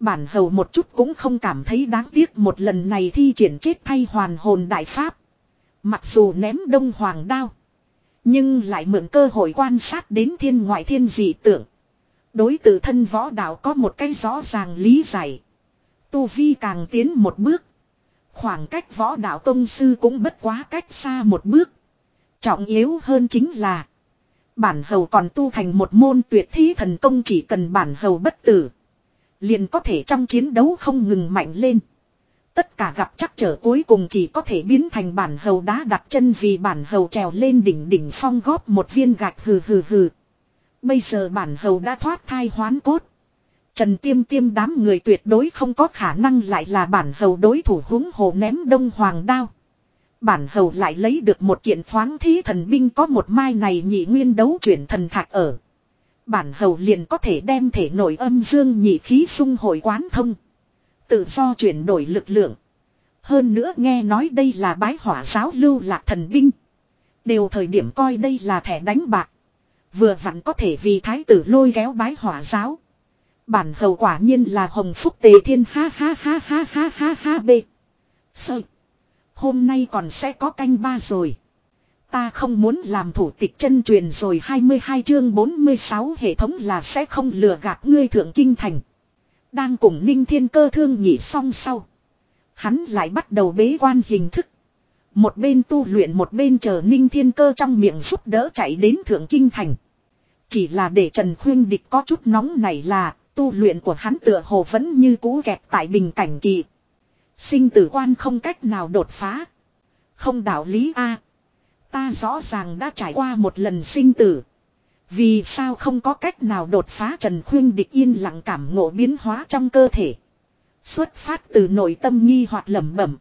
Bản hầu một chút cũng không cảm thấy đáng tiếc một lần này thi triển chết thay hoàn hồn đại pháp. Mặc dù ném đông hoàng đao. Nhưng lại mượn cơ hội quan sát đến thiên ngoại thiên dị tượng. Đối tự thân võ đạo có một cái rõ ràng lý giải. Tu Vi càng tiến một bước. Khoảng cách võ đạo tông sư cũng bất quá cách xa một bước. Trọng yếu hơn chính là. Bản hầu còn tu thành một môn tuyệt thí thần công chỉ cần bản hầu bất tử. Liền có thể trong chiến đấu không ngừng mạnh lên. Tất cả gặp chắc trở cuối cùng chỉ có thể biến thành bản hầu đá đặt chân vì bản hầu trèo lên đỉnh đỉnh phong góp một viên gạch hừ hừ hừ. Bây giờ bản hầu đã thoát thai hoán cốt. Trần tiêm tiêm đám người tuyệt đối không có khả năng lại là bản hầu đối thủ húng hồ ném đông hoàng đao. Bản hầu lại lấy được một kiện thoáng thí thần binh có một mai này nhị nguyên đấu chuyển thần thạch ở. Bản hầu liền có thể đem thể nội âm dương nhị khí sung hội quán thông. Tự do chuyển đổi lực lượng. Hơn nữa nghe nói đây là bái hỏa giáo lưu lạc thần binh. Đều thời điểm coi đây là thẻ đánh bạc. Vừa vặn có thể vì thái tử lôi kéo bái hỏa giáo. Bản hầu quả nhiên là hồng phúc tề thiên ha ha ha ha ha ha ha b. Sơ. Hôm nay còn sẽ có canh ba rồi. Ta không muốn làm thủ tịch chân truyền rồi 22 chương 46 hệ thống là sẽ không lừa gạt ngươi thượng kinh thành. Đang cùng ninh thiên cơ thương nhị xong sau. Hắn lại bắt đầu bế quan hình thức. Một bên tu luyện một bên chờ ninh thiên cơ trong miệng giúp đỡ chạy đến thượng kinh thành. Chỉ là để Trần Khuyên Địch có chút nóng này là, tu luyện của hắn tựa hồ vẫn như cũ kẹt tại bình cảnh kỳ. Sinh tử quan không cách nào đột phá. Không đạo lý A. Ta rõ ràng đã trải qua một lần sinh tử. Vì sao không có cách nào đột phá Trần Khuyên địch yên lặng cảm ngộ biến hóa trong cơ thể. Xuất phát từ nội tâm nghi hoặc lẩm bẩm.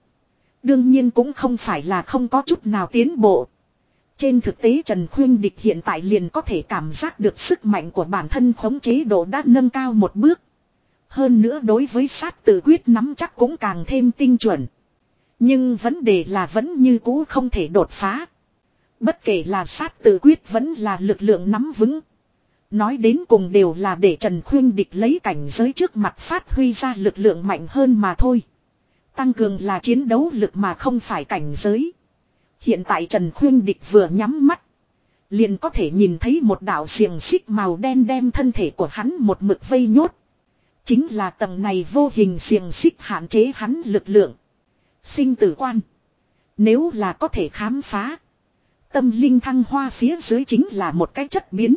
Đương nhiên cũng không phải là không có chút nào tiến bộ. Trên thực tế Trần Khuyên Địch hiện tại liền có thể cảm giác được sức mạnh của bản thân khống chế độ đã nâng cao một bước. Hơn nữa đối với sát tự quyết nắm chắc cũng càng thêm tinh chuẩn. Nhưng vấn đề là vẫn như cũ không thể đột phá. Bất kể là sát tự quyết vẫn là lực lượng nắm vững. Nói đến cùng đều là để Trần Khuyên Địch lấy cảnh giới trước mặt phát huy ra lực lượng mạnh hơn mà thôi. Tăng cường là chiến đấu lực mà không phải cảnh giới. Hiện tại Trần Khuyên Địch vừa nhắm mắt. Liền có thể nhìn thấy một đạo xiềng xích màu đen đem thân thể của hắn một mực vây nhốt. Chính là tầng này vô hình xiềng xích hạn chế hắn lực lượng. Sinh tử quan. Nếu là có thể khám phá. Tâm linh thăng hoa phía dưới chính là một cái chất biến.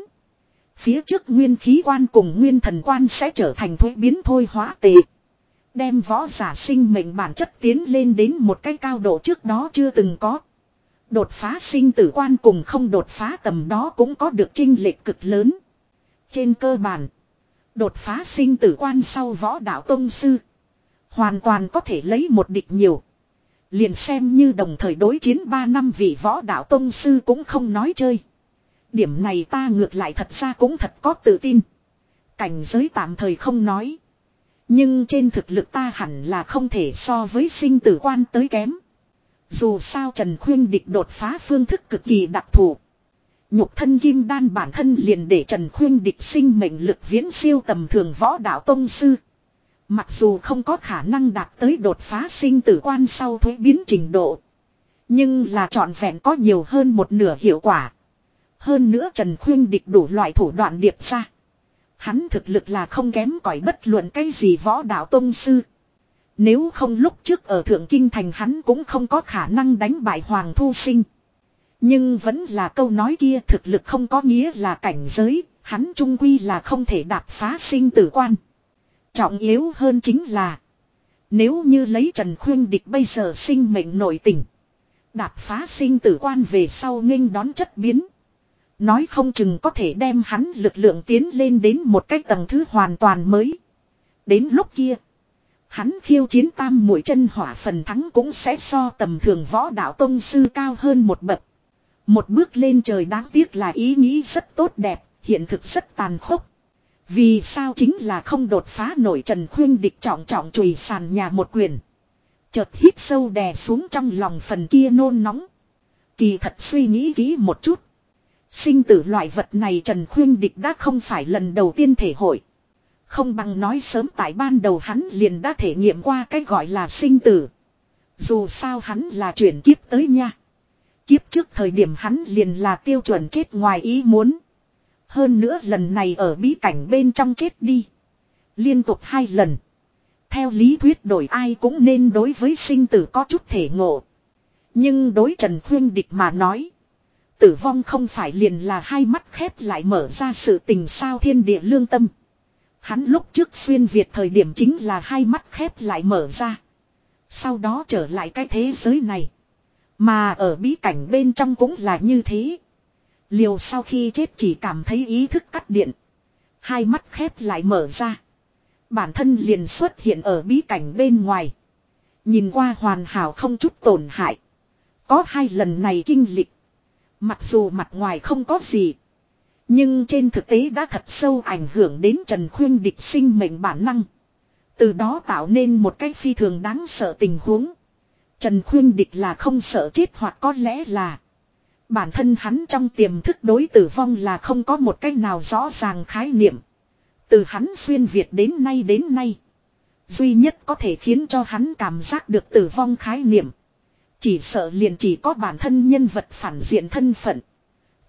Phía trước nguyên khí quan cùng nguyên thần quan sẽ trở thành thuế biến thôi hóa tệ. Đem võ giả sinh mệnh bản chất tiến lên đến một cái cao độ trước đó chưa từng có. Đột phá sinh tử quan cùng không đột phá tầm đó cũng có được trinh lệch cực lớn. Trên cơ bản, đột phá sinh tử quan sau võ đạo tông sư. Hoàn toàn có thể lấy một địch nhiều. Liền xem như đồng thời đối chiến 3 năm vị võ đạo tông sư cũng không nói chơi. Điểm này ta ngược lại thật ra cũng thật có tự tin. Cảnh giới tạm thời không nói. Nhưng trên thực lực ta hẳn là không thể so với sinh tử quan tới kém. Dù sao Trần Khuyên địch đột phá phương thức cực kỳ đặc thù. Nhục thân kim đan bản thân liền để Trần Khuyên địch sinh mệnh lực viễn siêu tầm thường võ đạo tông sư. Mặc dù không có khả năng đạt tới đột phá sinh tử quan sau thuế biến trình độ. Nhưng là trọn vẹn có nhiều hơn một nửa hiệu quả. Hơn nữa Trần Khuyên địch đủ loại thủ đoạn điệp ra. Hắn thực lực là không kém cỏi bất luận cái gì võ đạo tông sư. Nếu không lúc trước ở Thượng Kinh Thành hắn cũng không có khả năng đánh bại Hoàng Thu Sinh. Nhưng vẫn là câu nói kia thực lực không có nghĩa là cảnh giới, hắn trung quy là không thể đạp phá sinh tử quan. Trọng yếu hơn chính là nếu như lấy Trần Khuyên Địch bây giờ sinh mệnh nội tình. Đạp phá sinh tử quan về sau nghênh đón chất biến. Nói không chừng có thể đem hắn lực lượng tiến lên đến một cái tầng thứ hoàn toàn mới. Đến lúc kia. Hắn khiêu chiến tam mũi chân hỏa phần thắng cũng sẽ so tầm thường võ đạo tông sư cao hơn một bậc. Một bước lên trời đáng tiếc là ý nghĩ rất tốt đẹp, hiện thực rất tàn khốc. Vì sao chính là không đột phá nổi Trần Khuyên địch trọng trọng chùy sàn nhà một quyền. Chợt hít sâu đè xuống trong lòng phần kia nôn nóng. Kỳ thật suy nghĩ kỹ một chút. Sinh tử loại vật này Trần Khuyên địch đã không phải lần đầu tiên thể hội. Không bằng nói sớm tại ban đầu hắn liền đã thể nghiệm qua cái gọi là sinh tử. Dù sao hắn là chuyển kiếp tới nha. Kiếp trước thời điểm hắn liền là tiêu chuẩn chết ngoài ý muốn. Hơn nữa lần này ở bí cảnh bên trong chết đi. Liên tục hai lần. Theo lý thuyết đổi ai cũng nên đối với sinh tử có chút thể ngộ. Nhưng đối Trần Khuyên Địch mà nói. Tử vong không phải liền là hai mắt khép lại mở ra sự tình sao thiên địa lương tâm. Hắn lúc trước xuyên Việt thời điểm chính là hai mắt khép lại mở ra. Sau đó trở lại cái thế giới này. Mà ở bí cảnh bên trong cũng là như thế. Liều sau khi chết chỉ cảm thấy ý thức cắt điện. Hai mắt khép lại mở ra. Bản thân liền xuất hiện ở bí cảnh bên ngoài. Nhìn qua hoàn hảo không chút tổn hại. Có hai lần này kinh lịch. Mặc dù mặt ngoài không có gì. Nhưng trên thực tế đã thật sâu ảnh hưởng đến Trần Khuyên địch sinh mệnh bản năng. Từ đó tạo nên một cái phi thường đáng sợ tình huống. Trần Khuyên địch là không sợ chết hoặc có lẽ là Bản thân hắn trong tiềm thức đối tử vong là không có một cách nào rõ ràng khái niệm. Từ hắn xuyên Việt đến nay đến nay. Duy nhất có thể khiến cho hắn cảm giác được tử vong khái niệm. Chỉ sợ liền chỉ có bản thân nhân vật phản diện thân phận.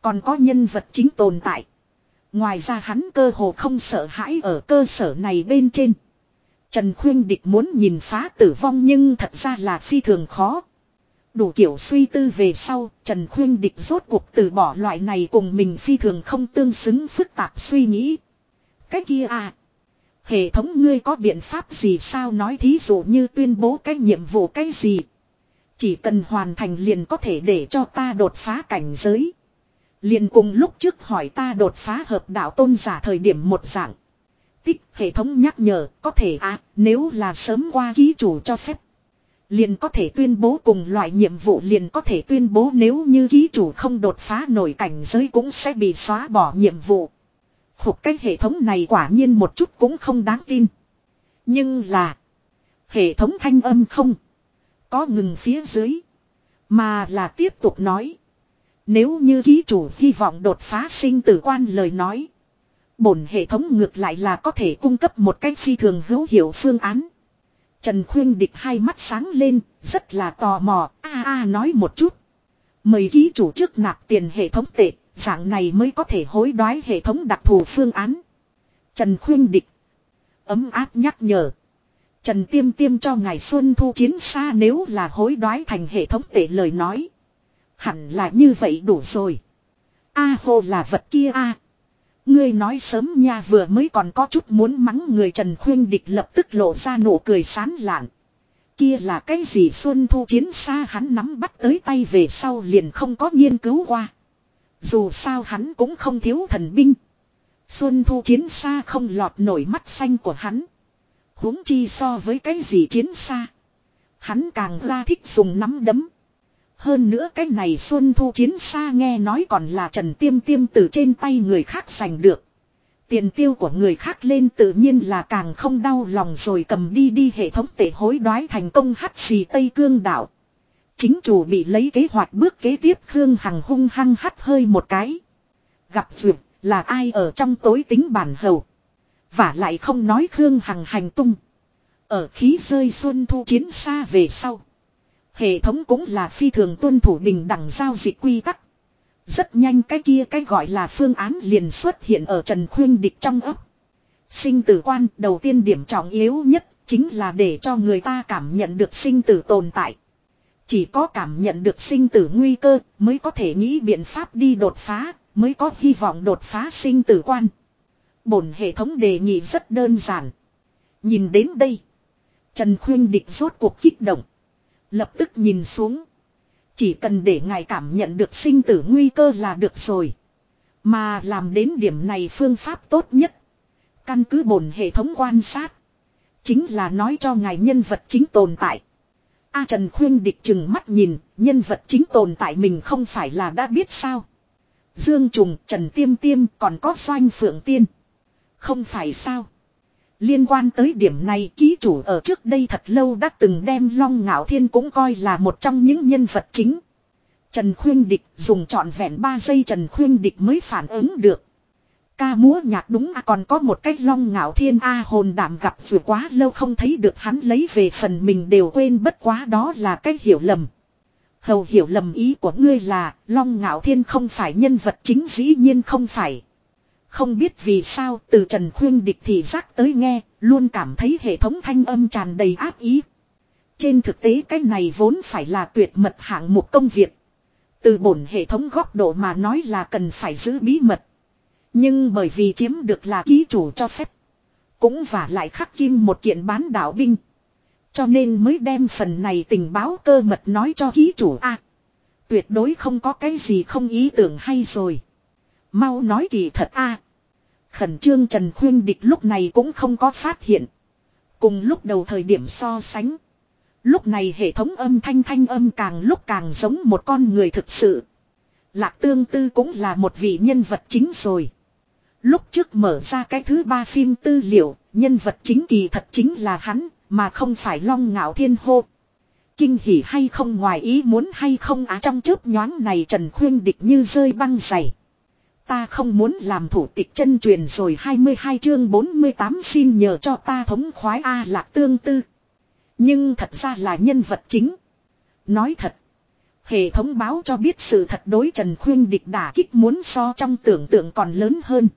Còn có nhân vật chính tồn tại. Ngoài ra hắn cơ hồ không sợ hãi ở cơ sở này bên trên. Trần Khuyên Địch muốn nhìn phá tử vong nhưng thật ra là phi thường khó. Đủ kiểu suy tư về sau, Trần Khuyên Địch rốt cuộc từ bỏ loại này cùng mình phi thường không tương xứng phức tạp suy nghĩ. Cái kia à. Hệ thống ngươi có biện pháp gì sao nói thí dụ như tuyên bố cái nhiệm vụ cái gì. Chỉ cần hoàn thành liền có thể để cho ta đột phá cảnh giới. Liền cùng lúc trước hỏi ta đột phá hợp đạo tôn giả thời điểm một dạng. Tích hệ thống nhắc nhở có thể à nếu là sớm qua ký chủ cho phép, Liền có thể tuyên bố cùng loại nhiệm vụ liền có thể tuyên bố nếu như ký chủ không đột phá nổi cảnh giới cũng sẽ bị xóa bỏ nhiệm vụ. Phục cách hệ thống này quả nhiên một chút cũng không đáng tin. Nhưng là. Hệ thống thanh âm không. Có ngừng phía dưới. Mà là tiếp tục nói. Nếu như ký chủ hy vọng đột phá sinh tử quan lời nói. Bổn hệ thống ngược lại là có thể cung cấp một cách phi thường hữu hiệu phương án. Trần Khuyên Địch hai mắt sáng lên, rất là tò mò, a a nói một chút. Mời ký chủ trước nạp tiền hệ thống tệ, dạng này mới có thể hối đoái hệ thống đặc thù phương án. Trần Khuyên Địch. Ấm áp nhắc nhở. Trần Tiêm Tiêm cho ngài Xuân Thu chiến xa nếu là hối đoái thành hệ thống tệ lời nói. Hẳn là như vậy đủ rồi. A hồ là vật kia a Ngươi nói sớm nha, vừa mới còn có chút muốn mắng người Trần Khuyên Địch lập tức lộ ra nụ cười sán lạn. Kia là cái gì Xuân Thu chiến xa hắn nắm bắt tới tay về sau liền không có nghiên cứu qua. Dù sao hắn cũng không thiếu thần binh. Xuân Thu chiến xa không lọt nổi mắt xanh của hắn. huống chi so với cái gì chiến xa. Hắn càng ra thích dùng nắm đấm. Hơn nữa cái này Xuân Thu chiến xa nghe nói còn là Trần Tiêm Tiêm từ trên tay người khác giành được. Tiền tiêu của người khác lên tự nhiên là càng không đau lòng rồi cầm đi đi hệ thống tệ hối đoái thành công hắt xì Tây Cương đảo. Chính chủ bị lấy kế hoạch bước kế tiếp Khương Hằng hung hăng hắt hơi một cái. Gặp vượt là ai ở trong tối tính bản hầu. Và lại không nói Khương Hằng hành tung. Ở khí rơi xuân thu chiến xa về sau. Hệ thống cũng là phi thường tuân thủ bình đẳng giao dịch quy tắc. Rất nhanh cái kia cái gọi là phương án liền xuất hiện ở Trần Khuyên Địch trong ấp. Sinh tử quan đầu tiên điểm trọng yếu nhất chính là để cho người ta cảm nhận được sinh tử tồn tại. Chỉ có cảm nhận được sinh tử nguy cơ mới có thể nghĩ biện pháp đi đột phá, mới có hy vọng đột phá sinh tử quan. Bổn hệ thống đề nghị rất đơn giản. Nhìn đến đây. Trần Khuyên Địch rốt cuộc kích động. Lập tức nhìn xuống. Chỉ cần để ngài cảm nhận được sinh tử nguy cơ là được rồi. Mà làm đến điểm này phương pháp tốt nhất. Căn cứ bổn hệ thống quan sát. Chính là nói cho ngài nhân vật chính tồn tại. A Trần Khuyên địch chừng mắt nhìn, nhân vật chính tồn tại mình không phải là đã biết sao. Dương Trùng, Trần Tiêm Tiêm còn có Doanh Phượng Tiên. Không phải sao. Liên quan tới điểm này, ký chủ ở trước đây thật lâu đã từng đem Long Ngạo Thiên cũng coi là một trong những nhân vật chính. Trần Khuyên Địch dùng trọn vẹn 3 giây Trần Khuyên Địch mới phản ứng được. Ca múa nhạc đúng à còn có một cách long ngạo thiên A hồn đảm gặp vừa quá lâu không thấy được hắn lấy về phần mình đều quên, bất quá đó là cách hiểu lầm. Hầu hiểu lầm ý của ngươi là, long ngạo thiên không phải nhân vật chính, dĩ nhiên không phải. Không biết vì sao từ Trần Khuyên địch thì giác tới nghe, luôn cảm thấy hệ thống thanh âm tràn đầy áp ý. Trên thực tế cái này vốn phải là tuyệt mật hạng một công việc. Từ bổn hệ thống góc độ mà nói là cần phải giữ bí mật. Nhưng bởi vì chiếm được là ký chủ cho phép. Cũng và lại khắc kim một kiện bán đạo binh. Cho nên mới đem phần này tình báo cơ mật nói cho ký chủ a Tuyệt đối không có cái gì không ý tưởng hay rồi. Mau nói kỳ thật a Khẩn trương Trần Khuyên Địch lúc này cũng không có phát hiện. Cùng lúc đầu thời điểm so sánh. Lúc này hệ thống âm thanh thanh âm càng lúc càng giống một con người thực sự. Lạc tương tư cũng là một vị nhân vật chính rồi. Lúc trước mở ra cái thứ ba phim tư liệu, nhân vật chính kỳ thật chính là hắn, mà không phải long ngạo thiên hô. Kinh hỉ hay không ngoài ý muốn hay không á trong chớp nhoáng này Trần Khuyên địch như rơi băng dày. Ta không muốn làm thủ tịch chân truyền rồi 22 chương 48 xin nhờ cho ta thống khoái A lạc tương tư. Nhưng thật ra là nhân vật chính. Nói thật. Hệ thống báo cho biết sự thật đối Trần Khuyên địch đả kích muốn so trong tưởng tượng còn lớn hơn.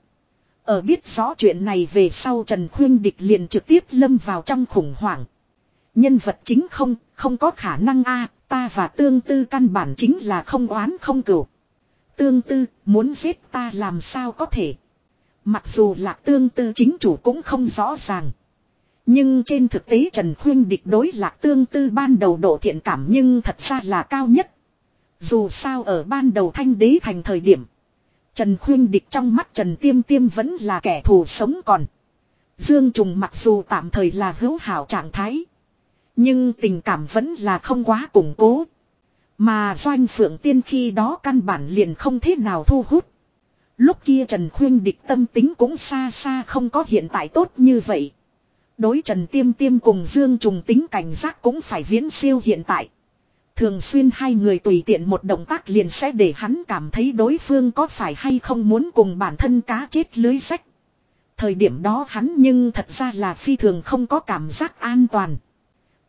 Ở biết rõ chuyện này về sau Trần Khuyên Địch liền trực tiếp lâm vào trong khủng hoảng. Nhân vật chính không, không có khả năng a ta và tương tư căn bản chính là không oán không cửu. Tương tư, muốn giết ta làm sao có thể. Mặc dù là tương tư chính chủ cũng không rõ ràng. Nhưng trên thực tế Trần Khuyên địch đối lạc tương tư ban đầu độ thiện cảm nhưng thật ra là cao nhất. Dù sao ở ban đầu thanh đế thành thời điểm. Trần Khuyên Địch trong mắt Trần Tiêm Tiêm vẫn là kẻ thù sống còn. Dương Trùng mặc dù tạm thời là hữu hảo trạng thái. Nhưng tình cảm vẫn là không quá củng cố. Mà Doanh Phượng Tiên khi đó căn bản liền không thế nào thu hút. Lúc kia Trần Khuyên Địch tâm tính cũng xa xa không có hiện tại tốt như vậy. Đối Trần Tiêm Tiêm cùng Dương Trùng tính cảnh giác cũng phải viễn siêu hiện tại. Thường xuyên hai người tùy tiện một động tác liền sẽ để hắn cảm thấy đối phương có phải hay không muốn cùng bản thân cá chết lưới sách. Thời điểm đó hắn nhưng thật ra là phi thường không có cảm giác an toàn.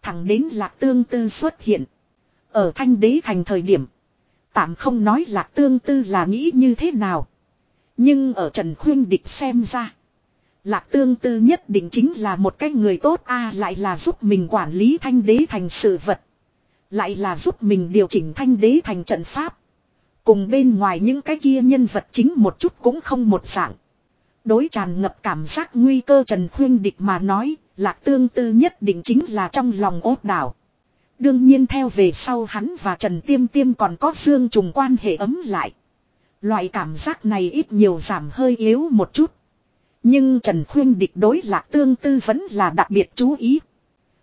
Thẳng đến lạc tương tư xuất hiện. Ở thanh đế thành thời điểm. Tạm không nói lạc tương tư là nghĩ như thế nào. Nhưng ở Trần Khuyên Địch xem ra. Lạc tương tư nhất định chính là một cái người tốt a lại là giúp mình quản lý thanh đế thành sự vật. Lại là giúp mình điều chỉnh thanh đế thành trận pháp. Cùng bên ngoài những cái kia nhân vật chính một chút cũng không một dạng. Đối tràn ngập cảm giác nguy cơ Trần Khuyên Địch mà nói, lạc tương tư nhất định chính là trong lòng ốt đảo. Đương nhiên theo về sau hắn và Trần Tiêm Tiêm còn có dương trùng quan hệ ấm lại. Loại cảm giác này ít nhiều giảm hơi yếu một chút. Nhưng Trần Khuyên Địch đối lạc tương tư vẫn là đặc biệt chú ý.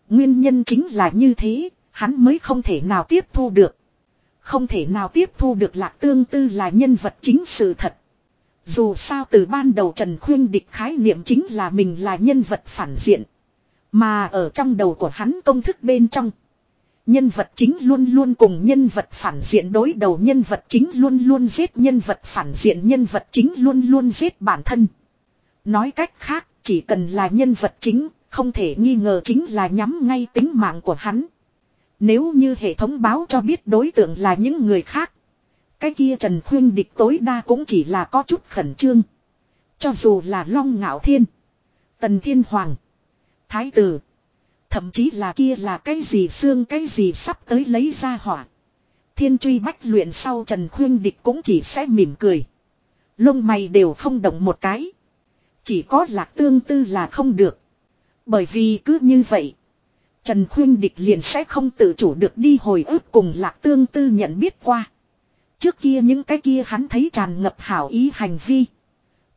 Nguyên nhân chính là như thế, hắn mới không thể nào tiếp thu được. Không thể nào tiếp thu được lạc tương tư là nhân vật chính sự thật. Dù sao từ ban đầu Trần Khuyên địch khái niệm chính là mình là nhân vật phản diện. Mà ở trong đầu của hắn công thức bên trong. Nhân vật chính luôn luôn cùng nhân vật phản diện đối đầu nhân vật chính luôn luôn giết nhân vật phản diện nhân vật chính luôn luôn giết bản thân. Nói cách khác, chỉ cần là nhân vật chính, không thể nghi ngờ chính là nhắm ngay tính mạng của hắn. Nếu như hệ thống báo cho biết đối tượng là những người khác. Cái kia Trần Khuyên địch tối đa cũng chỉ là có chút khẩn trương. Cho dù là Long Ngạo Thiên. Tần Thiên Hoàng. Thái Tử. Thậm chí là kia là cái gì xương cái gì sắp tới lấy ra hỏa. Thiên truy bách luyện sau Trần Khuyên Địch cũng chỉ sẽ mỉm cười. Lông mày đều không động một cái. Chỉ có lạc tương tư là không được. Bởi vì cứ như vậy. Trần Khuyên Địch liền sẽ không tự chủ được đi hồi ức cùng lạc tương tư nhận biết qua. Trước kia những cái kia hắn thấy tràn ngập hảo ý hành vi.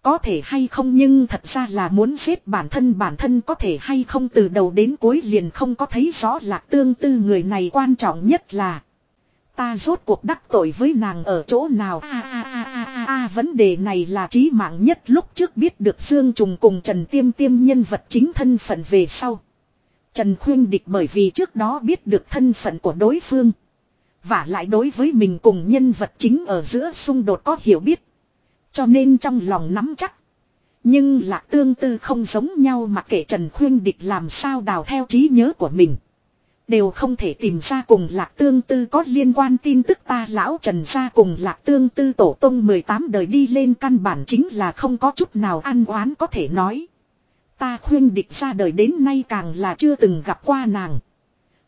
Có thể hay không nhưng thật ra là muốn giết bản thân bản thân có thể hay không từ đầu đến cuối liền không có thấy rõ lạc tương tư người này quan trọng nhất là. Ta rốt cuộc đắc tội với nàng ở chỗ nào a a a a a vấn đề này là trí mạng nhất lúc trước biết được Dương Trùng cùng Trần Tiêm Tiêm nhân vật chính thân phận về sau. Trần Khuyên Địch bởi vì trước đó biết được thân phận của đối phương. Và lại đối với mình cùng nhân vật chính ở giữa xung đột có hiểu biết. Cho nên trong lòng nắm chắc. Nhưng lạc tương tư không giống nhau mà kể Trần Khuyên Địch làm sao đào theo trí nhớ của mình. Đều không thể tìm ra cùng lạc tương tư có liên quan tin tức ta lão trần ra cùng lạc tương tư tổ tông 18 đời đi lên căn bản chính là không có chút nào ăn oán có thể nói. Ta khuyên địch ra đời đến nay càng là chưa từng gặp qua nàng.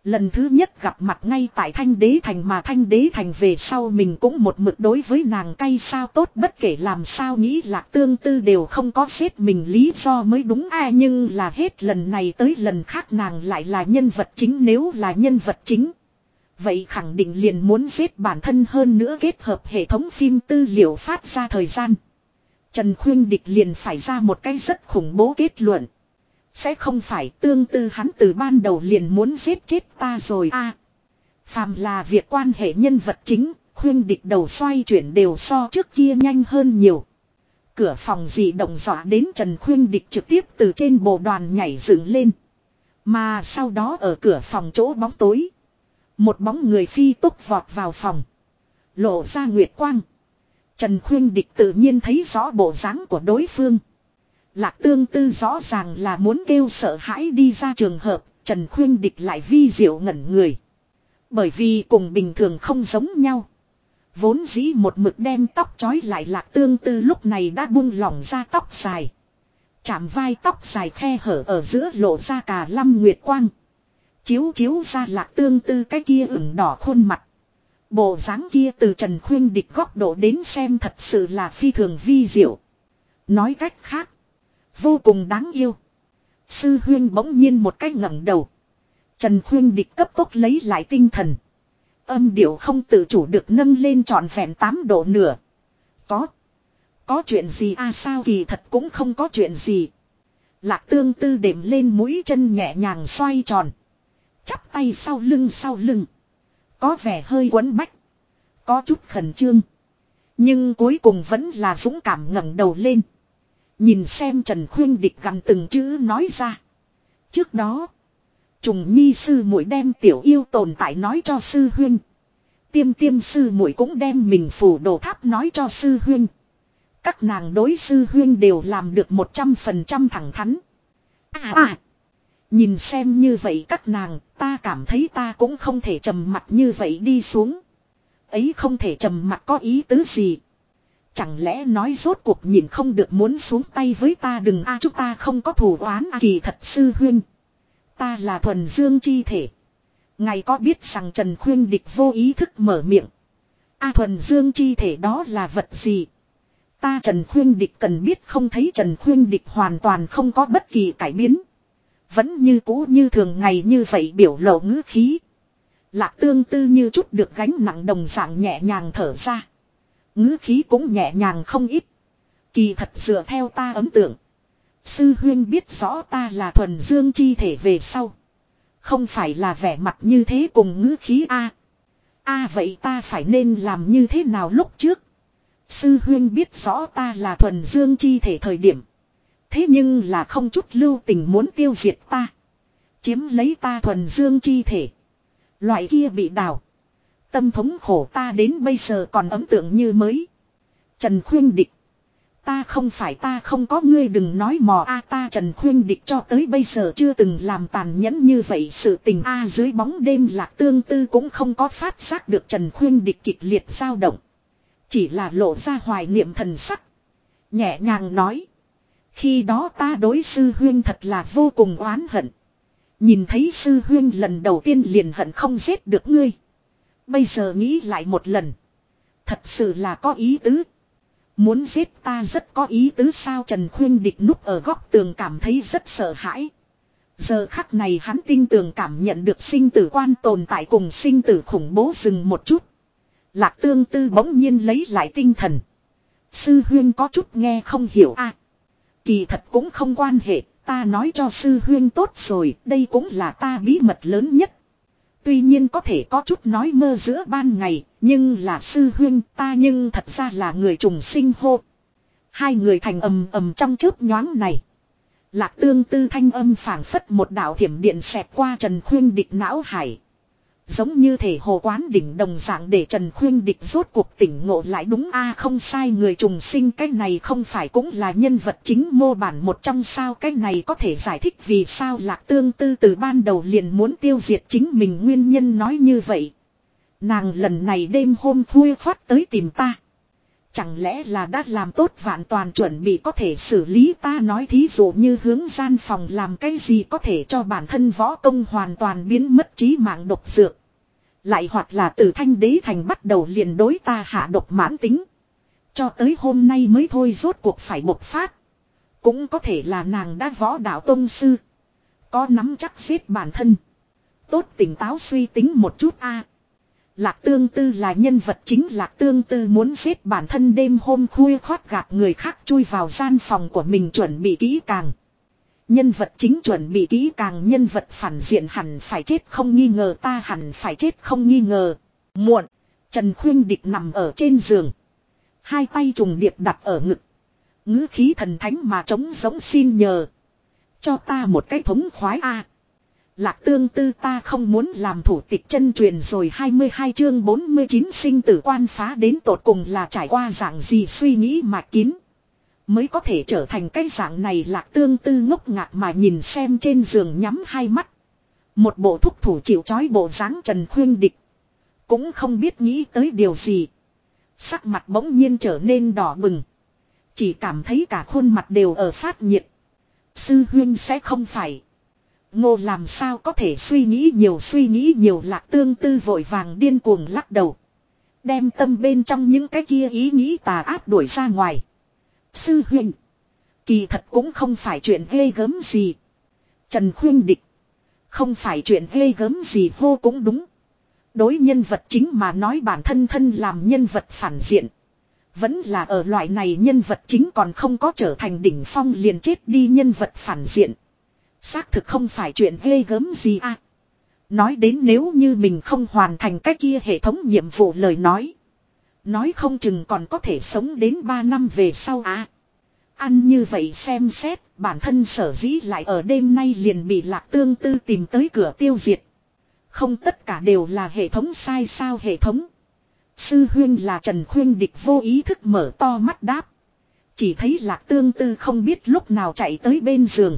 Lần thứ nhất gặp mặt ngay tại thanh đế thành mà thanh đế thành về sau mình cũng một mực đối với nàng cay sao tốt, bất kể làm sao nghĩ là tương tư đều không có xếp mình lý do mới đúng ai nhưng là hết lần này tới lần khác nàng lại là nhân vật chính, nếu là nhân vật chính. Vậy khẳng định liền muốn giết bản thân hơn nữa kết hợp hệ thống phim tư liệu phát ra thời gian. Trần Khuyên Địch liền phải ra một cái rất khủng bố kết luận. Sẽ không phải tương tư hắn từ ban đầu liền muốn giết chết ta rồi a. À, phàm là việc quan hệ nhân vật chính, khuyên địch đầu xoay chuyển đều so trước kia nhanh hơn nhiều. Cửa phòng dị động dọa đến Trần Khuyên Địch trực tiếp từ trên bộ đoàn nhảy dựng lên. Mà sau đó ở cửa phòng chỗ bóng tối. Một bóng người phi tốc vọt vào phòng. Lộ ra nguyệt quang. Trần Khuyên Địch tự nhiên thấy rõ bộ dáng của đối phương. Lạc tương tư rõ ràng là muốn kêu sợ hãi đi ra trường hợp, Trần Khuyên Địch lại vi diệu ngẩn người. Bởi vì cùng bình thường không giống nhau. Vốn dĩ một mực đem tóc trói lại lạc tương tư lúc này đã buông lỏng ra tóc dài. Chạm vai tóc dài khe hở ở giữa lộ ra cả lâm nguyệt quang. Chiếu chiếu ra lạc tương tư cái kia ửng đỏ khuôn mặt. Bộ dáng kia từ Trần Khuyên Địch góc độ đến xem thật sự là phi thường vi diệu. Nói cách khác. Vô cùng đáng yêu. Sư huyên bỗng nhiên một cái ngẩng đầu. Trần Khuyên địch cấp tốc lấy lại tinh thần. Âm điệu không tự chủ được nâng lên trọn vẹn 8 độ nửa. Có. Có chuyện gì à sao kỳ thật cũng không có chuyện gì. Lạc tương tư đệm lên mũi chân nhẹ nhàng xoay tròn. Chắp tay sau lưng sau lưng. Có vẻ hơi quấn bách. Có chút khẩn trương. Nhưng cuối cùng vẫn là dũng cảm ngẩng đầu lên. Nhìn xem Trần Khuyên Địch gần từng chữ nói ra. Trước đó. Trùng nhi sư muội đem tiểu yêu tồn tại nói cho sư huyên. Tiêm tiêm sư muội cũng đem mình phủ đồ tháp nói cho sư huyên. Các nàng đối sư huyên đều làm được một trăm phần trăm thẳng thắn. À à. Nhìn xem như vậy các nàng, ta cảm thấy ta cũng không thể trầm mặt như vậy đi xuống. Ấy không thể trầm mặt có ý tứ gì. Chẳng lẽ nói rốt cuộc nhìn không được muốn xuống tay với ta đừng a, chúng ta không có thù oán a, kỳ thật sư huyên. Ta là thuần dương chi thể. Ngài có biết rằng Trần Khuyên Địch vô ý thức mở miệng. A, thuần dương chi thể đó là vật gì? Ta Trần Khuyên Địch cần biết không thấy Trần Khuyên Địch hoàn toàn không có bất kỳ cải biến. Vẫn như cũ như thường ngày như vậy biểu lộ ngữ khí. Lạc tương tư như chút được gánh nặng đồng dạng nhẹ nhàng thở ra ngữ khí cũng nhẹ nhàng không ít. Kỳ thật dựa theo ta ấn tượng. Sư huyên biết rõ ta là thuần dương chi thể về sau. Không phải là vẻ mặt như thế cùng ngữ khí A. A vậy ta phải nên làm như thế nào lúc trước. Sư huyên biết rõ ta là thuần dương chi thể thời điểm. Thế nhưng là không chút lưu tình muốn tiêu diệt ta. Chiếm lấy ta thuần dương chi thể. Loại kia bị đào. Tâm thống khổ ta đến bây giờ còn ấm tượng như mới. Trần Khuyên Địch. Ta không phải ta không có ngươi đừng nói mò a, ta Trần Khuyên Địch cho tới bây giờ chưa từng làm tàn nhẫn như vậy, sự tình a dưới bóng đêm lạc tương tư cũng không có phát giác được Trần Khuyên Địch kịch liệt dao động. Chỉ là lộ ra hoài niệm thần sắc. Nhẹ nhàng nói. Khi đó ta đối sư huyên thật là vô cùng oán hận. Nhìn thấy sư huyên lần đầu tiên liền hận không giết được ngươi. Bây giờ nghĩ lại một lần. Thật sự là có ý tứ. Muốn giết ta rất có ý tứ sao Trần Khuyên địch núp ở góc tường cảm thấy rất sợ hãi. Giờ khắc này hắn tin tưởng cảm nhận được sinh tử quan tồn tại cùng sinh tử khủng bố dừng một chút. Lạc tương tư bỗng nhiên lấy lại tinh thần. Sư huyên có chút nghe không hiểu a Kỳ thật cũng không quan hệ, ta nói cho sư huyên tốt rồi, đây cũng là ta bí mật lớn nhất. Tuy nhiên có thể có chút nói mơ giữa ban ngày, nhưng là sư huyên ta nhưng thật ra là người trùng sinh hô. Hai người thành ầm ầm trong chớp nhoáng này. Lạc tương tư thanh âm phảng phất một đạo thiểm điện xẹt qua Trần Khuyên địch não hải. Giống như thể hồ quán đỉnh đồng dạng để Trần Khuyên địch rốt cuộc tỉnh ngộ lại đúng a, không sai, người trùng sinh cái này không phải cũng là nhân vật chính mô bản một trong sao, cái này có thể giải thích vì sao lạc tương tư từ ban đầu liền muốn tiêu diệt chính mình, nguyên nhân nói như vậy. Nàng lần này đêm hôm khuya phát tới tìm ta. Chẳng lẽ là đã làm tốt vạn toàn chuẩn bị có thể xử lý ta nói thí dụ như hướng gian phòng làm cái gì có thể cho bản thân võ công hoàn toàn biến mất trí mạng độc dược. Lại hoặc là từ thanh đế thành bắt đầu liền đối ta hạ độc mãn tính. Cho tới hôm nay mới thôi rốt cuộc phải bộc phát. Cũng có thể là nàng đã võ đạo tôn sư. Có nắm chắc xếp bản thân. Tốt tỉnh táo suy tính một chút a Lạc tương tư là nhân vật chính, lạc tương tư muốn giết bản thân đêm hôm khuya khoát gạt người khác chui vào gian phòng của mình chuẩn bị kỹ càng. Nhân vật chính chuẩn bị kỹ càng nhân vật phản diện hẳn phải chết không nghi ngờ ta hẳn phải chết không nghi ngờ. Muộn, Trần Khuyên Địch nằm ở trên giường. Hai tay trùng điệp đặt ở ngực. ngữ khí thần thánh mà trống giống xin nhờ. Cho ta một cái thống khoái a Lạc tương tư ta không muốn làm thủ tịch chân truyền rồi 22 chương 49 sinh tử quan phá đến tột cùng là trải qua dạng gì suy nghĩ mà kín. Mới có thể trở thành cái dạng này lạc tương tư ngốc ngạc mà nhìn xem trên giường nhắm hai mắt. Một bộ thúc thủ chịu chói bộ dáng trần khuyên địch. Cũng không biết nghĩ tới điều gì. Sắc mặt bỗng nhiên trở nên đỏ bừng. Chỉ cảm thấy cả khuôn mặt đều ở phát nhiệt. Sư huyên sẽ không phải. Ngô làm sao có thể suy nghĩ nhiều suy nghĩ nhiều lạc tương tư vội vàng điên cuồng lắc đầu. Đem tâm bên trong những cái kia ý nghĩ tà ác đuổi ra ngoài. Sư huynh. Kỳ thật cũng không phải chuyện ghê gớm gì. Trần khuyên địch. Không phải chuyện ghê gớm gì hô cũng đúng. Đối nhân vật chính mà nói bản thân thân làm nhân vật phản diện. Vẫn là ở loại này nhân vật chính còn không có trở thành đỉnh phong liền chết đi nhân vật phản diện. Xác thực không phải chuyện ghê gớm gì à. Nói đến nếu như mình không hoàn thành cái kia hệ thống nhiệm vụ lời nói. Nói không chừng còn có thể sống đến 3 năm về sau à. Ăn như vậy xem xét, bản thân sở dĩ lại ở đêm nay liền bị lạc tương tư tìm tới cửa tiêu diệt. Không tất cả đều là hệ thống sai sao hệ thống. Sư huyên là Trần Khuyên địch vô ý thức mở to mắt đáp. Chỉ thấy lạc tương tư không biết lúc nào chạy tới bên giường.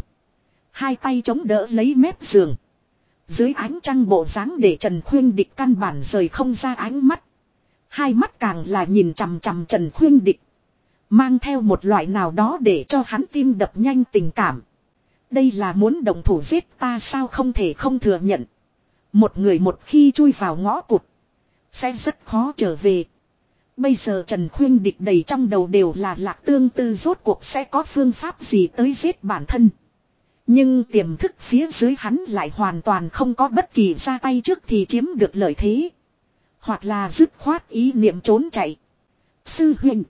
Hai tay chống đỡ lấy mép giường. Dưới ánh trăng bộ dáng để Trần Khuyên Địch căn bản rời không ra ánh mắt. Hai mắt càng là nhìn chằm chằm Trần Khuyên Địch. Mang theo một loại nào đó để cho hắn tim đập nhanh tình cảm. Đây là muốn đồng thủ giết ta sao không thể không thừa nhận. Một người một khi chui vào ngõ cụt. Sẽ rất khó trở về. Bây giờ Trần Khuyên Địch đầy trong đầu đều là lạc tương tư rốt cuộc sẽ có phương pháp gì tới giết bản thân. Nhưng tiềm thức phía dưới hắn lại hoàn toàn không có bất kỳ ra tay trước thì chiếm được lợi thế. Hoặc là dứt khoát ý niệm trốn chạy. Sư huynh.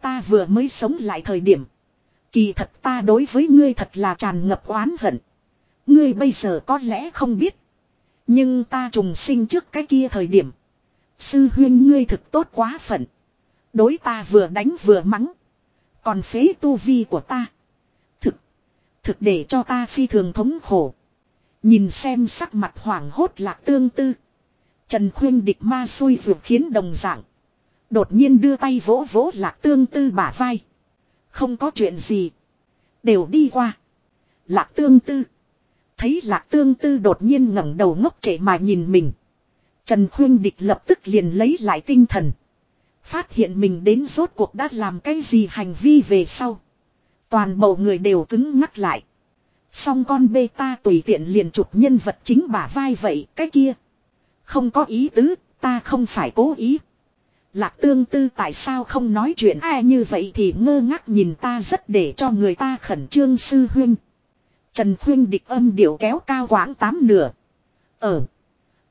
Ta vừa mới sống lại thời điểm. Kỳ thật ta đối với ngươi thật là tràn ngập oán hận. Ngươi bây giờ có lẽ không biết. Nhưng ta trùng sinh trước cái kia thời điểm. Sư huyên ngươi thực tốt quá phận. Đối ta vừa đánh vừa mắng. Còn phế tu vi của ta. Thực để cho ta phi thường thống khổ. Nhìn xem sắc mặt hoảng hốt lạc tương tư. Trần khuyên địch ma xui vượt khiến đồng dạng. Đột nhiên đưa tay vỗ vỗ lạc tương tư bả vai. Không có chuyện gì. Đều đi qua. Lạc tương tư. Thấy lạc tương tư đột nhiên ngẩng đầu ngốc trệ mà nhìn mình. Trần khuyên địch lập tức liền lấy lại tinh thần. Phát hiện mình đến rốt cuộc đã làm cái gì hành vi về sau. Toàn bộ người đều cứng ngắc lại. Xong con bê ta tùy tiện liền chụp nhân vật chính bả vai vậy, cái kia. Không có ý tứ, ta không phải cố ý. Lạc tương tư tại sao không nói chuyện ai như vậy thì ngơ ngác nhìn ta rất để cho người ta khẩn trương sư huynh. Trần huynh địch âm điệu kéo cao quãng tám nửa. Ở.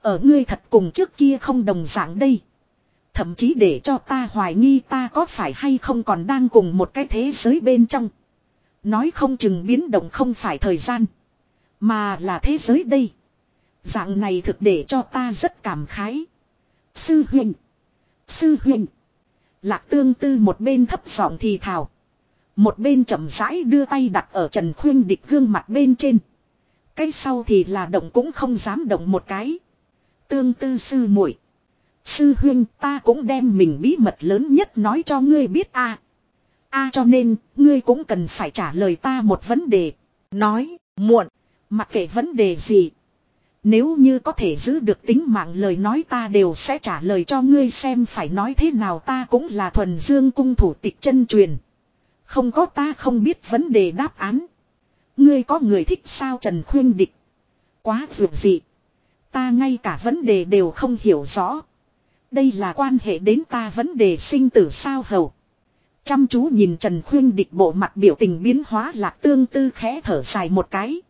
Ở ngươi thật cùng trước kia không đồng dạng đây. Thậm chí để cho ta hoài nghi ta có phải hay không còn đang cùng một cái thế giới bên trong. Nói không chừng biến động không phải thời gian. Mà là thế giới đây. Dạng này thực để cho ta rất cảm khái. Sư huynh. Sư huynh. Lạc tương tư một bên thấp giọng thì thào. Một bên chậm rãi đưa tay đặt ở Trần Khuyên địch gương mặt bên trên. Cái sau thì là động cũng không dám động một cái. Tương tư sư muội Sư huynh ta cũng đem mình bí mật lớn nhất nói cho ngươi biết a a cho nên, ngươi cũng cần phải trả lời ta một vấn đề. Nói, muộn, mặc kệ vấn đề gì. Nếu như có thể giữ được tính mạng lời nói ta đều sẽ trả lời cho ngươi xem phải nói thế nào ta cũng là thuần dương cung thủ tịch chân truyền. Không có ta không biết vấn đề đáp án. Ngươi có người thích sao Trần Khuyên Địch. Quá vượt dị. Ta ngay cả vấn đề đều không hiểu rõ. Đây là quan hệ đến ta vấn đề sinh tử sao hầu. Chăm chú nhìn Trần Khuyên địch bộ mặt biểu tình biến hóa lạc tương tư khẽ thở dài một cái.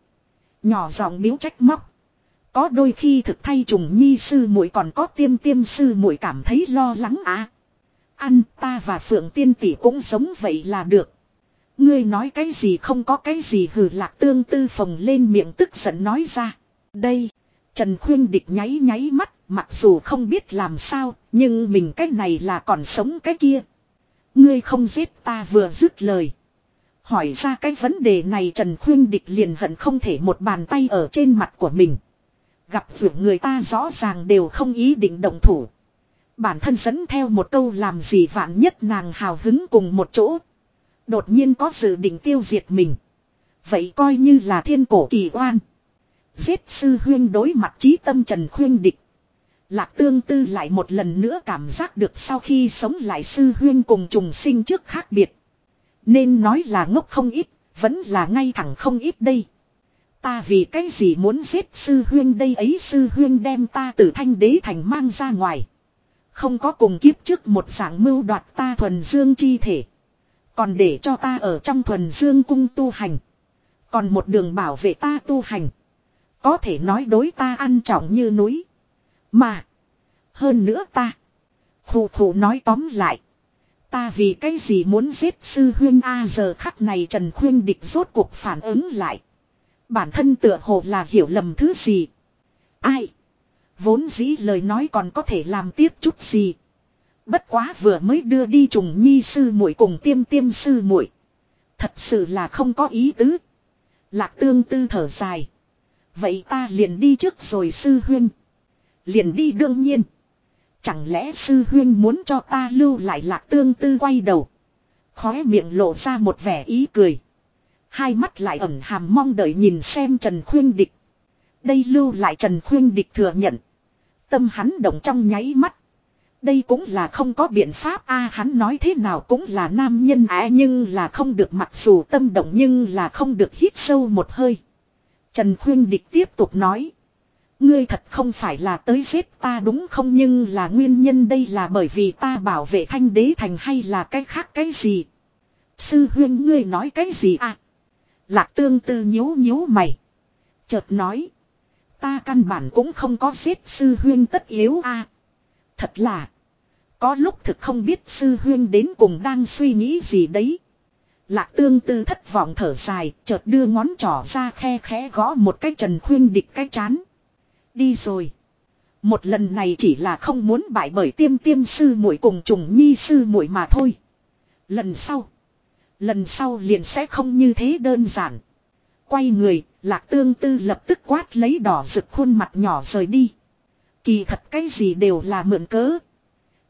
Nhỏ giọng biếu trách móc. Có đôi khi thực thay trùng nhi sư muội còn có tiêm tiêm sư muội cảm thấy lo lắng à. Ăn ta và Phượng Tiên Tỷ cũng giống vậy là được. Ngươi nói cái gì không có cái gì hừ lạc tương tư phồng lên miệng tức giận nói ra. Đây. Trần Khuyên Địch nháy nháy mắt, mặc dù không biết làm sao, nhưng mình cái này là còn sống cái kia. Ngươi không giết ta vừa dứt lời. Hỏi ra cái vấn đề này Trần Khuyên Địch liền hận không thể một bàn tay ở trên mặt của mình. Gặp việc người ta rõ ràng đều không ý định động thủ. Bản thân dẫn theo một câu làm gì vạn nhất nàng hào hứng cùng một chỗ. Đột nhiên có dự định tiêu diệt mình. Vậy coi như là thiên cổ kỳ oan. Giết sư huyên đối mặt trí tâm Trần Khuyên Địch. Lạc tương tư lại một lần nữa cảm giác được sau khi sống lại sư huyên cùng trùng sinh trước khác biệt. Nên nói là ngốc không ít, vẫn là ngay thẳng không ít đây. Ta vì cái gì muốn giết sư huyên đây ấy sư huyên đem ta từ thanh đế thành mang ra ngoài. Không có cùng kiếp trước một dạng mưu đoạt ta thuần dương chi thể. Còn để cho ta ở trong thuần dương cung tu hành. Còn một đường bảo vệ ta tu hành. Có thể nói đối ta ăn trọng như núi. Mà. Hơn nữa ta. Khủ khủ nói tóm lại. Ta vì cái gì muốn giết sư huyên A giờ khắc này Trần Khuyên địch rốt cuộc phản ứng lại. Bản thân tựa hồ là hiểu lầm thứ gì. Ai? Vốn dĩ lời nói còn có thể làm tiếp chút gì. Bất quá vừa mới đưa đi trùng nhi sư muội cùng tiêm tiêm sư muội Thật sự là không có ý tứ. Lạc tương tư thở dài. Vậy ta liền đi trước rồi sư huyên. Liền đi đương nhiên. Chẳng lẽ sư huyên muốn cho ta lưu lại lạc tương tư quay đầu. Khóe miệng lộ ra một vẻ ý cười. Hai mắt lại ẩn hàm mong đợi nhìn xem Trần Khuyên Địch. Đây lưu lại Trần Khuyên Địch thừa nhận. Tâm hắn động trong nháy mắt. Đây cũng là không có biện pháp a, hắn nói thế nào cũng là nam nhân á nhưng là không được mặc dù tâm động nhưng là không được hít sâu một hơi. Trần Khuyên Địch tiếp tục nói. Ngươi thật không phải là tới giết ta đúng không nhưng là nguyên nhân đây là bởi vì ta bảo vệ thanh đế thành hay là cái khác cái gì. Sư huyên, ngươi nói cái gì à? Lạc tương tư nhíu nhíu mày. Chợt nói. Ta căn bản cũng không có giết sư huyên tất yếu a. Thật là. Có lúc thực không biết sư huyên đến cùng đang suy nghĩ gì đấy. Lạc tương tư thất vọng thở dài, chợt đưa ngón trỏ ra khe khẽ gõ một cái trần khuyên địch cái chán. Đi rồi. Một lần này chỉ là không muốn bại bởi tiêm tiêm sư muội cùng trùng nhi sư muội mà thôi. Lần sau. Lần sau liền sẽ không như thế đơn giản. Quay người, lạc tương tư lập tức quát lấy đỏ rực khuôn mặt nhỏ rời đi. Kỳ thật cái gì đều là mượn cớ.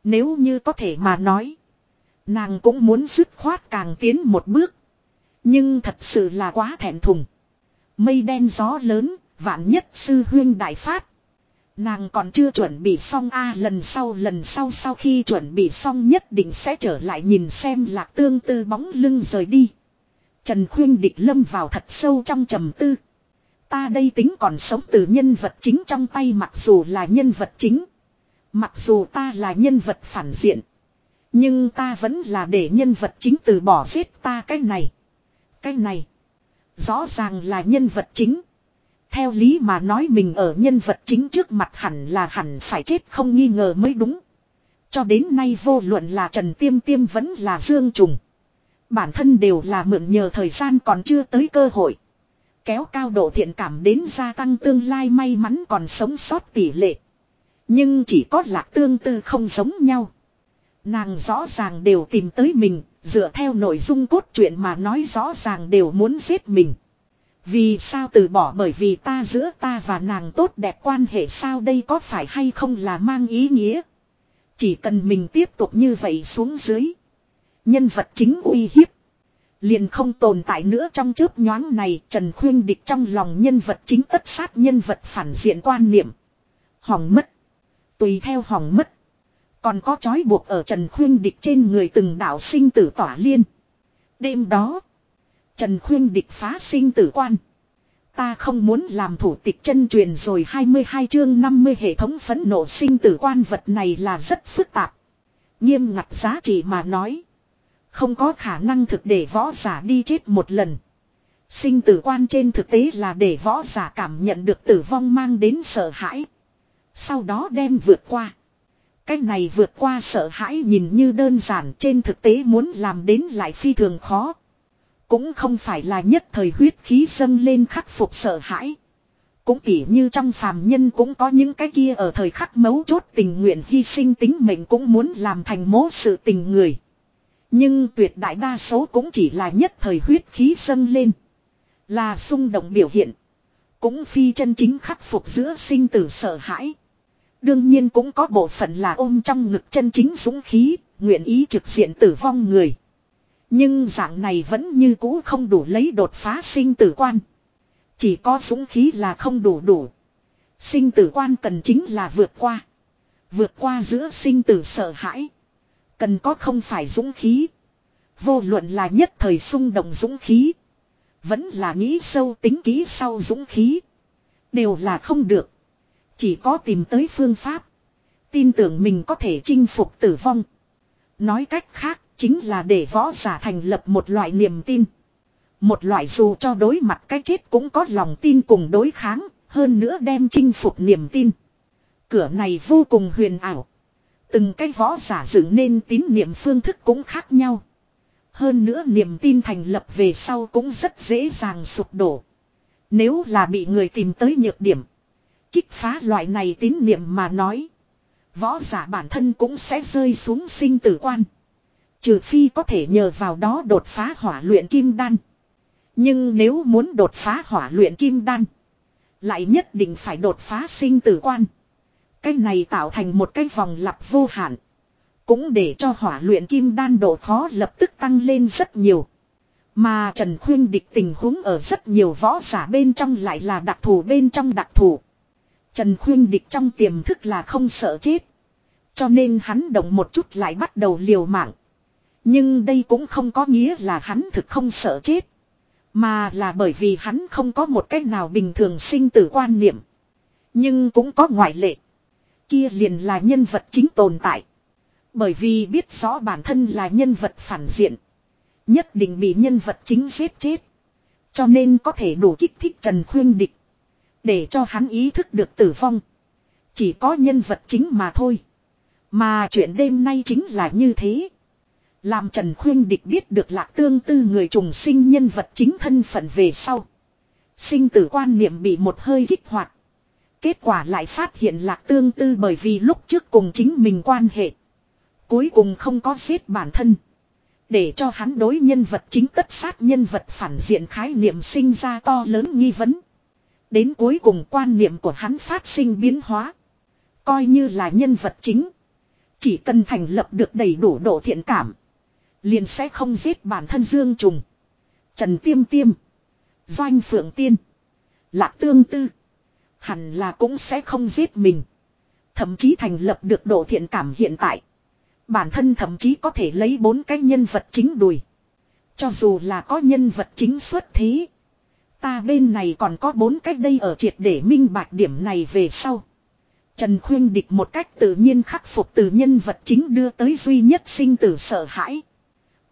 Nếu như có thể mà nói. Nàng cũng muốn dứt khoát càng tiến một bước. Nhưng thật sự là quá thẹn thùng. Mây đen gió lớn, vạn nhất sư huyên đại phát. Nàng còn chưa chuẩn bị xong a, lần sau lần sau sau khi chuẩn bị xong nhất định sẽ trở lại nhìn xem lạc tương tư bóng lưng rời đi. Trần Khuyên Địch lâm vào thật sâu trong trầm tư. Ta đây tính còn sống từ nhân vật chính trong tay mặc dù là nhân vật chính. Mặc dù ta là nhân vật phản diện. Nhưng ta vẫn là để nhân vật chính từ bỏ giết ta cái này. Cái này. Rõ ràng là nhân vật chính. Theo lý mà nói mình ở nhân vật chính trước mặt hẳn là hẳn phải chết không nghi ngờ mới đúng. Cho đến nay vô luận là Trần Tiêm Tiêm vẫn là Dương Trùng. Bản thân đều là mượn nhờ thời gian còn chưa tới cơ hội. Kéo cao độ thiện cảm đến gia tăng tương lai may mắn còn sống sót tỷ lệ. Nhưng chỉ có lạc tương tư không giống nhau. Nàng rõ ràng đều tìm tới mình, dựa theo nội dung cốt truyện mà nói rõ ràng đều muốn giết mình. Vì sao từ bỏ bởi vì ta giữa ta và nàng tốt đẹp quan hệ sao đây có phải hay không là mang ý nghĩa. Chỉ cần mình tiếp tục như vậy xuống dưới. Nhân vật chính uy hiếp. Liền không tồn tại nữa trong chớp nhoáng này, Trần Khuyên Địch trong lòng nhân vật chính tất sát nhân vật phản diện quan niệm. Hỏng mất. Tùy theo hỏng mất. Còn có trói buộc ở Trần Khuyên Địch trên người từng đạo sinh tử tỏa liên. Đêm đó. Trần Khuyên Địch phá sinh tử quan. Ta không muốn làm thủ tịch chân truyền rồi 22 chương 50 hệ thống phấn nộ sinh tử quan vật này là rất phức tạp. Nghiêm ngặt giá trị mà nói. Không có khả năng thực để võ giả đi chết một lần. Sinh tử quan trên thực tế là để võ giả cảm nhận được tử vong mang đến sợ hãi. Sau đó đem vượt qua. Cái này vượt qua sợ hãi nhìn như đơn giản, trên thực tế muốn làm đến lại phi thường khó. Cũng không phải là nhất thời huyết khí dâng lên khắc phục sợ hãi. Cũng tỉ như trong phàm nhân cũng có những cái kia ở thời khắc mấu chốt tình nguyện hy sinh tính mệnh cũng muốn làm thành mố sự tình người. Nhưng tuyệt đại đa số cũng chỉ là nhất thời huyết khí dâng lên. Là xung động biểu hiện. Cũng phi chân chính khắc phục giữa sinh tử sợ hãi. Đương nhiên cũng có bộ phận là ôm trong ngực chân chính dũng khí, nguyện ý trực diện tử vong người. Nhưng dạng này vẫn như cũ không đủ lấy đột phá sinh tử quan. Chỉ có dũng khí là không đủ đủ. Sinh tử quan cần chính là vượt qua. Vượt qua giữa sinh tử sợ hãi. Cần có không phải dũng khí. Vô luận là nhất thời xung động dũng khí. Vẫn là nghĩ sâu tính kỹ sau dũng khí. Đều là không được. Chỉ có tìm tới phương pháp. Tin tưởng mình có thể chinh phục tử vong. Nói cách khác chính là để võ giả thành lập một loại niềm tin. Một loại dù cho đối mặt cái chết cũng có lòng tin cùng đối kháng, hơn nữa đem chinh phục niềm tin. Cửa này vô cùng huyền ảo. Từng cái võ giả dựng nên tín niệm phương thức cũng khác nhau. Hơn nữa niềm tin thành lập về sau cũng rất dễ dàng sụp đổ. Nếu là bị người tìm tới nhược điểm. Kích phá loại này tín niệm mà nói. Võ giả bản thân cũng sẽ rơi xuống sinh tử quan. Trừ phi có thể nhờ vào đó đột phá hỏa luyện kim đan. Nhưng nếu muốn đột phá hỏa luyện kim đan. Lại nhất định phải đột phá sinh tử quan. Cái này tạo thành một cái vòng lặp vô hạn. Cũng để cho hỏa luyện kim đan độ khó lập tức tăng lên rất nhiều. Mà Trần Khuyên địch tình huống ở rất nhiều võ giả bên trong lại là đặc thù bên trong đặc thù. Trần Khuyên địch trong tiềm thức là không sợ chết. Cho nên hắn động một chút lại bắt đầu liều mạng. Nhưng đây cũng không có nghĩa là hắn thực không sợ chết. Mà là bởi vì hắn không có một cách nào bình thường sinh tử quan niệm. Nhưng cũng có ngoại lệ. Kia liền là nhân vật chính tồn tại. Bởi vì biết rõ bản thân là nhân vật phản diện. Nhất định bị nhân vật chính giết chết. Cho nên có thể đủ kích thích Trần Khuyên Địch. Để cho hắn ý thức được tử vong. Chỉ có nhân vật chính mà thôi. Mà chuyện đêm nay chính là như thế. Làm Trần Khuyên Địch biết được lạc tương tư người trùng sinh nhân vật chính thân phận về sau. Sinh tử quan niệm bị một hơi kích hoạt. Kết quả lại phát hiện lạc tương tư bởi vì lúc trước cùng chính mình quan hệ. Cuối cùng không có giết bản thân. Để cho hắn đối nhân vật chính tất sát nhân vật phản diện khái niệm sinh ra to lớn nghi vấn. Đến cuối cùng quan niệm của hắn phát sinh biến hóa. Coi như là nhân vật chính. Chỉ cần thành lập được đầy đủ độ thiện cảm. Liền sẽ không giết bản thân Dương Trùng. Trần Tiêm Tiêm. Doanh Phượng Tiên. Lạc Tương Tư. Hẳn là cũng sẽ không giết mình. Thậm chí thành lập được độ thiện cảm hiện tại. Bản thân thậm chí có thể lấy bốn cái nhân vật chính đùi. Cho dù là có nhân vật chính xuất thế. Ta bên này còn có bốn cách đây ở triệt để minh bạch điểm này về sau. Trần Khuyên Địch một cách tự nhiên khắc phục từ nhân vật chính đưa tới duy nhất sinh tử sợ hãi.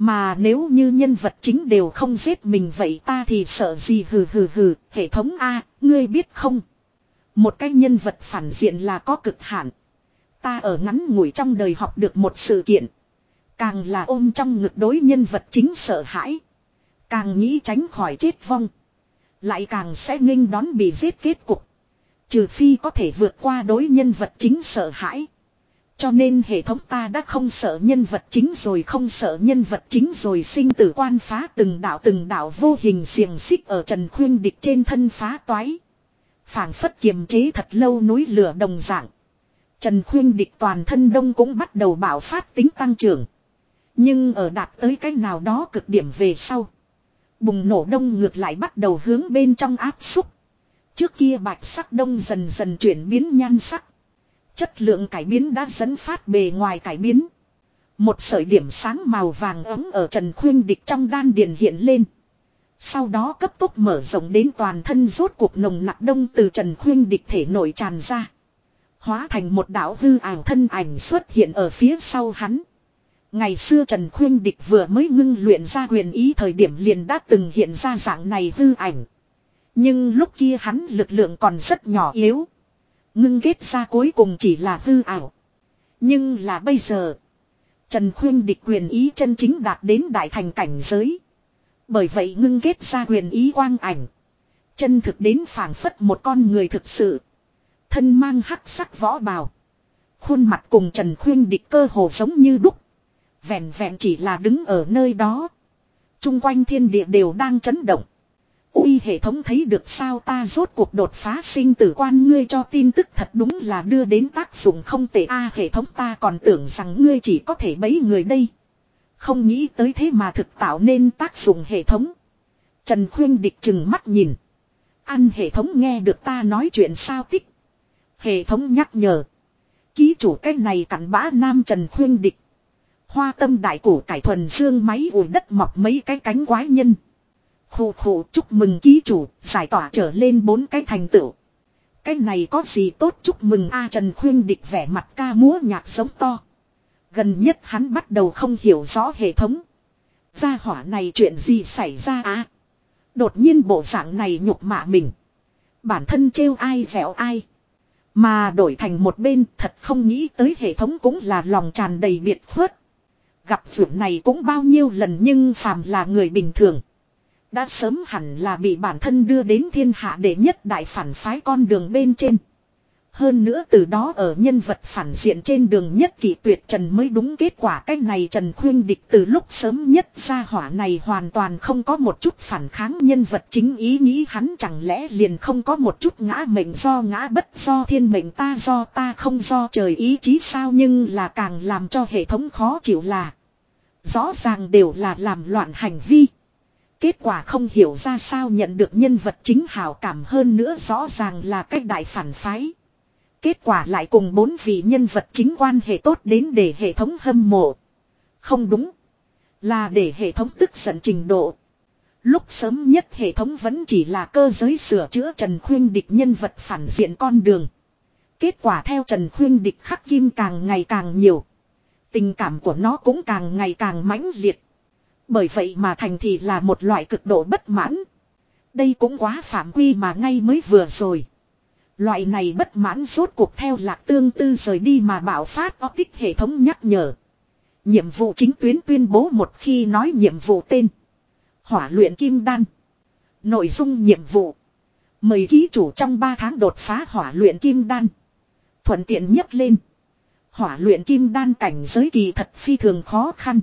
Mà nếu như nhân vật chính đều không giết mình vậy ta thì sợ gì hừ hừ hừ, hệ thống A, ngươi biết không? Một cái nhân vật phản diện là có cực hạn. Ta ở ngắn ngủi trong đời học được một sự kiện. Càng là ôm trong ngực đối nhân vật chính sợ hãi. Càng nghĩ tránh khỏi chết vong. Lại càng sẽ nghênh đón bị giết kết cục. Trừ phi có thể vượt qua đối nhân vật chính sợ hãi. Cho nên hệ thống ta đã không sợ nhân vật chính rồi không sợ nhân vật chính rồi sinh tử quan phá từng đạo từng đạo vô hình xiềng xích ở Trần Khuyên Địch trên thân phá toái. phảng phất kiềm chế thật lâu núi lửa đồng dạng. Trần Khuyên Địch toàn thân đông cũng bắt đầu bảo phát tính tăng trưởng. Nhưng ở đạt tới cái nào đó cực điểm về sau. Bùng nổ đông ngược lại bắt đầu hướng bên trong áp xúc. Trước kia bạch sắc đông dần dần chuyển biến nhan sắc. Chất lượng cải biến đã dẫn phát bề ngoài cải biến. Một sợi điểm sáng màu vàng ấm ở Trần Khuyên Địch trong đan điền hiện lên. Sau đó cấp tốc mở rộng đến toàn thân rốt cuộc nồng nặc đông từ Trần Khuyên Địch thể nổi tràn ra. Hóa thành một đạo hư ảo thân ảnh xuất hiện ở phía sau hắn. Ngày xưa Trần Khuyên Địch vừa mới ngưng luyện ra huyền ý thời điểm liền đã từng hiện ra dạng này hư ảnh. Nhưng lúc kia hắn lực lượng còn rất nhỏ yếu. Ngưng kết ra cuối cùng chỉ là hư ảo. Nhưng là bây giờ. Trần Khuyên địch quyền ý chân chính đạt đến đại thành cảnh giới. Bởi vậy ngưng kết ra quyền ý quang ảnh. Chân thực đến phảng phất một con người thực sự. Thân mang hắc sắc võ bào. Khuôn mặt cùng Trần Khuyên địch cơ hồ giống như đúc. Vẹn vẹn chỉ là đứng ở nơi đó. Trung quanh thiên địa đều đang chấn động. Ui, hệ thống thấy được sao ta rốt cuộc đột phá sinh tử quan ngươi cho tin tức thật đúng là đưa đến tác dụng không tệ a, hệ thống ta còn tưởng rằng ngươi chỉ có thể bấy người đây. Không nghĩ tới thế mà thực tạo nên tác dụng hệ thống. Trần Khuyên địch chừng mắt nhìn. Ăn hệ thống nghe được ta nói chuyện sao tích. Hệ thống nhắc nhở. Ký chủ cái này cặn bã nam Trần Khuyên địch. Hoa tâm đại củ cải thuần xương máy ủi đất mọc mấy cái cánh quái nhân. Khổ khổ chúc mừng ký chủ, giải tỏa trở lên bốn cái thành tựu. Cái này có gì tốt chúc mừng A Trần Khuyên địch vẻ mặt ca múa nhạc sống to. Gần nhất hắn bắt đầu không hiểu rõ hệ thống. Gia hỏa này chuyện gì xảy ra á? Đột nhiên bộ dạng này nhục mạ mình. Bản thân trêu ai dẻo ai. Mà đổi thành một bên thật không nghĩ tới hệ thống cũng là lòng tràn đầy biệt khuất. Gặp việc này cũng bao nhiêu lần nhưng phàm là người bình thường. Đã sớm hẳn là bị bản thân đưa đến thiên hạ để nhất đại phản phái con đường bên trên. Hơn nữa từ đó ở nhân vật phản diện trên đường nhất kỷ tuyệt trần mới đúng kết quả cái này trần khuyên địch từ lúc sớm nhất ra hỏa này hoàn toàn không có một chút phản kháng nhân vật chính ý nghĩ hắn chẳng lẽ liền không có một chút ngã mệnh do ngã bất do thiên mệnh ta do ta không do trời ý chí sao nhưng là càng làm cho hệ thống khó chịu là rõ ràng đều là làm loạn hành vi. Kết quả không hiểu ra sao nhận được nhân vật chính hảo cảm hơn nữa rõ ràng là cách đại phản phái. Kết quả lại cùng bốn vị nhân vật chính quan hệ tốt đến để hệ thống hâm mộ. Không đúng. Là để hệ thống tức giận trình độ. Lúc sớm nhất hệ thống vẫn chỉ là cơ giới sửa chữa Trần Khuyên Địch nhân vật phản diện con đường. Kết quả theo Trần Khuyên Địch khắc kim càng ngày càng nhiều. Tình cảm của nó cũng càng ngày càng mãnh liệt. Bởi vậy mà thành thì là một loại cực độ bất mãn. Đây cũng quá phạm quy mà ngay mới vừa rồi. Loại này bất mãn rốt cuộc theo lạc tương tư rời đi mà bảo phát o tích hệ thống nhắc nhở. Nhiệm vụ chính tuyến tuyên bố một khi nói nhiệm vụ tên. Hỏa luyện kim đan. Nội dung nhiệm vụ. Mời ký chủ trong 3 tháng đột phá hỏa luyện kim đan. Thuận tiện nhất lên. Hỏa luyện kim đan cảnh giới kỳ thật phi thường khó khăn.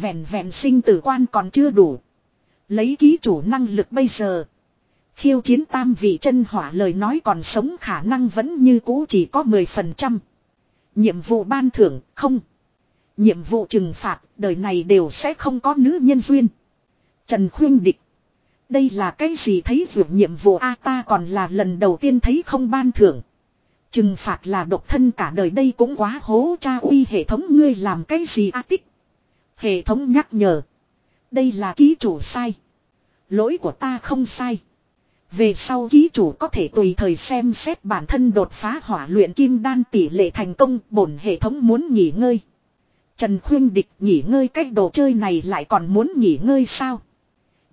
Vẹn vẹn sinh tử quan còn chưa đủ. Lấy ký chủ năng lực bây giờ. Khiêu chiến tam vị chân hỏa lời nói còn sống khả năng vẫn như cũ chỉ có 10%. Nhiệm vụ ban thưởng, không. Nhiệm vụ trừng phạt, đời này đều sẽ không có nữ nhân duyên. Trần Khuyên Địch. Đây là cái gì thấy vượt nhiệm vụ A ta còn là lần đầu tiên thấy không ban thưởng. Trừng phạt là độc thân cả đời đây cũng quá hố cha uy hệ thống ngươi làm cái gì a tích. Hệ thống nhắc nhở. Đây là ký chủ sai. Lỗi của ta không sai. Về sau ký chủ có thể tùy thời xem xét bản thân đột phá hỏa luyện kim đan tỷ lệ thành công, bổn hệ thống muốn nghỉ ngơi. Trần Khuyên Địch nghỉ ngơi cách đồ chơi này lại còn muốn nghỉ ngơi sao?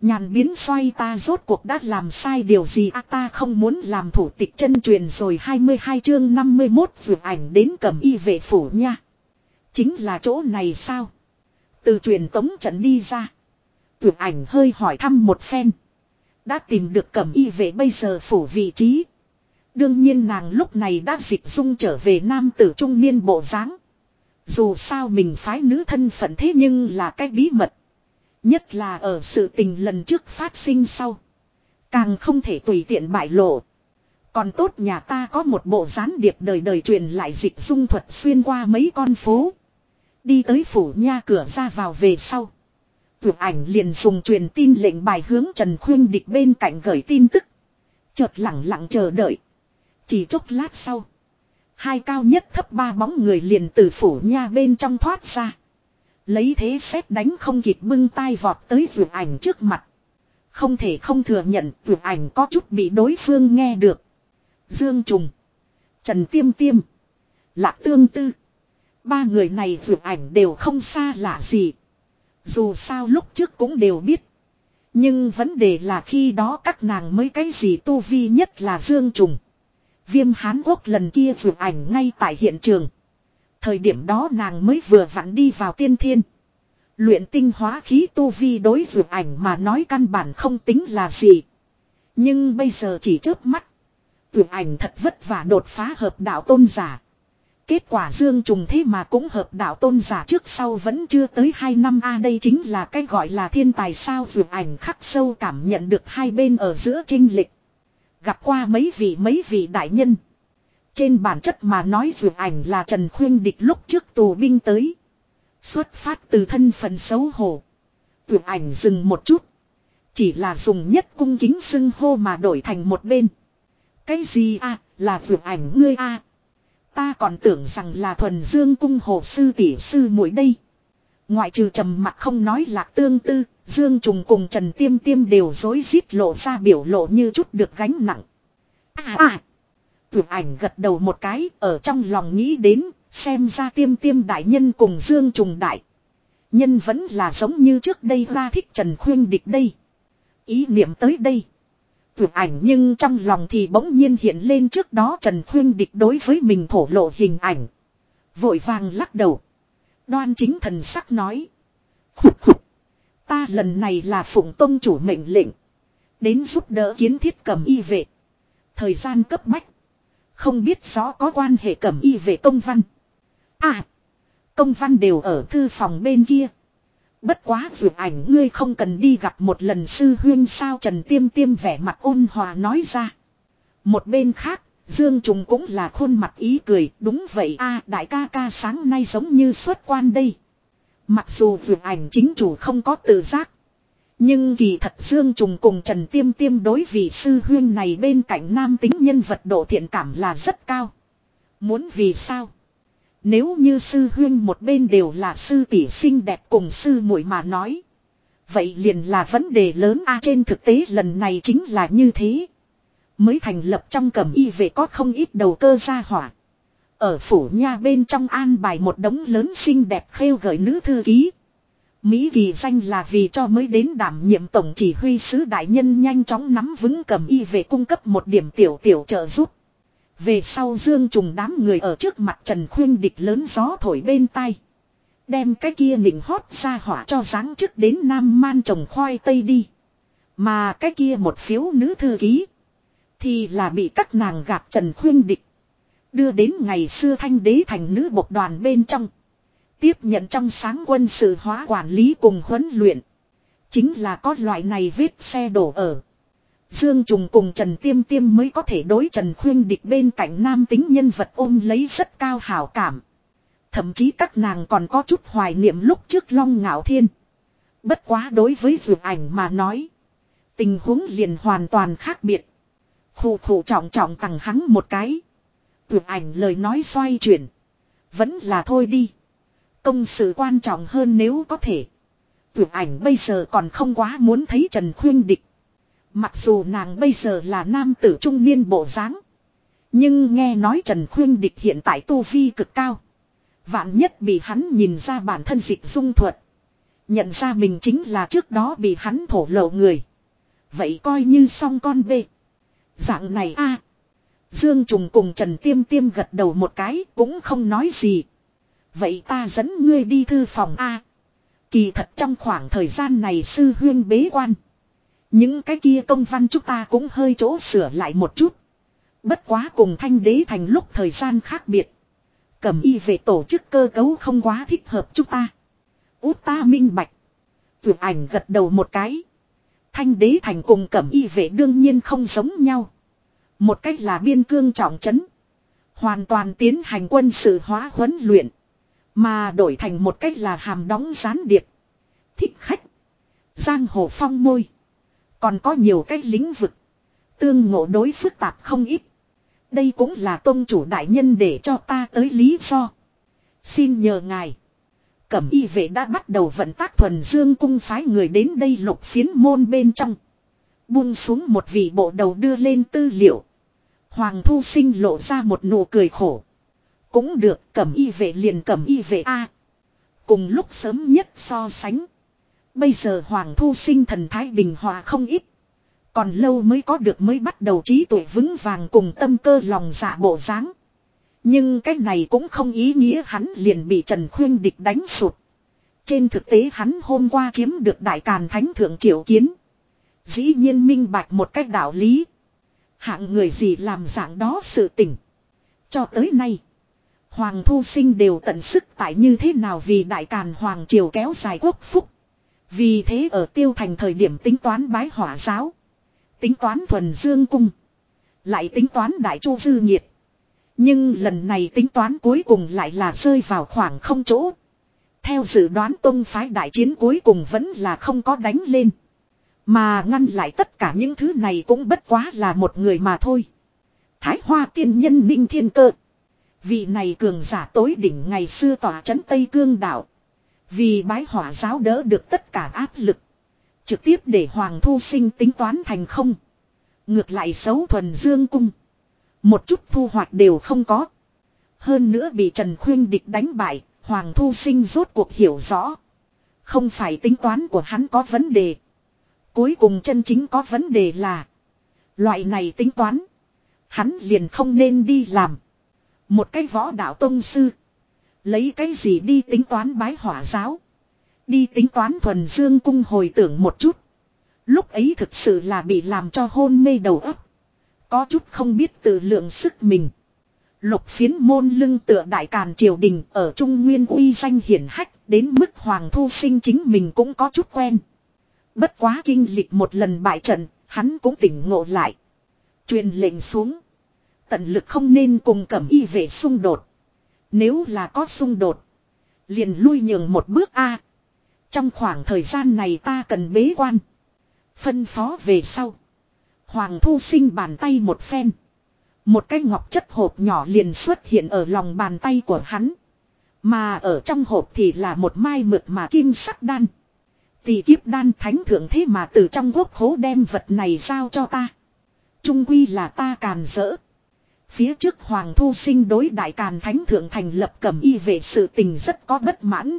Nhàn biến xoay ta rốt cuộc đã làm sai điều gì à ta không muốn làm thủ tịch chân truyền rồi 22 chương 51 vượt ảnh đến cầm y vệ phủ nha. Chính là chỗ này sao? Từ truyền tống trận đi ra. Tưởng ảnh hơi hỏi thăm một phen. Đã tìm được cẩm y vệ bây giờ phủ vị trí. Đương nhiên nàng lúc này đã dịch dung trở về nam tử trung niên bộ dáng. Dù sao mình phái nữ thân phận thế nhưng là cái bí mật. Nhất là ở sự tình lần trước phát sinh sau. Càng không thể tùy tiện bại lộ. Còn tốt nhà ta có một bộ gián điệp đời đời truyền lại dịch dung thuật xuyên qua mấy con phố. Đi tới phủ nha cửa ra vào về sau. Vượt ảnh liền dùng truyền tin lệnh bài hướng Trần Khuyên Địch bên cạnh gửi tin tức. Chợt lặng lặng chờ đợi. Chỉ chốc lát sau. Hai cao nhất thấp ba bóng người liền từ phủ nha bên trong thoát ra. Lấy thế xét đánh không kịp bưng tay vọt tới vượt ảnh trước mặt. Không thể không thừa nhận vượt ảnh có chút bị đối phương nghe được. Dương Trùng. Trần Tiêm Tiêm. Lạc Tương Tư. Ba người này vượt ảnh đều không xa lạ gì. Dù sao lúc trước cũng đều biết. Nhưng vấn đề là khi đó các nàng mới cái gì tu vi nhất là Dương Trùng. Viêm Hán Quốc lần kia vượt ảnh ngay tại hiện trường. Thời điểm đó nàng mới vừa vặn đi vào tiên thiên. Luyện tinh hóa khí tu vi đối vượt ảnh mà nói căn bản không tính là gì. Nhưng bây giờ chỉ trước mắt. Vượt ảnh thật vất vả đột phá hợp đạo tôn giả. Kết quả dương trùng thế mà cũng hợp đạo tôn giả trước sau vẫn chưa tới 2 năm a, đây chính là cái gọi là thiên tài sao vượt ảnh khắc sâu cảm nhận được hai bên ở giữa trinh lịch. Gặp qua mấy vị mấy vị đại nhân. Trên bản chất mà nói vượt ảnh là Trần Khuyên Địch lúc trước tù binh tới. Xuất phát từ thân phận xấu hổ. Vượt ảnh dừng một chút. Chỉ là dùng nhất cung kính xưng hô mà đổi thành một bên. Cái gì a, là vượt ảnh ngươi a Ta còn tưởng rằng là thuần dương cung hồ sư tỷ sư muội đây. Ngoại trừ trầm mặt không nói lạc tương tư, Dương Trùng cùng Trần Tiêm Tiêm đều dối rít lộ ra biểu lộ như chút được gánh nặng. À à! Tưởng ảnh gật đầu một cái, ở trong lòng nghĩ đến, xem ra Tiêm Tiêm đại nhân cùng Dương Trùng đại. Nhân vẫn là giống như trước đây ra thích Trần Khuyên địch đây. Ý niệm tới đây. Vượt ảnh nhưng trong lòng thì bỗng nhiên hiện lên trước đó Trần Khuyên địch đối với mình thổ lộ hình ảnh. Vội vàng lắc đầu. Đoan chính thần sắc nói. Khục khục. Ta lần này là phụng tông chủ mệnh lệnh. Đến giúp đỡ kiến thiết cầm y vệ. Thời gian cấp bách. Không biết rõ có quan hệ cầm y vệ công văn. À. Công văn đều ở thư phòng bên kia. Bất quá dược ảnh ngươi không cần đi gặp một lần sư huyên sao Trần Tiêm Tiêm vẻ mặt ôn hòa nói ra. Một bên khác, Dương Trùng cũng là khuôn mặt ý cười, đúng vậy a đại ca ca sáng nay giống như xuất quan đây. Mặc dù vượt ảnh chính chủ không có tự giác. Nhưng kỳ thật Dương Trùng cùng Trần Tiêm Tiêm đối vị sư huyên này bên cạnh nam tính nhân vật độ thiện cảm là rất cao. Muốn vì sao? Nếu như sư huyên một bên đều là sư tỷ xinh đẹp cùng sư muội mà nói. Vậy liền là vấn đề lớn a, trên thực tế lần này chính là như thế. Mới thành lập trong cẩm y về có không ít đầu cơ gia hỏa. Ở phủ nha bên trong an bài một đống lớn xinh đẹp khêu gợi nữ thư ký. Mỹ kỳ danh là vì cho mới đến đảm nhiệm tổng chỉ huy sứ đại nhân nhanh chóng nắm vững cầm y về cung cấp một điểm tiểu tiểu trợ giúp. Về sau dương trùng đám người ở trước mặt Trần Khuyên địch lớn gió thổi bên tai. Đem cái kia nịnh hót ra hỏa cho dáng trước đến Nam Man trồng khoai tây đi. Mà cái kia một phiếu nữ thư ký. Thì là bị các nàng gạt Trần Khuyên địch. Đưa đến ngày xưa thanh đế thành nữ bộc đoàn bên trong. Tiếp nhận trong sáng quân sự hóa quản lý cùng huấn luyện. Chính là có loại này vết xe đổ ở. Dương Trùng cùng Trần Tiêm Tiêm mới có thể đối Trần Khuyên địch bên cạnh nam tính nhân vật ôm lấy rất cao hảo cảm. Thậm chí các nàng còn có chút hoài niệm lúc trước Long Ngạo Thiên. Bất quá đối với dược ảnh mà nói. Tình huống liền hoàn toàn khác biệt. Khủ khủ trọng trọng tặng hắn một cái. Dược ảnh lời nói xoay chuyển. Vẫn là thôi đi. Công sự quan trọng hơn nếu có thể. Tuyệt ảnh bây giờ còn không quá muốn thấy Trần Khuyên Địch. Mặc dù nàng bây giờ là nam tử trung niên bộ dáng, Nhưng nghe nói Trần Khuyên Địch hiện tại tu vi cực cao. Vạn nhất bị hắn nhìn ra bản thân dịch dung thuật. Nhận ra mình chính là trước đó bị hắn thổ lộ người. Vậy coi như xong con bê. Dạng này a Dương Trùng cùng Trần Tiêm Tiêm gật đầu một cái, cũng không nói gì. Vậy ta dẫn ngươi đi thư phòng A. Kỳ thật trong khoảng thời gian này sư huyên bế quan. Những cái kia công văn chúng ta cũng hơi chỗ sửa lại một chút. Bất quá cùng thanh đế thành lúc thời gian khác biệt. Cầm y về tổ chức cơ cấu không quá thích hợp chúng ta. Út ta minh bạch. Vượt ảnh gật đầu một cái. Thanh đế thành cùng cẩm y vệ đương nhiên không giống nhau. Một cách là biên cương trọng trấn. Hoàn toàn tiến hành quân sự hóa huấn luyện. Mà đổi thành một cách là hàm đóng gián điệp. Thích khách. Giang hồ phong môi. Còn có nhiều cái lĩnh vực. Tương ngộ đối phức tạp không ít. Đây cũng là tôn chủ đại nhân để cho ta tới lý do. Xin nhờ ngài. Cẩm y vệ đã bắt đầu vận tác thuần dương cung phái người đến đây lục phiến môn bên trong. Buông xuống một vị bộ đầu đưa lên tư liệu. Hoàng thu sinh lộ ra một nụ cười khổ. Cũng được, cẩm y vệ liền cẩm y vệ A. cùng lúc sớm nhất so sánh. Bây giờ Hoàng thu sinh thần thái bình hòa không ít. Còn lâu mới có được mới bắt đầu trí tuệ vững vàng cùng tâm cơ lòng dạ bộ dáng. Nhưng cái này cũng không ý nghĩa hắn liền bị Trần Khuyên Địch đánh sụt. Trên thực tế hắn hôm qua chiếm được Đại Càn Thánh Thượng Triệu Kiến. Dĩ nhiên minh bạch một cách đạo lý. Hạng người gì làm dạng đó sự tỉnh. Cho tới nay. Hoàng Thu Sinh đều tận sức tại như thế nào vì Đại Càn Hoàng Triều kéo dài quốc phúc. Vì thế ở tiêu thành thời điểm tính toán bái hỏa giáo. Tính toán thuần dương cung. Lại tính toán đại chu dư nhiệt. Nhưng lần này tính toán cuối cùng lại là rơi vào khoảng không chỗ. Theo dự đoán tông phái đại chiến cuối cùng vẫn là không có đánh lên. Mà ngăn lại tất cả những thứ này cũng bất quá là một người mà thôi. Thái Hoa tiên nhân Ninh Thiên Cơ. Vị này cường giả tối đỉnh ngày xưa tỏa trấn Tây Cương đảo. Vì bái hỏa giáo đỡ được tất cả áp lực. Trực tiếp để Hoàng Thu Sinh tính toán thành không. Ngược lại xấu thuần dương cung. Một chút thu hoạch đều không có. Hơn nữa bị Trần Khuyên Địch đánh bại, Hoàng Thu Sinh rốt cuộc hiểu rõ. Không phải tính toán của hắn có vấn đề. Cuối cùng chân chính có vấn đề là. Loại này tính toán. Hắn liền không nên đi làm. Một cái võ đạo tông sư. Lấy cái gì đi tính toán bái hỏa giáo. Đi tính toán thuần dương cung hồi tưởng một chút. Lúc ấy thực sự là bị làm cho hôn mê đầu óc. Có chút không biết tự lượng sức mình. Lục phiến môn lưng tựa đại càn triều đình ở Trung Nguyên uy danh hiển hách đến mức Hoàng Thu Sinh chính mình cũng có chút quen. Bất quá kinh lịch một lần bại trận, hắn cũng tỉnh ngộ lại. Truyền lệnh xuống. Tận lực không nên cùng cẩm y về xung đột. Nếu là có xung đột. Liền lui nhường một bước A. Trong khoảng thời gian này ta cần bế quan. Phân phó về sau. Hoàng thu sinh bàn tay một phen. Một cái ngọc chất hộp nhỏ liền xuất hiện ở lòng bàn tay của hắn. Mà ở trong hộp thì là một mai mực mà kim sắc đan. Tỷ kiếp đan thánh thượng thế mà từ trong quốc khố đem vật này giao cho ta. Trung quy là ta càn rỡ. Phía trước Hoàng Thu Sinh đối đại càn thánh thượng thành lập cẩm y về sự tình rất có bất mãn.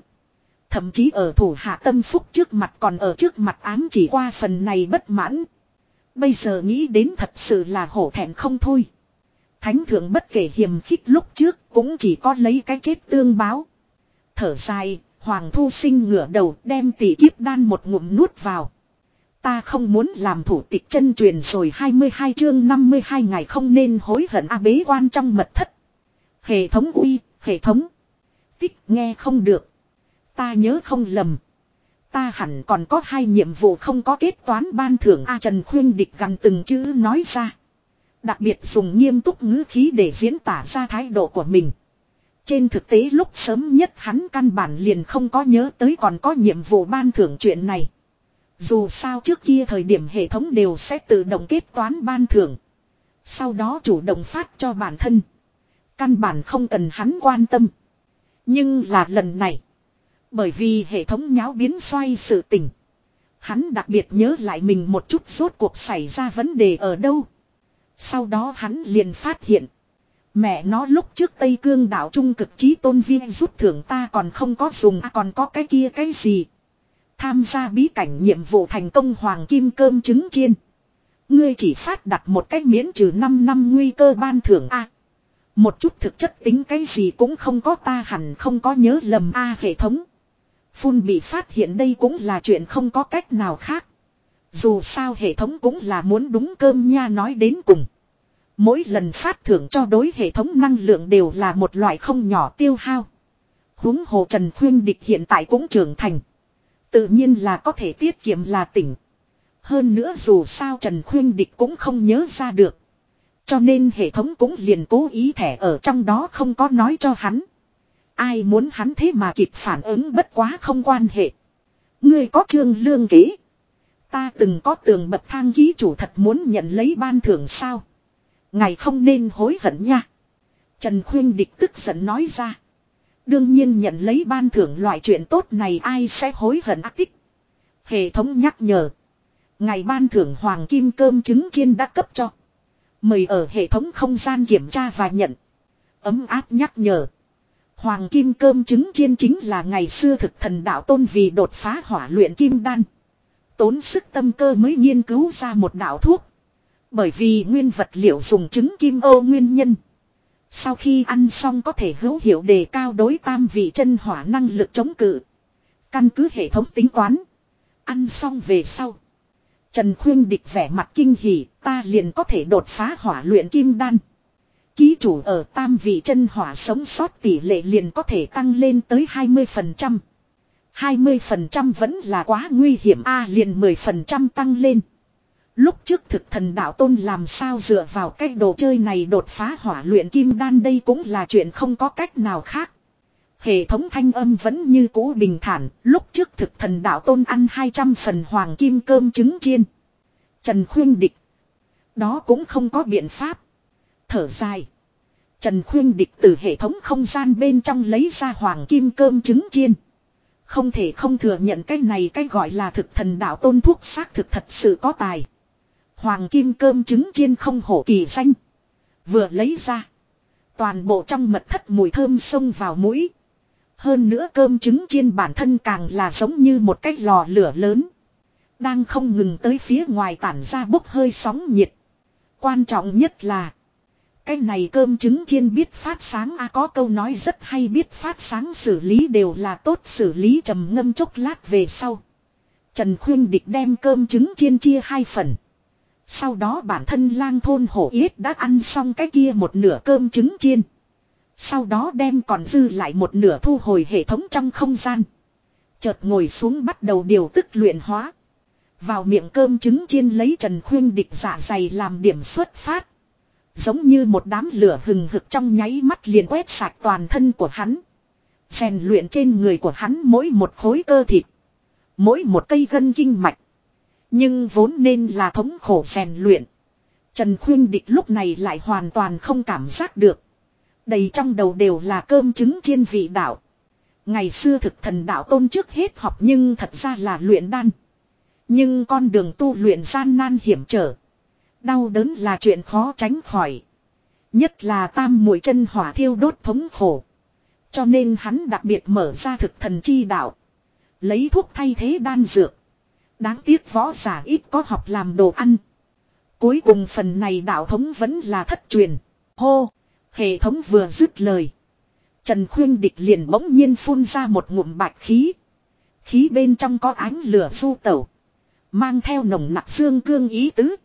Thậm chí ở thủ hạ tâm phúc trước mặt còn ở trước mặt ám chỉ qua phần này bất mãn. Bây giờ nghĩ đến thật sự là hổ thẹn không thôi. Thánh thượng bất kể hiềm khích lúc trước cũng chỉ có lấy cái chết tương báo. Thở dài, Hoàng Thu Sinh ngửa đầu đem tỷ kiếp đan một ngụm nuốt vào. Ta không muốn làm thủ tịch chân truyền rồi 22 chương 52 ngày không nên hối hận a bế quan trong mật thất. Hệ thống uy, hệ thống. Tích nghe không được. Ta nhớ không lầm. Ta hẳn còn có hai nhiệm vụ không có kết toán ban thưởng A Trần Khuyên địch gần từng chữ nói ra. Đặc biệt dùng nghiêm túc ngữ khí để diễn tả ra thái độ của mình. Trên thực tế lúc sớm nhất hắn căn bản liền không có nhớ tới còn có nhiệm vụ ban thưởng chuyện này. Dù sao trước kia thời điểm hệ thống đều sẽ tự động kết toán ban thưởng. Sau đó chủ động phát cho bản thân. Căn bản không cần hắn quan tâm. Nhưng là lần này. Bởi vì hệ thống nháo biến xoay sự tình. Hắn đặc biệt nhớ lại mình một chút rốt cuộc xảy ra vấn đề ở đâu. Sau đó hắn liền phát hiện. Mẹ nó lúc trước Tây Cương đảo trung cực trí tôn viên rút thưởng ta còn không có dùng à còn có cái kia cái gì. Tham gia bí cảnh nhiệm vụ thành công hoàng kim cơm trứng chiên. Ngươi chỉ phát đặt một cách miễn trừ 5 năm nguy cơ ban thưởng A. một chút thực chất tính cái gì cũng không có ta hẳn không có nhớ lầm A hệ thống. Phun bị phát hiện đây cũng là chuyện không có cách nào khác. Dù sao hệ thống cũng là muốn đúng cơm nha nói đến cùng. Mỗi lần phát thưởng cho đối hệ thống năng lượng đều là một loại không nhỏ tiêu hao. huống hồ Trần Khuyên Địch hiện tại cũng trưởng thành. Tự nhiên là có thể tiết kiệm là tỉnh. Hơn nữa dù sao Trần Khuyên Địch cũng không nhớ ra được. Cho nên hệ thống cũng liền cố ý thẻ ở trong đó không có nói cho hắn. Ai muốn hắn thế mà kịp phản ứng bất quá không quan hệ. Ngươi có trương lương kế. Ta từng có tường bậc thang ký chủ thật muốn nhận lấy ban thưởng sao. Ngày không nên hối hận nha. Trần Khuyên Địch tức giận nói ra. Đương nhiên nhận lấy ban thưởng loại chuyện tốt này ai sẽ hối hận ác tích. Hệ thống nhắc nhở. Ngày ban thưởng hoàng kim cơm trứng chiên đã cấp cho. Mời ở hệ thống không gian kiểm tra và nhận. Ấm áp nhắc nhở. Hoàng kim cơm trứng chiên chính là ngày xưa thực thần đạo tôn vì đột phá hỏa luyện kim đan. Tốn sức tâm cơ mới nghiên cứu ra một đạo thuốc. Bởi vì nguyên vật liệu dùng trứng kim ô nguyên nhân. Sau khi ăn xong có thể hữu hiệu đề cao đối tam vị chân hỏa năng lực chống cự. Căn cứ hệ thống tính toán. Ăn xong về sau. Trần Khuyên địch vẻ mặt kinh hỉ, ta liền có thể đột phá hỏa luyện kim đan. Ký chủ ở tam vị chân hỏa sống sót tỷ lệ liền có thể tăng lên tới 20%. 20% vẫn là quá nguy hiểm A liền 10% tăng lên. Lúc trước thực thần đạo tôn làm sao dựa vào cái đồ chơi này đột phá hỏa luyện kim đan đây cũng là chuyện không có cách nào khác. Hệ thống thanh âm vẫn như cũ bình thản, lúc trước thực thần đạo tôn ăn 200 phần hoàng kim cơm trứng chiên. Trần Khuyên Địch. Đó cũng không có biện pháp. Thở dài. Trần Khuyên Địch từ hệ thống không gian bên trong lấy ra hoàng kim cơm trứng chiên. Không thể không thừa nhận cái này cái gọi là thực thần đạo tôn thuốc xác thực thật sự có tài. Hoàng kim cơm trứng chiên không hổ kỳ xanh Vừa lấy ra. Toàn bộ trong mật thất mùi thơm xông vào mũi. Hơn nữa cơm trứng chiên bản thân càng là giống như một cái lò lửa lớn. Đang không ngừng tới phía ngoài tản ra bốc hơi sóng nhiệt. Quan trọng nhất là. Cái này cơm trứng chiên biết phát sáng a có câu nói rất hay, biết phát sáng xử lý đều là tốt, xử lý trầm ngâm chốc lát về sau. Trần Khuyên Địch đem cơm trứng chiên chia hai phần. Sau đó bản thân lang thôn hổ yết đã ăn xong cái kia một nửa cơm trứng chiên. Sau đó đem còn dư lại một nửa thu hồi hệ thống trong không gian. Chợt ngồi xuống bắt đầu điều tức luyện hóa. Vào miệng cơm trứng chiên lấy Trần Khuyên địch dạ dày làm điểm xuất phát. Giống như một đám lửa hừng hực trong nháy mắt liền quét sạch toàn thân của hắn. rèn luyện trên người của hắn mỗi một khối cơ thịt. Mỗi một cây gân kinh mạch. Nhưng vốn nên là thống khổ rèn luyện. Trần Khuyên Địch lúc này lại hoàn toàn không cảm giác được. Đầy trong đầu đều là cơm trứng chiên vị đạo. Ngày xưa thực thần đạo tôn trước hết học nhưng thật ra là luyện đan. Nhưng con đường tu luyện gian nan hiểm trở. Đau đớn là chuyện khó tránh khỏi. Nhất là tam mũi chân hỏa thiêu đốt thống khổ. Cho nên hắn đặc biệt mở ra thực thần chi đạo. Lấy thuốc thay thế đan dược. Đáng tiếc võ giả ít có học làm đồ ăn. Cuối cùng phần này đạo thống vẫn là thất truyền. Hô! Hệ thống vừa dứt lời. Trần Khuyên Địch liền bỗng nhiên phun ra một ngụm bạch khí. Khí bên trong có ánh lửa du tẩu. Mang theo nồng nặc xương cương ý tứ.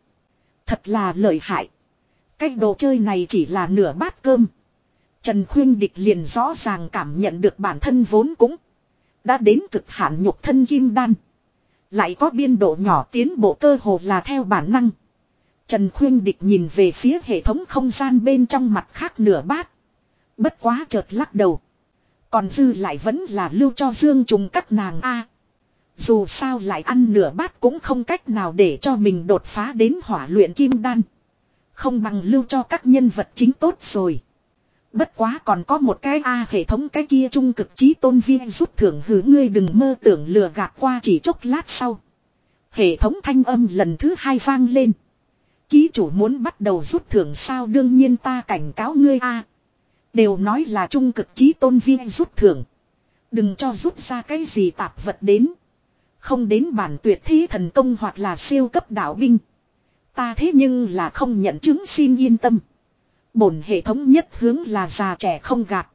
Thật là lợi hại. Cái đồ chơi này chỉ là nửa bát cơm. Trần Khuyên Địch liền rõ ràng cảm nhận được bản thân vốn cũng. Đã đến cực hạn nhục thân kim đan. Lại có biên độ nhỏ tiến bộ cơ hồ là theo bản năng. Trần Khuyên Địch nhìn về phía hệ thống không gian bên trong mặt khác nửa bát. Bất quá chợt lắc đầu. Còn dư lại vẫn là lưu cho Dương trùng các nàng A. dù sao lại ăn nửa bát cũng không cách nào để cho mình đột phá đến hỏa luyện kim đan. Không bằng lưu cho các nhân vật chính tốt rồi. Bất quá còn có một cái A hệ thống cái kia trung cực trí tôn viên rút thưởng hứ ngươi đừng mơ tưởng lừa gạt qua chỉ chốc lát sau. Hệ thống thanh âm lần thứ hai vang lên. Ký chủ muốn bắt đầu rút thưởng sao đương nhiên ta cảnh cáo ngươi A. Đều nói là trung cực trí tôn viên rút thưởng. Đừng cho rút ra cái gì tạp vật đến. Không đến bản tuyệt thế thần công hoặc là siêu cấp đạo binh. Ta thế nhưng là không nhận chứng xin yên tâm. Bổn hệ thống nhất hướng là già trẻ không gạt.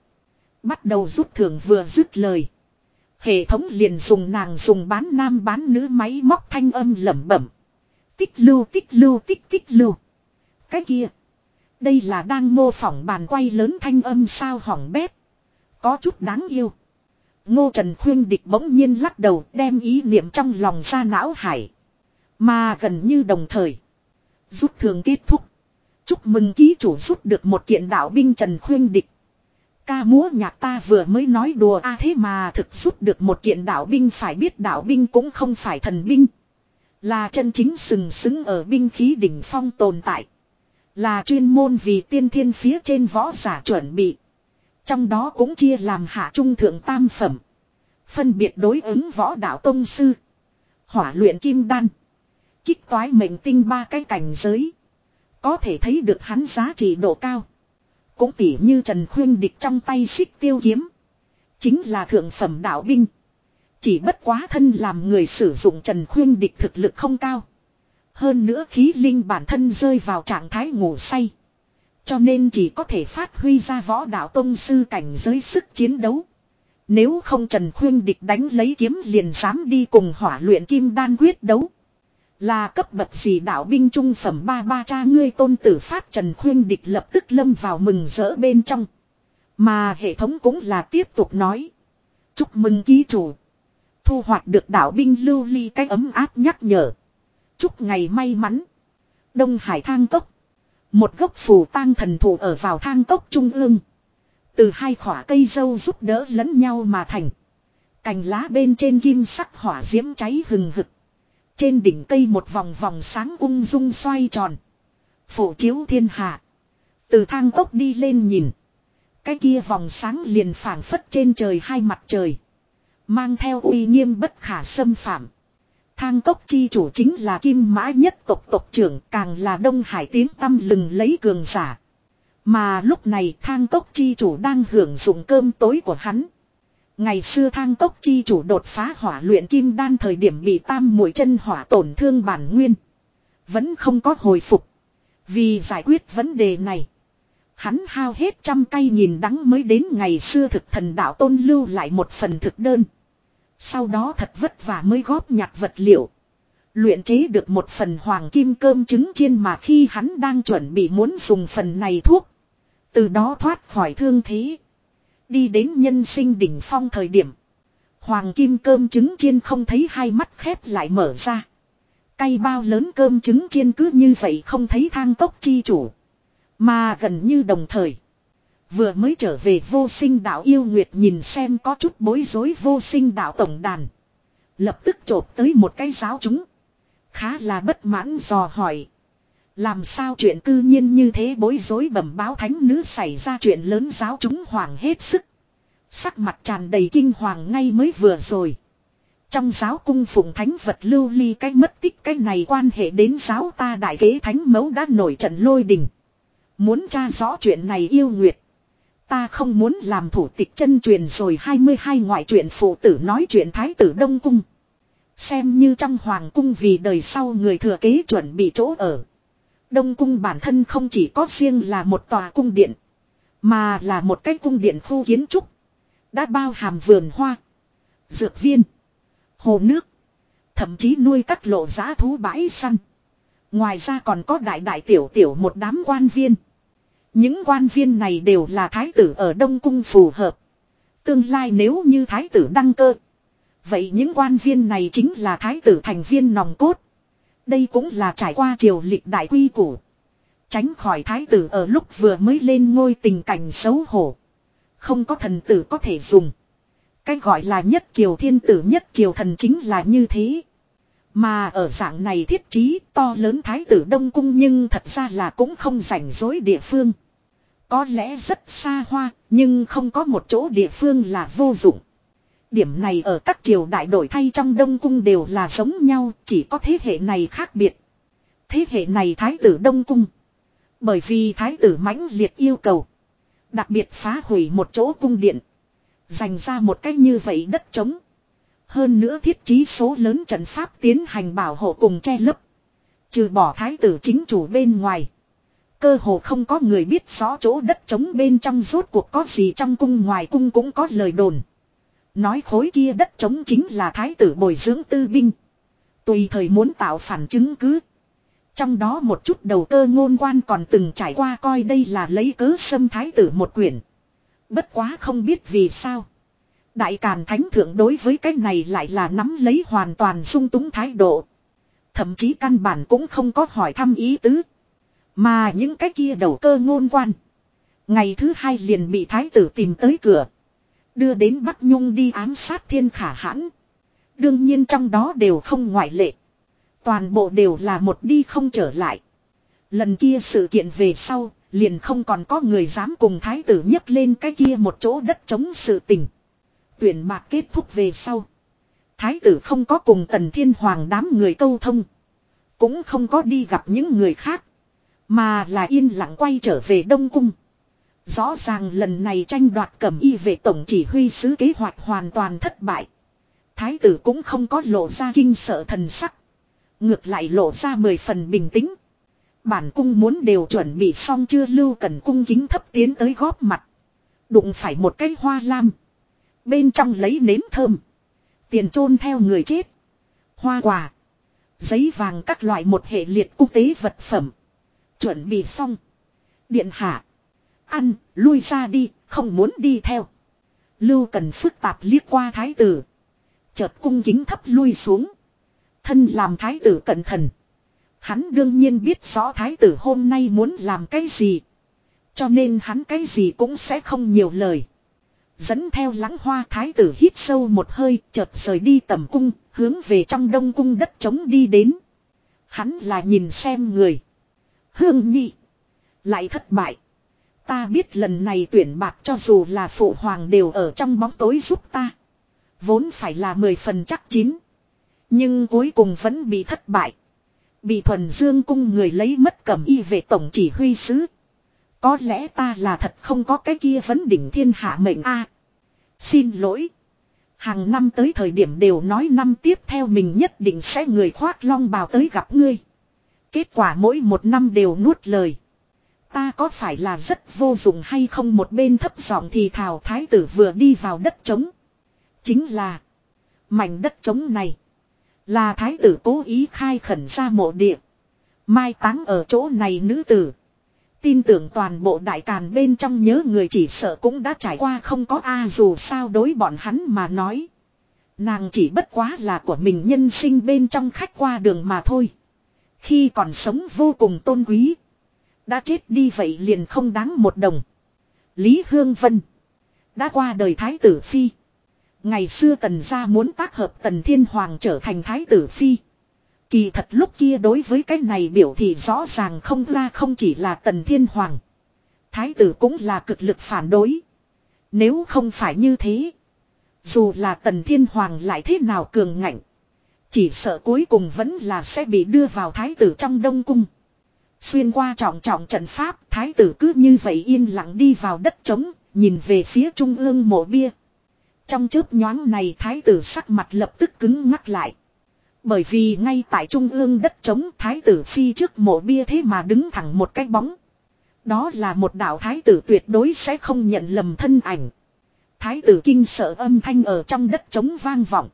Bắt đầu rút thưởng vừa dứt lời. Hệ thống liền dùng nàng dùng bán nam bán nữ máy móc thanh âm lẩm bẩm. Tích lưu tích lưu, tích tích lưu. Cái kia. Đây là đang mô phỏng bàn quay lớn thanh âm sao hỏng bét. Có chút đáng yêu. Ngô Trần Khuyên Địch bỗng nhiên lắc đầu đem ý niệm trong lòng ra não hải. Mà gần như đồng thời. Rút thường kết thúc. Chúc mừng ký chủ rút được một kiện đạo binh Trần Khuyên Địch. Ca múa nhạc ta vừa mới nói đùa, a thế mà thực rút được một kiện đạo binh, phải biết đạo binh cũng không phải thần binh. Là chân chính sừng sững ở binh khí đỉnh phong tồn tại. Là chuyên môn vì tiên thiên phía trên võ giả chuẩn bị. Trong đó cũng chia làm hạ trung thượng tam phẩm. Phân biệt đối ứng võ đạo tông sư. Hỏa luyện kim đan. Kích toái mệnh tinh ba cái cảnh giới. Có thể thấy được hắn giá trị độ cao. Cũng tỉ như Trần Khuyên địch trong tay xích tiêu kiếm. Chính là thượng phẩm đạo binh. Chỉ bất quá thân làm người sử dụng Trần Khuyên địch thực lực không cao. Hơn nữa khí linh bản thân rơi vào trạng thái ngủ say. Cho nên chỉ có thể phát huy ra võ đạo tông sư cảnh giới sức chiến đấu. Nếu không Trần Khuyên địch đánh lấy kiếm liền dám đi cùng hỏa luyện kim đan quyết đấu. Là cấp bậc gì đạo binh trung phẩm ba ba cha ngươi tôn tử phát Trần Khuyên địch lập tức lâm vào mừng rỡ bên trong. Mà hệ thống cũng là tiếp tục nói. Chúc mừng ký chủ. Thu hoạch được đạo binh lưu ly cái ấm áp nhắc nhở. Chúc ngày may mắn. Đông Hải thang cốc. Một gốc phù tang thần thụ ở vào thang cốc trung ương. Từ hai khỏa cây dâu giúp đỡ lẫn nhau mà thành. Cành lá bên trên kim sắc hỏa diễm cháy hừng hực. Trên đỉnh cây một vòng vòng sáng ung dung xoay tròn. Phổ chiếu thiên hạ. Từ thang tốc đi lên nhìn. Cái kia vòng sáng liền phảng phất trên trời hai mặt trời. Mang theo uy nghiêm bất khả xâm phạm. Thang cốc chi chủ chính là kim mã nhất tộc tộc trưởng, càng là đông hải tiếng tâm lừng lấy cường giả. Mà lúc này thang cốc chi chủ đang hưởng dụng cơm tối của hắn. Ngày xưa thang cốc chi chủ đột phá hỏa luyện kim đan thời điểm bị tam mũi chân hỏa tổn thương bản nguyên. Vẫn không có hồi phục. Vì giải quyết vấn đề này. Hắn hao hết trăm cây nhìn đắng mới đến ngày xưa thực thần đạo tôn lưu lại một phần thực đơn. Sau đó thật vất vả mới góp nhặt vật liệu. Luyện chế được một phần hoàng kim cơm trứng chiên mà khi hắn đang chuẩn bị muốn dùng phần này thuốc. Từ đó thoát khỏi thương thế. Đi đến nhân sinh đỉnh phong thời điểm. Hoàng kim cơm trứng chiên không thấy hai mắt khép lại mở ra. Cây bao lớn cơm trứng chiên cứ như vậy không thấy thang tốc chi chủ. Mà gần như đồng thời. Vừa mới trở về vô sinh đạo yêu nguyệt nhìn xem có chút bối rối vô sinh đạo tổng đàn. Lập tức chộp tới một cái giáo chúng. Khá là bất mãn dò hỏi. Làm sao chuyện cư nhiên như thế bối rối bẩm báo thánh nữ xảy ra chuyện lớn giáo chúng hoàng hết sức. Sắc mặt tràn đầy kinh hoàng ngay mới vừa rồi. Trong giáo cung phụng thánh vật lưu ly cái mất tích cái này quan hệ đến giáo ta đại kế thánh mẫu đã nổi trận lôi đình. Muốn tra rõ chuyện này yêu nguyệt. Ta không muốn làm thủ tịch chân truyền rồi 22 ngoại truyện phụ tử nói chuyện thái tử Đông Cung. Xem như trong hoàng cung vì đời sau người thừa kế chuẩn bị chỗ ở. Đông cung bản thân không chỉ có riêng là một tòa cung điện. Mà là một cái cung điện khu kiến trúc. Đã bao hàm vườn hoa. Dược viên. Hồ nước. Thậm chí nuôi các lộ giá thú bãi săn. Ngoài ra còn có đại đại tiểu tiểu một đám quan viên. Những quan viên này đều là thái tử ở Đông Cung phù hợp. Tương lai nếu như thái tử đăng cơ. Vậy những quan viên này chính là thái tử thành viên nòng cốt. Đây cũng là trải qua triều lịch đại quy củ. Tránh khỏi thái tử ở lúc vừa mới lên ngôi tình cảnh xấu hổ. Không có thần tử có thể dùng. Cái gọi là nhất triều thiên tử nhất triều thần chính là như thế. Mà ở dạng này thiết trí to lớn thái tử Đông Cung nhưng thật ra là cũng không rảnh rối địa phương. Có lẽ rất xa hoa, nhưng không có một chỗ địa phương là vô dụng. Điểm này ở các triều đại đổi thay trong Đông Cung đều là giống nhau, chỉ có thế hệ này khác biệt. Thế hệ này Thái tử Đông Cung. Bởi vì Thái tử mãnh liệt yêu cầu. Đặc biệt phá hủy một chỗ cung điện. Dành ra một cách như vậy đất trống. Hơn nữa thiết trí số lớn trận pháp tiến hành bảo hộ cùng che lấp. Trừ bỏ thái tử chính chủ bên ngoài. Cơ hồ không có người biết rõ chỗ đất trống bên trong rốt cuộc có gì trong cung ngoài cung cũng có lời đồn. Nói khối kia đất trống chính là thái tử bồi dưỡng tư binh. Tùy thời muốn tạo phản chứng cứ. Trong đó một chút đầu cơ ngôn quan còn từng trải qua coi đây là lấy cớ xâm thái tử một quyển. Bất quá không biết vì sao. Đại Càn Thánh Thượng đối với cái này lại là nắm lấy hoàn toàn sung túng thái độ. Thậm chí căn bản cũng không có hỏi thăm ý tứ. Mà những cái kia đầu cơ ngôn quan. Ngày thứ hai liền bị thái tử tìm tới cửa. Đưa đến Bắc Nhung đi ám sát thiên khả hãn. Đương nhiên trong đó đều không ngoại lệ. Toàn bộ đều là một đi không trở lại. Lần kia sự kiện về sau, liền không còn có người dám cùng thái tử nhấc lên cái kia một chỗ đất chống sự tình. Tuyển bạc kết thúc về sau. Thái tử không có cùng tần thiên hoàng đám người câu thông. Cũng không có đi gặp những người khác. Mà là yên lặng quay trở về Đông Cung. Rõ ràng lần này tranh đoạt cẩm y về tổng chỉ huy sứ kế hoạch hoàn toàn thất bại. Thái tử cũng không có lộ ra kinh sợ thần sắc. Ngược lại lộ ra mười phần bình tĩnh. Bản cung muốn đều chuẩn bị xong chưa lưu cần cung kính thấp tiến tới góp mặt. Đụng phải một cây hoa lam. Bên trong lấy nến thơm. Tiền chôn theo người chết. Hoa quả. Giấy vàng các loại một hệ liệt quốc tế vật phẩm. Chuẩn bị xong. Điện hạ. Ăn, lui ra đi, không muốn đi theo. Lưu cần phức tạp liếc qua thái tử. Chợt cung kính thấp lui xuống. Thân làm thái tử cẩn thận. Hắn đương nhiên biết rõ thái tử hôm nay muốn làm cái gì. Cho nên hắn cái gì cũng sẽ không nhiều lời. Dẫn theo lãng hoa thái tử hít sâu một hơi chợt rời đi tầm cung, hướng về trong đông cung đất trống đi đến. Hắn là nhìn xem người. Hương nhi. Lại thất bại. Ta biết lần này tuyển bạc cho dù là phụ hoàng đều ở trong bóng tối giúp ta. Vốn phải là mười phần chắc chín. Nhưng cuối cùng vẫn bị thất bại. Bị thuần dương cung người lấy mất cầm y về tổng chỉ huy sứ. Có lẽ ta là thật không có cái kia vấn đỉnh thiên hạ mệnh a. xin lỗi. Hàng năm tới thời điểm đều nói năm tiếp theo mình nhất định sẽ người khoác long bào tới gặp ngươi. Kết quả mỗi một năm đều nuốt lời. Ta có phải là rất vô dụng hay không một bên thấp giọng thì thảo thái tử vừa đi vào đất trống. Chính là. Mảnh đất trống này. Là thái tử cố ý khai khẩn ra mộ địa. Mai táng ở chỗ này nữ tử. Tin tưởng toàn bộ đại càn bên trong nhớ người chỉ sợ cũng đã trải qua không có A dù sao đối bọn hắn mà nói. Nàng chỉ bất quá là của mình nhân sinh bên trong khách qua đường mà thôi. Khi còn sống vô cùng tôn quý. Đã chết đi vậy liền không đáng một đồng. Lý Hương Vân. Đã qua đời Thái tử Phi. Ngày xưa tần gia muốn tác hợp tần thiên hoàng trở thành Thái tử Phi. Kỳ thật lúc kia đối với cái này biểu thị rõ ràng không ra không chỉ là tần thiên hoàng. Thái tử cũng là cực lực phản đối. Nếu không phải như thế. Dù là tần thiên hoàng lại thế nào cường ngạnh. Chỉ sợ cuối cùng vẫn là sẽ bị đưa vào thái tử trong đông cung. Xuyên qua trọng trọng trận pháp, thái tử cứ như vậy yên lặng đi vào đất trống, nhìn về phía trung ương mộ bia. Trong chớp nhoáng này thái tử sắc mặt lập tức cứng ngắc lại. Bởi vì ngay tại trung ương đất trống thái tử phi trước mộ bia thế mà đứng thẳng một cái bóng. Đó là một đạo thái tử tuyệt đối sẽ không nhận lầm thân ảnh. Thái tử kinh sợ âm thanh ở trong đất trống vang vọng.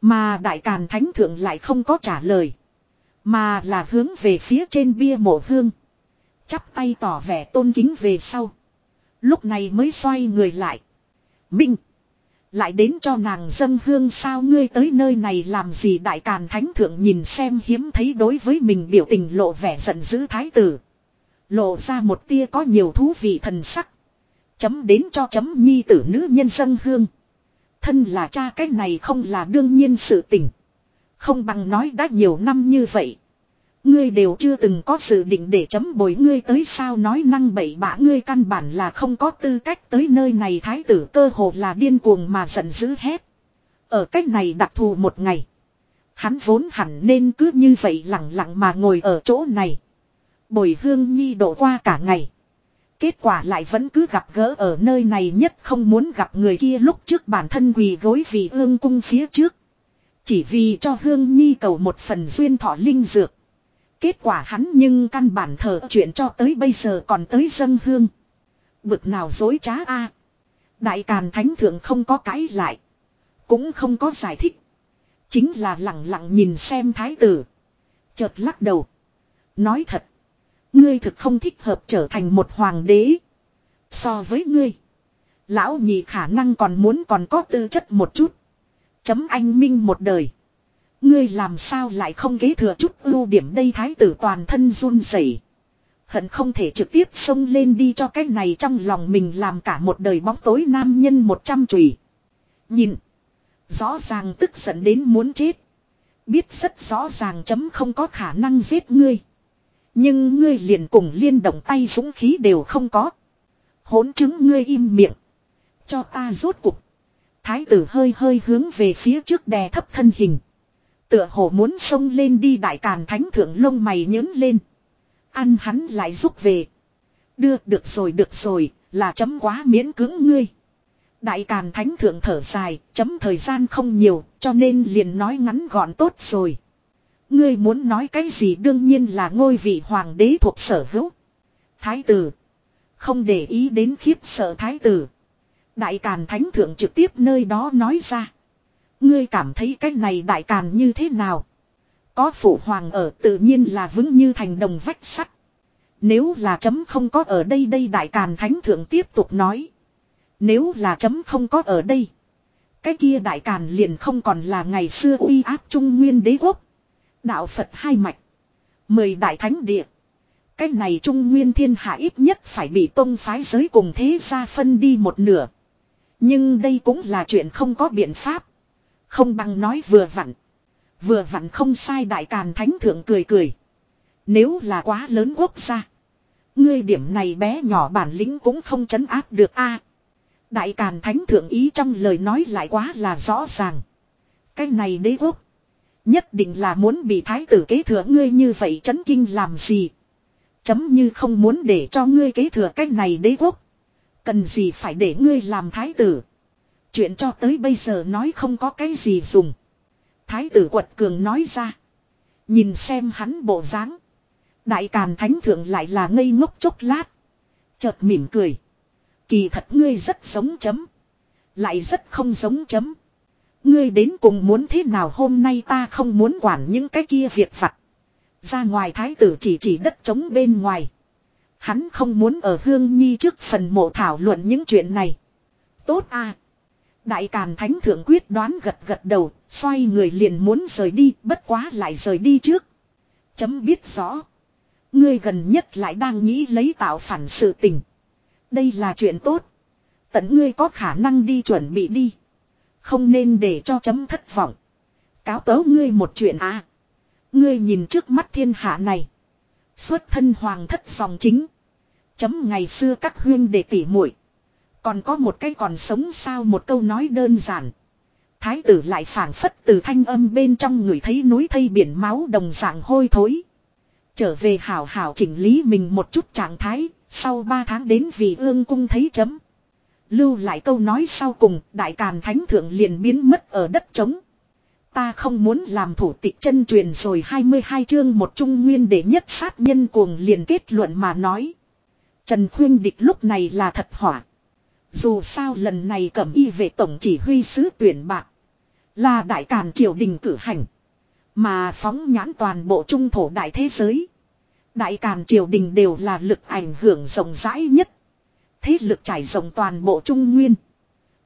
Mà đại càn thánh thượng lại không có trả lời. Mà là hướng về phía trên bia mộ hương. Chắp tay tỏ vẻ tôn kính về sau. Lúc này mới xoay người lại. Minh. Lại đến cho nàng dân hương sao ngươi tới nơi này làm gì đại càn thánh thượng nhìn xem hiếm thấy đối với mình biểu tình lộ vẻ giận dữ thái tử. Lộ ra một tia có nhiều thú vị thần sắc. Chấm đến cho chấm nhi tử nữ nhân dân hương. Thân là cha cái này không là đương nhiên sự tình. Không bằng nói đã nhiều năm như vậy. Ngươi đều chưa từng có dự định để chấm bồi ngươi tới sao nói năng bậy bạ ngươi căn bản là không có tư cách tới nơi này thái tử cơ hồ là điên cuồng mà giận dữ hết. Ở cách này đặc thù một ngày. Hắn vốn hẳn nên cứ như vậy lặng lặng mà ngồi ở chỗ này. Bồi hương nhi đổ qua cả ngày. Kết quả lại vẫn cứ gặp gỡ ở nơi này nhất không muốn gặp người kia lúc trước bản thân quỳ gối vì ương cung phía trước. Chỉ vì cho hương nhi cầu một phần duyên thọ linh dược. Kết quả hắn nhưng căn bản thờ chuyện cho tới bây giờ còn tới dân hương. Bực nào dối trá a Đại Càn Thánh Thượng không có cãi lại. Cũng không có giải thích. Chính là lặng lặng nhìn xem thái tử. Chợt lắc đầu. Nói thật. Ngươi thực không thích hợp trở thành một hoàng đế. So với ngươi. Lão nhị khả năng còn muốn còn có tư chất một chút. Chấm anh minh một đời. Ngươi làm sao lại không kế thừa chút ưu điểm đây thái tử toàn thân run rẩy Hận không thể trực tiếp xông lên đi cho cái này trong lòng mình làm cả một đời bóng tối nam nhân một trăm chùy. Nhìn. Rõ ràng tức giận đến muốn chết. Biết rất rõ ràng chấm không có khả năng giết ngươi. Nhưng ngươi liền cùng liên động tay dũng khí đều không có. Hỗn chứng ngươi im miệng. Cho ta rốt cục. Thái tử hơi hơi hướng về phía trước đè thấp thân hình. Tựa hồ muốn xông lên đi đại càn thánh thượng lông mày nhớn lên. Ăn hắn lại rút về. Đưa được rồi được rồi, là chấm quá miễn cưỡng ngươi. Đại Càn Thánh Thượng thở dài, chấm thời gian không nhiều, cho nên liền nói ngắn gọn tốt rồi. Ngươi muốn nói cái gì đương nhiên là ngôi vị hoàng đế thuộc sở hữu. Thái tử. Không để ý đến khiếp sợ thái tử. Đại Càn Thánh Thượng trực tiếp nơi đó nói ra. Ngươi cảm thấy cái này Đại Càn như thế nào? Có phụ hoàng ở tự nhiên là vững như thành đồng vách sắt. Nếu là chấm không có ở đây đây Đại Càn Thánh Thượng tiếp tục nói. Nếu là chấm không có ở đây. Cái kia đại càn liền không còn là ngày xưa uy áp trung nguyên đế quốc. Đạo Phật hai mạch. Mười đại thánh địa. Cái này trung nguyên thiên hạ ít nhất phải bị tông phái giới cùng thế gia phân đi một nửa. Nhưng đây cũng là chuyện không có biện pháp. Không bằng nói vừa vặn. Vừa vặn không sai đại càn thánh thượng cười cười. Nếu là quá lớn quốc gia. Ngươi điểm này bé nhỏ bản lĩnh cũng không chấn áp được a. Đại Càn Thánh Thượng ý trong lời nói lại quá là rõ ràng. Cái này đế quốc. Nhất định là muốn bị thái tử kế thừa ngươi như vậy chấn kinh làm gì. Chấm như không muốn để cho ngươi kế thừa cái này đế quốc. Cần gì phải để ngươi làm thái tử. Chuyện cho tới bây giờ nói không có cái gì dùng. Thái tử quật cường nói ra. Nhìn xem hắn bộ dáng. Đại Càn Thánh Thượng lại là ngây ngốc chốc lát. Chợt mỉm cười. Kỳ thật ngươi rất giống chấm. Lại rất không giống chấm. Ngươi đến cùng muốn thế nào hôm nay ta không muốn quản những cái kia việc vặt. Ra ngoài thái tử chỉ chỉ đất trống bên ngoài. Hắn không muốn ở hương nhi trước phần mộ thảo luận những chuyện này. Tốt à. Đại Càn Thánh Thượng quyết đoán gật gật đầu, xoay người liền muốn rời đi, bất quá lại rời đi trước. Chấm biết rõ. Ngươi gần nhất lại đang nghĩ lấy tạo phản sự tình. Đây là chuyện tốt. Tận ngươi có khả năng đi chuẩn bị đi. Không nên để cho chấm thất vọng. Cáo tấu ngươi một chuyện à. Ngươi nhìn trước mắt thiên hạ này. Xuất thân hoàng thất dòng chính. Chấm ngày xưa các huyên để tỉ muội Còn có một cái còn sống sao một câu nói đơn giản. Thái tử lại phảng phất từ thanh âm bên trong người thấy núi thây biển máu đồng dạng hôi thối. Trở về hảo hảo chỉnh lý mình một chút trạng thái, sau ba tháng đến vì ương cung thấy chấm. Lưu lại câu nói sau cùng, đại càn thánh thượng liền biến mất ở đất trống. Ta không muốn làm thủ tịch chân truyền rồi 22 chương một trung nguyên để nhất sát nhân cuồng liền kết luận mà nói. Trần Khuyên Địch lúc này là thật hỏa. Dù sao lần này cẩm y về tổng chỉ huy sứ tuyển bạc. Là đại càn triều đình cử hành. Mà phóng nhãn toàn bộ trung thổ đại thế giới. Đại Càn triều đình đều là lực ảnh hưởng rộng rãi nhất. Thế lực trải rộng toàn bộ Trung Nguyên.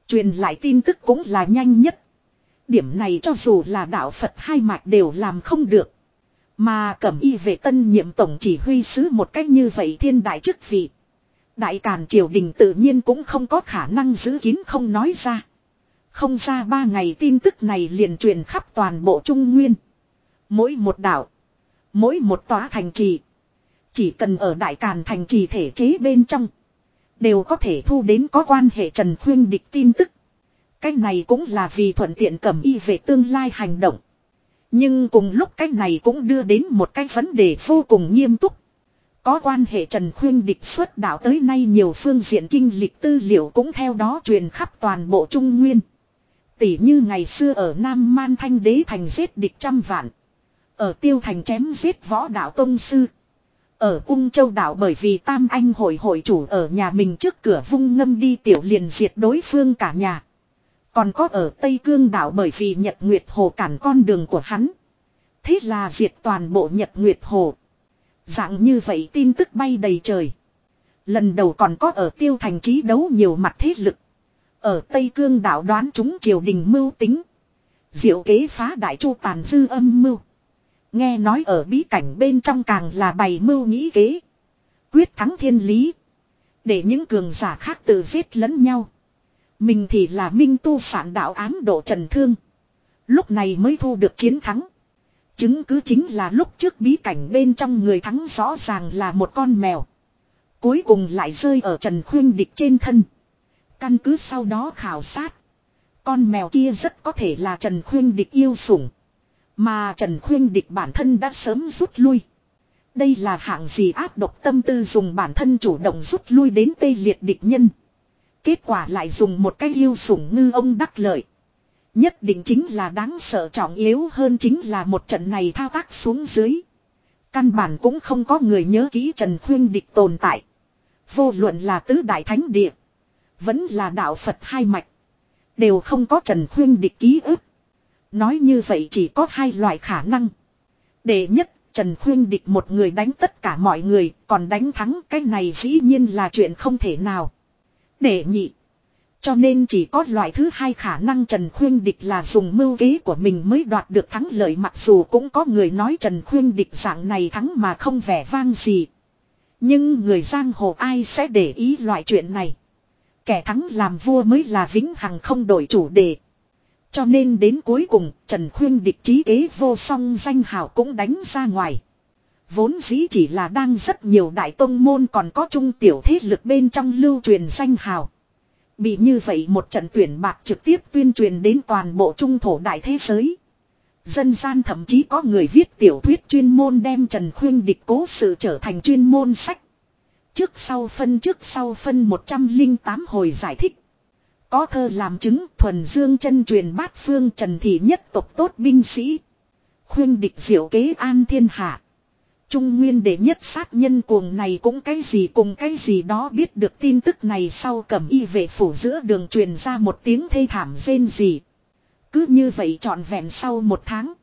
Truyền lại tin tức cũng là nhanh nhất. Điểm này cho dù là đạo Phật hai mạch đều làm không được. Mà cẩm y về tân nhiệm tổng chỉ huy sứ một cách như vậy thiên đại chức vị. Đại Càn triều đình tự nhiên cũng không có khả năng giữ kín không nói ra. Không ra ba ngày tin tức này liền truyền khắp toàn bộ Trung Nguyên. Mỗi một đảo, Mỗi một tòa thành trì. Chỉ cần ở đại càn thành trì thể chế bên trong. Đều có thể thu đến có quan hệ Trần Khuyên địch tin tức. Cái này cũng là vì thuận tiện cẩm y về tương lai hành động. Nhưng cùng lúc cái này cũng đưa đến một cái vấn đề vô cùng nghiêm túc. Có quan hệ Trần Khuyên địch xuất đạo tới nay nhiều phương diện kinh lịch tư liệu cũng theo đó truyền khắp toàn bộ Trung Nguyên. Tỷ như ngày xưa ở Nam Man Thanh Đế thành giết địch trăm vạn. Ở Tiêu Thành chém giết võ đạo Tông Sư. Ở Ung Châu Đảo bởi vì Tam Anh hội hội chủ ở nhà mình trước cửa vung ngâm đi tiểu liền diệt đối phương cả nhà. Còn có ở Tây Cương Đảo bởi vì Nhật Nguyệt Hồ cản con đường của hắn. Thế là diệt toàn bộ Nhật Nguyệt Hồ. Dạng như vậy tin tức bay đầy trời. Lần đầu còn có ở tiêu thành trí đấu nhiều mặt thế lực. Ở Tây Cương đảo đoán chúng triều đình mưu tính. Diệu kế phá đại chu tàn dư âm mưu. Nghe nói ở bí cảnh bên trong càng là bày mưu nghĩ kế. Quyết thắng thiên lý. Để những cường giả khác tự giết lẫn nhau. Mình thì là minh tu sản đạo ám độ trần thương. Lúc này mới thu được chiến thắng. Chứng cứ chính là lúc trước bí cảnh bên trong người thắng rõ ràng là một con mèo. Cuối cùng lại rơi ở Trần Khuyên Địch trên thân. Căn cứ sau đó khảo sát. Con mèo kia rất có thể là Trần Khuyên Địch yêu sủng. Mà Trần Khuyên Địch bản thân đã sớm rút lui. Đây là hạng gì áp độc tâm tư dùng bản thân chủ động rút lui đến tê liệt địch nhân. Kết quả lại dùng một cái yêu sủng ngư ông đắc lợi. Nhất định chính là đáng sợ trọng yếu hơn chính là một trận này thao tác xuống dưới. Căn bản cũng không có người nhớ ký Trần Khuyên Địch tồn tại. Vô luận là tứ đại thánh địa. Vẫn là đạo Phật hai mạch. Đều không có Trần Khuyên Địch ký ức. Nói như vậy chỉ có hai loại khả năng. Đệ nhất, Trần Khuyên Địch một người đánh tất cả mọi người, còn đánh thắng cái này dĩ nhiên là chuyện không thể nào. Đệ nhị, cho nên chỉ có loại thứ hai khả năng Trần Khuyên Địch là dùng mưu kế của mình mới đoạt được thắng lợi mặc dù cũng có người nói Trần Khuyên Địch dạng này thắng mà không vẻ vang gì. Nhưng người giang hồ ai sẽ để ý loại chuyện này. Kẻ thắng làm vua mới là vĩnh hằng không đổi chủ đề. Cho nên đến cuối cùng, Trần Khuyên Địch trí kế vô song danh hào cũng đánh ra ngoài. Vốn dĩ chỉ là đang rất nhiều đại tông môn còn có trung tiểu thế lực bên trong lưu truyền danh hào. Bị như vậy một trận tuyển bạc trực tiếp tuyên truyền đến toàn bộ trung thổ đại thế giới. Dân gian thậm chí có người viết tiểu thuyết chuyên môn đem Trần Khuyên địch cố sự trở thành chuyên môn sách. Trước sau phân, trước sau phân 108 hồi giải thích. Có thơ làm chứng, thuần dương chân truyền bát phương Trần Thị nhất tộc tốt binh sĩ. Khuyên địch diệu kế an thiên hạ. Trung nguyên đệ nhất sát nhân cuồng này cũng cái gì cùng cái gì đó biết được tin tức này sau cầm y vệ phủ giữa đường truyền ra một tiếng thê thảm rên gì. Cứ như vậy trọn vẹn sau một tháng.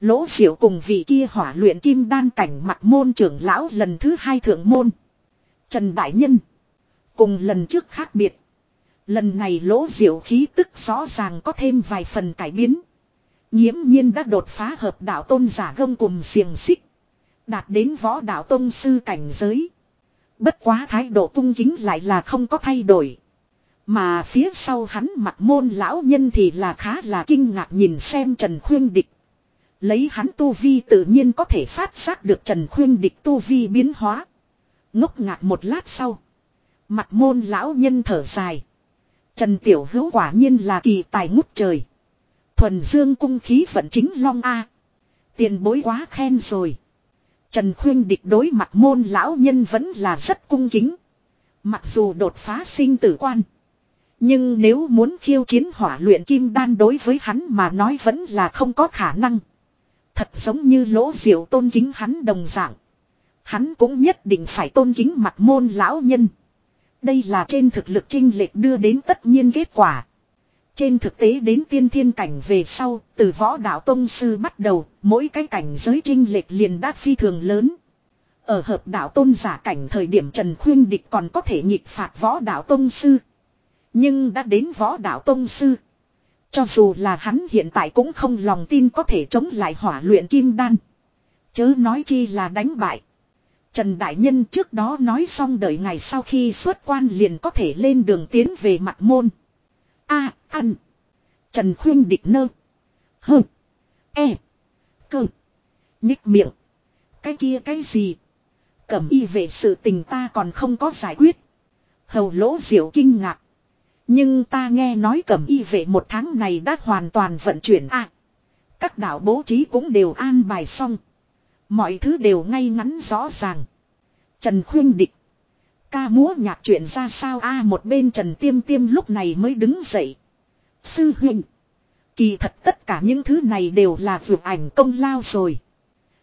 Lỗ diệu cùng vị kia hỏa luyện kim đan cảnh mặt môn trưởng lão lần thứ hai thượng môn. Trần Đại Nhân. Cùng lần trước khác biệt. Lần này lỗ diệu khí tức rõ ràng có thêm vài phần cải biến. Nhiễm nhiên đã đột phá hợp đạo tôn giả gông cùng xiềng xích. Đạt đến võ đạo tông sư cảnh giới. Bất quá thái độ cung kính lại là không có thay đổi. Mà phía sau hắn mặt môn lão nhân thì là khá là kinh ngạc nhìn xem Trần Khuyên Địch. Lấy hắn tu vi tự nhiên có thể phát giác được Trần Khuyên Địch tu vi biến hóa. Ngốc ngạc một lát sau. Mặt môn lão nhân thở dài. Trần Tiểu Hữu quả nhiên là kỳ tài ngút trời. Thuần dương cung khí vận chính long A. Tiền bối quá khen rồi. Trần Khuyên địch đối mặt môn lão nhân vẫn là rất cung kính. Mặc dù đột phá sinh tử quan. Nhưng nếu muốn khiêu chiến hỏa luyện kim đan đối với hắn mà nói vẫn là không có khả năng. Thật giống như lỗ diệu tôn kính hắn đồng dạng. Hắn cũng nhất định phải tôn kính mặt môn lão nhân. Đây là trên thực lực trinh lệch đưa đến tất nhiên kết quả. Trên thực tế đến tiên thiên cảnh về sau, từ võ đạo tông sư bắt đầu, mỗi cái cảnh giới trinh lệch liền đã phi thường lớn. Ở hợp đạo tôn giả cảnh thời điểm Trần Khuyên Địch còn có thể nhịp phạt võ đạo tông sư. Nhưng đã đến võ đạo tông sư. Cho dù là hắn hiện tại cũng không lòng tin có thể chống lại hỏa luyện kim đan. Chớ nói chi là đánh bại. Trần Đại Nhân trước đó nói xong đợi ngày sau khi xuất quan liền có thể lên đường tiến về mặt môn. A, ăn. Trần Khuyên địch nơ. Hơ. E. Cơ. Nhích miệng. Cái kia cái gì? Cẩm y về sự tình ta còn không có giải quyết. Hầu lỗ diệu kinh ngạc. Nhưng ta nghe nói cẩm y vệ một tháng này đã hoàn toàn vận chuyển à. Các đảo bố trí cũng đều an bài xong. Mọi thứ đều ngay ngắn rõ ràng. Trần khuyên địch. Ca múa nhạc chuyện ra sao a, một bên Trần Tiêm Tiêm lúc này mới đứng dậy. Sư huynh. Kỳ thật tất cả những thứ này đều là vượt ảnh công lao rồi.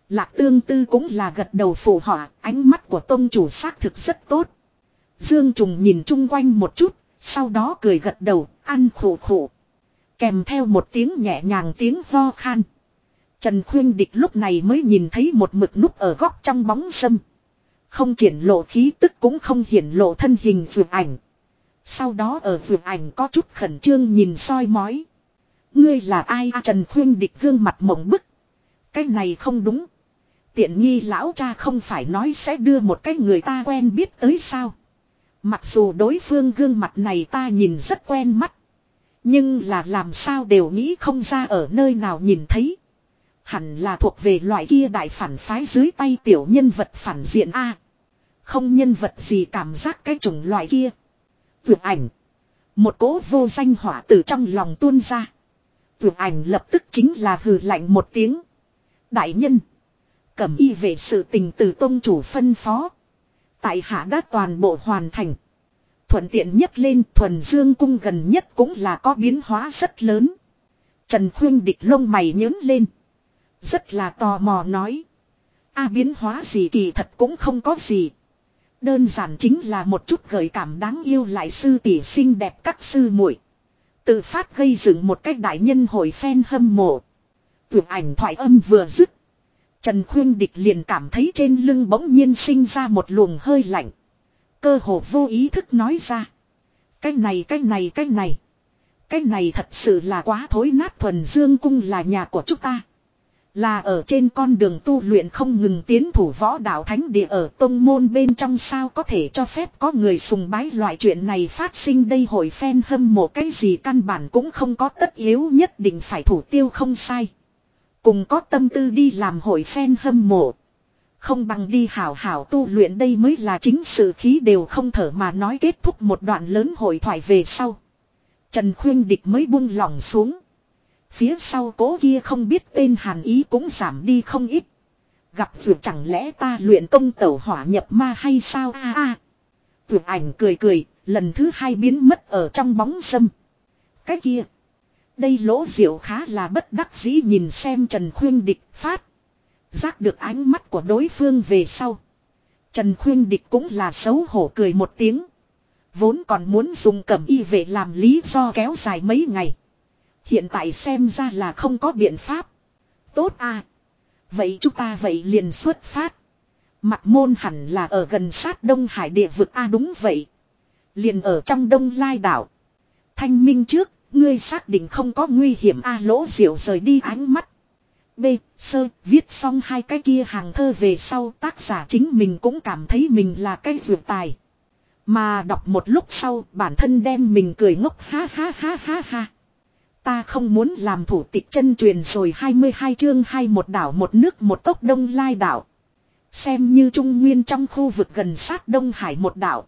Lạc tương tư cũng là gật đầu phù họa, ánh mắt của tôn chủ xác thực rất tốt. Dương Trùng nhìn chung quanh một chút, sau đó cười gật đầu, ăn khổ khổ. Kèm theo một tiếng nhẹ nhàng tiếng ho khan. Trần Khuyên Địch lúc này mới nhìn thấy một mực núp ở góc trong bóng sâm. Không triển lộ khí tức cũng không hiển lộ thân hình vượt ảnh. Sau đó ở vườn ảnh có chút khẩn trương nhìn soi mói. Ngươi là ai à, Trần Khuyên Địch gương mặt mộng bức. Cái này không đúng. Tiện nghi lão cha không phải nói sẽ đưa một cái người ta quen biết tới sao. Mặc dù đối phương gương mặt này ta nhìn rất quen mắt. Nhưng là làm sao đều nghĩ không ra ở nơi nào nhìn thấy. Hẳn là thuộc về loại kia đại phản phái dưới tay tiểu nhân vật phản diện A. Không nhân vật gì cảm giác cái chủng loại kia. Vượt ảnh. Một cỗ vô danh hỏa từ trong lòng tuôn ra. Vượt ảnh lập tức chính là hừ lạnh một tiếng. Đại nhân. Cẩm y về sự tình từ tôn chủ phân phó. Tại hạ đã toàn bộ hoàn thành. Thuận tiện nhất lên thuần dương cung gần nhất cũng là có biến hóa rất lớn. Trần khuyên địch lông mày nhớn lên. Rất là tò mò nói. a biến hóa gì kỳ thật cũng không có gì. Đơn giản chính là một chút gợi cảm đáng yêu lại sư tỷ xinh đẹp các sư muội Tự phát gây dựng một cách đại nhân hồi phen hâm mộ. Tưởng ảnh thoại âm vừa dứt. Trần Khuyên Địch liền cảm thấy trên lưng bỗng nhiên sinh ra một luồng hơi lạnh. Cơ hồ vô ý thức nói ra. Cái này cái này cái này. Cái này thật sự là quá thối nát thuần dương cung là nhà của chúng ta. Là ở trên con đường tu luyện không ngừng tiến thủ võ đạo thánh địa ở tông môn bên trong sao có thể cho phép có người sùng bái loại chuyện này phát sinh đây hội phen hâm mộ cái gì căn bản cũng không có tất yếu nhất định phải thủ tiêu không sai. Cùng có tâm tư đi làm hội phen hâm mộ. Không bằng đi hảo hảo tu luyện đây mới là chính sự khí đều không thở mà nói kết thúc một đoạn lớn hội thoại về sau. Trần Khuyên Địch mới buông lỏng xuống. Phía sau cố kia không biết tên hàn ý cũng giảm đi không ít. Gặp vượt chẳng lẽ ta luyện công tẩu hỏa nhập ma hay sao a a. Vượt ảnh cười cười, lần thứ hai biến mất ở trong bóng sâm. Cái kia. Đây lỗ diệu khá là bất đắc dĩ nhìn xem Trần Khuyên Địch phát. Giác được ánh mắt của đối phương về sau. Trần Khuyên Địch cũng là xấu hổ cười một tiếng. Vốn còn muốn dùng cẩm y về làm lý do kéo dài mấy ngày. Hiện tại xem ra là không có biện pháp. Tốt à. Vậy chúng ta vậy liền xuất phát. Mặt môn hẳn là ở gần sát Đông Hải địa vực A đúng vậy. Liền ở trong Đông Lai đảo. Thanh minh trước, ngươi xác định không có nguy hiểm A lỗ diệu rời đi ánh mắt. B. Sơ, viết xong hai cái kia hàng thơ về sau tác giả chính mình cũng cảm thấy mình là cái vượt tài. Mà đọc một lúc sau bản thân đem mình cười ngốc ha ha ha ha ha. Ta không muốn làm thủ tịch chân truyền rồi 22 chương hai một đảo một nước một tốc đông lai đảo. Xem như Trung Nguyên trong khu vực gần sát Đông Hải một đảo.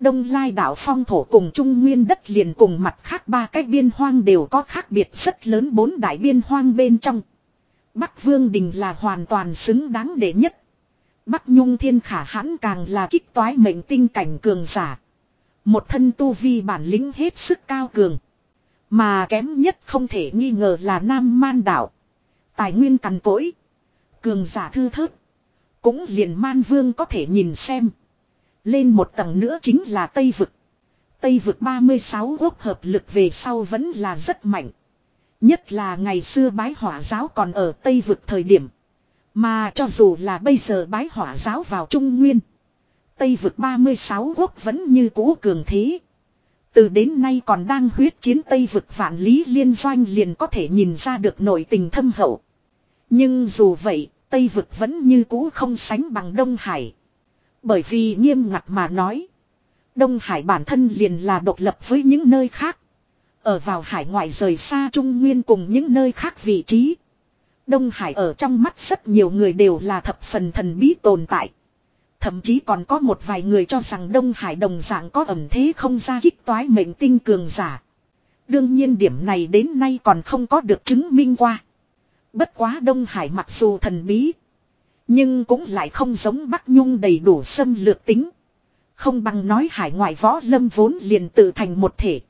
Đông Lai đảo phong thổ cùng Trung Nguyên đất liền cùng mặt khác ba cái biên hoang đều có khác biệt rất lớn bốn đại biên hoang bên trong. Bắc Vương Đình là hoàn toàn xứng đáng đệ nhất. Bắc Nhung Thiên Khả hãn càng là kích toái mệnh tinh cảnh cường giả. Một thân tu vi bản lĩnh hết sức cao cường. Mà kém nhất không thể nghi ngờ là Nam Man đảo. Tài nguyên cằn cỗi. Cường giả thư thớt. Cũng liền Man Vương có thể nhìn xem. Lên một tầng nữa chính là Tây Vực. Tây Vực 36 quốc hợp lực về sau vẫn là rất mạnh. Nhất là ngày xưa bái hỏa giáo còn ở Tây Vực thời điểm. Mà cho dù là bây giờ bái hỏa giáo vào Trung Nguyên. Tây Vực 36 quốc vẫn như cũ cường thế. Từ đến nay còn đang huyết chiến Tây vực vạn lý liên doanh liền có thể nhìn ra được nội tình thâm hậu. Nhưng dù vậy, Tây vực vẫn như cũ không sánh bằng Đông Hải. Bởi vì nghiêm ngặt mà nói. Đông Hải bản thân liền là độc lập với những nơi khác. Ở vào hải ngoại rời xa Trung Nguyên cùng những nơi khác vị trí. Đông Hải ở trong mắt rất nhiều người đều là thập phần thần bí tồn tại. Thậm chí còn có một vài người cho rằng Đông Hải đồng dạng có ẩm thế không ra kích toái mệnh tinh cường giả. Đương nhiên điểm này đến nay còn không có được chứng minh qua. Bất quá Đông Hải mặc dù thần bí. Nhưng cũng lại không giống Bắc Nhung đầy đủ xâm lược tính. Không bằng nói hải ngoại võ lâm vốn liền tự thành một thể.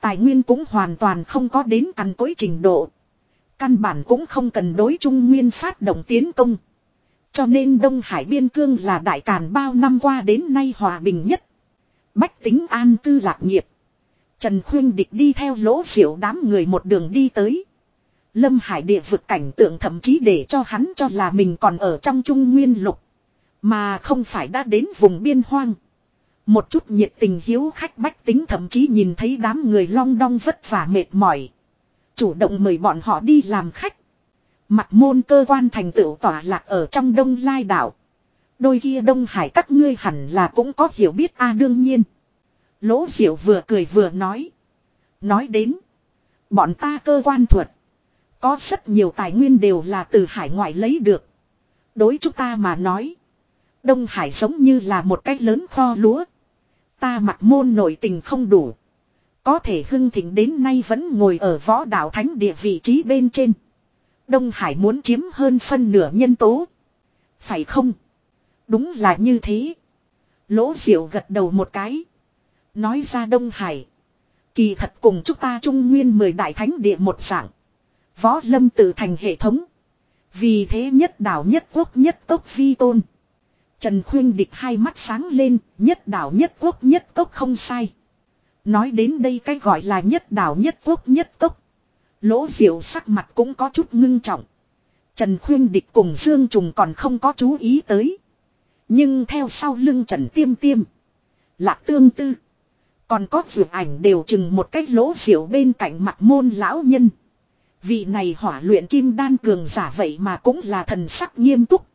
Tài nguyên cũng hoàn toàn không có đến cằn cối trình độ. Căn bản cũng không cần đối trung nguyên phát động tiến công. Cho nên Đông Hải Biên Cương là đại càn bao năm qua đến nay hòa bình nhất. Bách tính an cư lạc nghiệp. Trần Khuyên Địch đi theo lỗ diệu đám người một đường đi tới. Lâm Hải địa vực cảnh tượng thậm chí để cho hắn cho là mình còn ở trong trung nguyên lục. Mà không phải đã đến vùng biên hoang. Một chút nhiệt tình hiếu khách bách tính thậm chí nhìn thấy đám người long đong vất vả mệt mỏi. Chủ động mời bọn họ đi làm khách. Mặt môn cơ quan thành tựu tỏa lạc ở trong đông lai đảo. Đôi kia đông hải các ngươi hẳn là cũng có hiểu biết a à, đương nhiên. Lỗ diệu vừa cười vừa nói. Nói đến. Bọn ta cơ quan thuật. Có rất nhiều tài nguyên đều là từ hải ngoại lấy được. Đối chúng ta mà nói. Đông Hải giống như là một cái lớn kho lúa. Ta mặt môn nội tình không đủ. Có thể hưng thịnh đến nay vẫn ngồi ở võ đạo thánh địa vị trí bên trên. Đông Hải muốn chiếm hơn phân nửa nhân tố. Phải không? Đúng là như thế. Lỗ diệu gật đầu một cái. Nói ra Đông Hải. Kỳ thật cùng chúng ta trung nguyên mười đại thánh địa một dạng. Võ lâm tự thành hệ thống. Vì thế nhất đảo nhất quốc nhất tốc vi tôn. Trần Khuyên Địch hai mắt sáng lên, nhất đảo nhất quốc nhất tốc không sai. Nói đến đây cái gọi là nhất đảo nhất quốc nhất tốc. Lỗ diệu sắc mặt cũng có chút ngưng trọng. Trần Khuyên Địch cùng Dương Trùng còn không có chú ý tới. Nhưng theo sau lưng Trần Tiêm Tiêm. Lạc tương tư. Còn có vượt ảnh đều chừng một cách lỗ diệu bên cạnh mặt môn lão nhân. Vị này hỏa luyện kim đan cường giả vậy mà cũng là thần sắc nghiêm túc.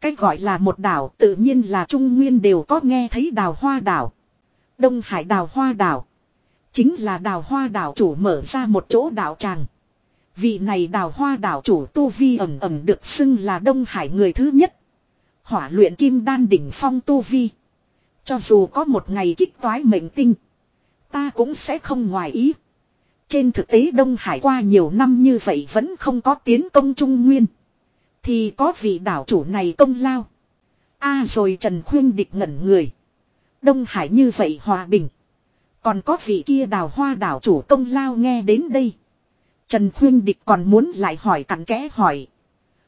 Cái gọi là một đảo tự nhiên là Trung Nguyên đều có nghe thấy đào hoa đảo. Đông Hải đào hoa đảo. Chính là đào hoa đảo chủ mở ra một chỗ đảo tràng. Vị này đào hoa đảo chủ Tu Vi ẩm ẩm được xưng là Đông Hải người thứ nhất. Hỏa luyện kim đan đỉnh phong Tu Vi. Cho dù có một ngày kích toái mệnh tinh. Ta cũng sẽ không ngoài ý. Trên thực tế Đông Hải qua nhiều năm như vậy vẫn không có tiến công Trung Nguyên. Thì có vị đảo chủ này công lao. a à rồi Trần Khuyên địch ngẩn người. Đông Hải như vậy hòa bình. Còn có vị kia đào hoa đảo chủ công lao nghe đến đây. Trần Khuyên địch còn muốn lại hỏi cặn kẽ hỏi.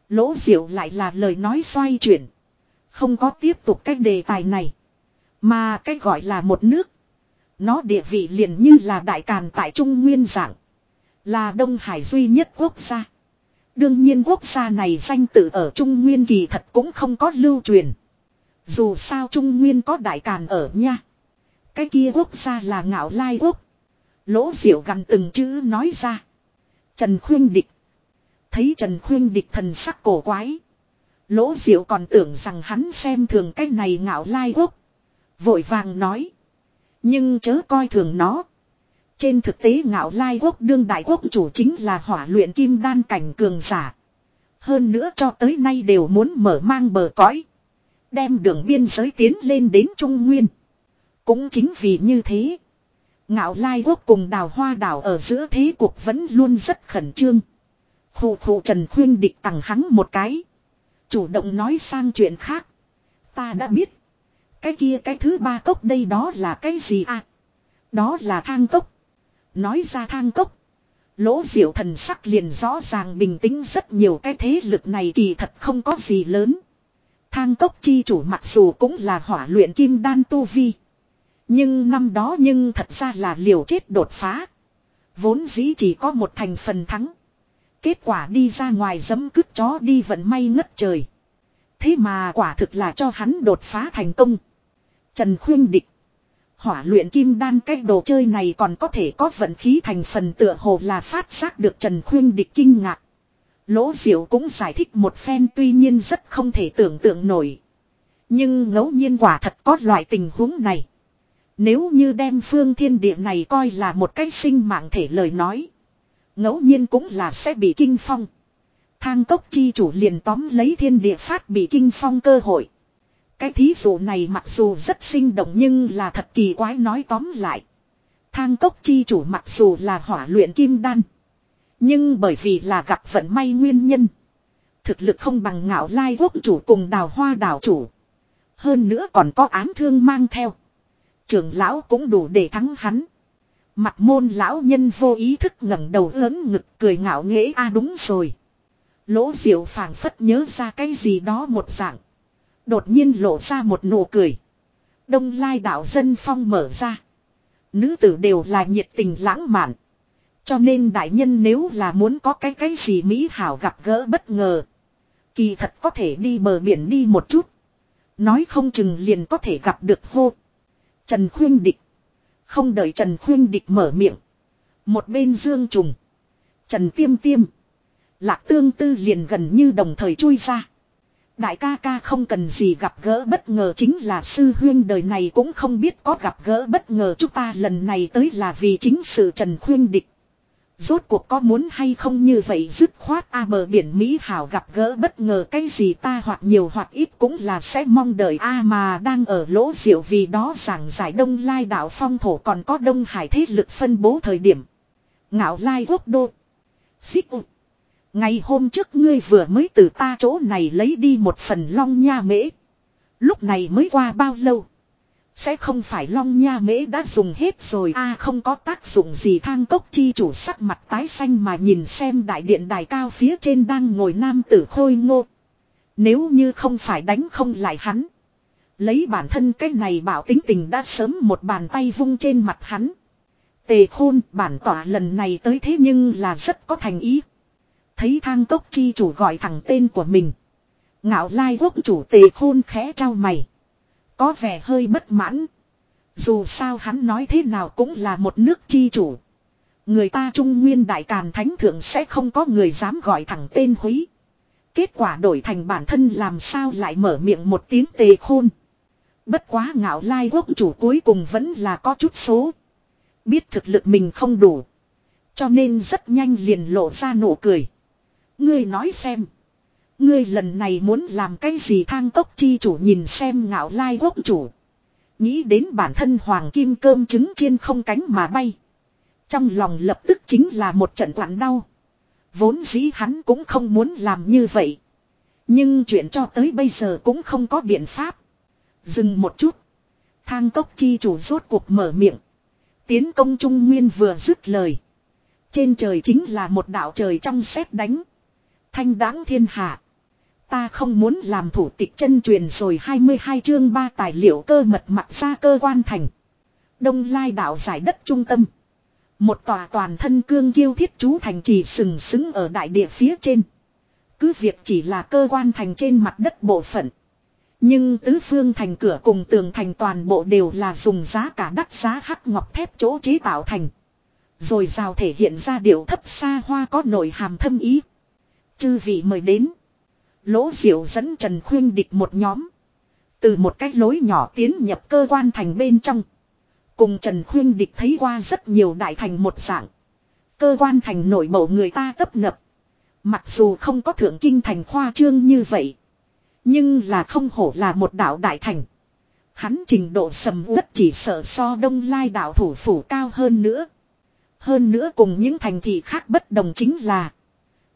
Lỗ diệu lại là lời nói xoay chuyển. Không có tiếp tục cái đề tài này. Mà cái gọi là một nước. Nó địa vị liền như là đại càn tại Trung Nguyên dạng. Là Đông Hải duy nhất quốc gia. Đương nhiên quốc gia này danh tự ở Trung Nguyên kỳ thật cũng không có lưu truyền. Dù sao Trung Nguyên có đại càn ở nha. Cái kia quốc gia là ngạo lai quốc. Lỗ diệu gần từng chữ nói ra. Trần Khuyên Địch. Thấy Trần Khuyên Địch thần sắc cổ quái. Lỗ diệu còn tưởng rằng hắn xem thường cái này ngạo lai quốc. Vội vàng nói. Nhưng chớ coi thường nó. Trên thực tế ngạo lai quốc đương đại quốc chủ chính là hỏa luyện kim đan cảnh cường giả. Hơn nữa cho tới nay đều muốn mở mang bờ cõi. Đem đường biên giới tiến lên đến Trung Nguyên. Cũng chính vì như thế. Ngạo lai quốc cùng đào hoa đảo ở giữa thế cuộc vẫn luôn rất khẩn trương. Khủ khủ Trần Khuyên địch tặng hắn một cái. Chủ động nói sang chuyện khác. Ta đã biết. Cái kia cái thứ ba cốc đây đó là cái gì à? Đó là thang cốc. Nói ra thang cốc. Lỗ diệu thần sắc liền rõ ràng bình tĩnh rất nhiều, cái thế lực này kỳ thật không có gì lớn. Thang cốc chi chủ mặc dù cũng là hỏa luyện kim đan tu vi. Nhưng năm đó nhưng thật ra là liều chết đột phá. Vốn dĩ chỉ có một thành phần thắng. Kết quả đi ra ngoài dấm cứt chó đi vận may ngất trời. Thế mà quả thực là cho hắn đột phá thành công. Trần Khuyên Địch. Hỏa luyện kim đan cái đồ chơi này còn có thể có vận khí thành phần tựa hồ là phát giác được Trần Khuyên Địch kinh ngạc. Lỗ Diệu cũng giải thích một phen tuy nhiên rất không thể tưởng tượng nổi. Nhưng ngẫu nhiên quả thật có loại tình huống này. Nếu như đem phương thiên địa này coi là một cái sinh mạng thể lời nói. ngẫu nhiên cũng là sẽ bị kinh phong. Thang cốc chi chủ liền tóm lấy thiên địa phát bị kinh phong cơ hội. Cái thí dụ này mặc dù rất sinh động nhưng là thật kỳ quái nói tóm lại. Thang cốc chi chủ mặc dù là hỏa luyện kim đan. Nhưng bởi vì là gặp vận may nguyên nhân. Thực lực không bằng ngạo lai quốc chủ cùng đào hoa đảo chủ. Hơn nữa còn có ám thương mang theo. Trưởng lão cũng đủ để thắng hắn. Mặt môn lão nhân vô ý thức ngẩng đầu lớn ngực cười ngạo nghễ, a, đúng rồi. Lỗ diệu phảng phất nhớ ra cái gì đó một dạng. Đột nhiên lộ ra một nụ cười. Đông lai đạo dân phong mở ra. Nữ tử đều là nhiệt tình lãng mạn. Cho nên đại nhân nếu là muốn có cái cái gì mỹ hảo gặp gỡ bất ngờ. Kỳ thật có thể đi bờ biển đi một chút. Nói không chừng liền có thể gặp được hô. Trần Khuyên Địch. Không đợi Trần Khuyên Địch mở miệng. Một bên dương trùng. Trần Tiêm Tiêm. Lạc tương tư liền gần như đồng thời chui ra. Đại ca ca không cần gì gặp gỡ bất ngờ chính là sư huyên đời này cũng không biết có gặp gỡ bất ngờ chúng ta lần này tới là vì chính sự Trần Khuyên Địch. Rốt cuộc có muốn hay không như vậy dứt khoát a bờ biển Mỹ hảo gặp gỡ bất ngờ cái gì ta hoặc nhiều hoặc ít cũng là sẽ mong đợi a mà đang ở lỗ diệu vì đó giảng giải đông lai đảo phong thổ còn có đông hải thế lực phân bố thời điểm. Ngạo lai quốc đô. Xích ụt. Ngày hôm trước ngươi vừa mới từ ta chỗ này lấy đi một phần long nha mễ. Lúc này mới qua bao lâu. Sẽ không phải long nha mễ đã dùng hết rồi a không có tác dụng gì thang cốc chi chủ sắc mặt tái xanh mà nhìn xem đại điện đài cao phía trên đang ngồi nam tử khôi ngô. Nếu như không phải đánh không lại hắn. Lấy bản thân cái này bảo tính tình đã sớm một bàn tay vung trên mặt hắn. Tề khôn, bản tỏa lần này tới thế nhưng là rất có thành ý. Thấy thang cốc chi chủ gọi thẳng tên của mình. Ngạo lai quốc chủ tề khôn khẽ trao mày. Có vẻ hơi bất mãn. Dù sao hắn nói thế nào cũng là một nước chi chủ. Người ta trung nguyên đại càn thánh thượng sẽ không có người dám gọi thẳng tên húy. Kết quả đổi thành bản thân làm sao lại mở miệng một tiếng tề khôn. Bất quá ngạo lai quốc chủ cuối cùng vẫn là có chút số. Biết thực lực mình không đủ. Cho nên rất nhanh liền lộ ra nụ cười. Ngươi nói xem. Ngươi lần này muốn làm cái gì thang tốc chi chủ nhìn xem ngạo lai quốc chủ. Nghĩ đến bản thân hoàng kim cơm trứng chiên không cánh mà bay. Trong lòng lập tức chính là một trận quặn đau. Vốn dĩ hắn cũng không muốn làm như vậy. Nhưng chuyện cho tới bây giờ cũng không có biện pháp. Dừng một chút. Thang tốc chi chủ rốt cuộc mở miệng. Tiến công trung nguyên vừa dứt lời. Trên trời chính là một đạo trời trong sét đánh. Thanh đáng thiên hạ. Ta không muốn làm thủ tịch chân truyền rồi 22 chương 3 tài liệu cơ mật mặc ra cơ quan thành. Đông lai đảo giải đất trung tâm. Một tòa toàn thân cương kiêu thiết chú thành trì sừng sững ở đại địa phía trên. Cứ việc chỉ là cơ quan thành trên mặt đất bộ phận. Nhưng tứ phương thành cửa cùng tường thành toàn bộ đều là dùng giá cả đắt giá hắc ngọc thép chỗ chế tạo thành. Rồi rào thể hiện ra điệu thấp xa hoa có nội hàm thâm ý. Chư vị mời đến. Lỗ diệu dẫn Trần Khuyên địch một nhóm. Từ một cách lối nhỏ tiến nhập cơ quan thành bên trong. Cùng Trần Khuyên địch thấy qua rất nhiều đại thành một dạng. Cơ quan thành nổi bầu người ta tấp nập. Mặc dù không có thượng kinh thành khoa trương như vậy. Nhưng là không hổ là một đạo đại thành. Hắn trình độ sầm uất chỉ sợ so đông lai đạo thủ phủ cao hơn nữa. Hơn nữa cùng những thành thị khác bất đồng chính là.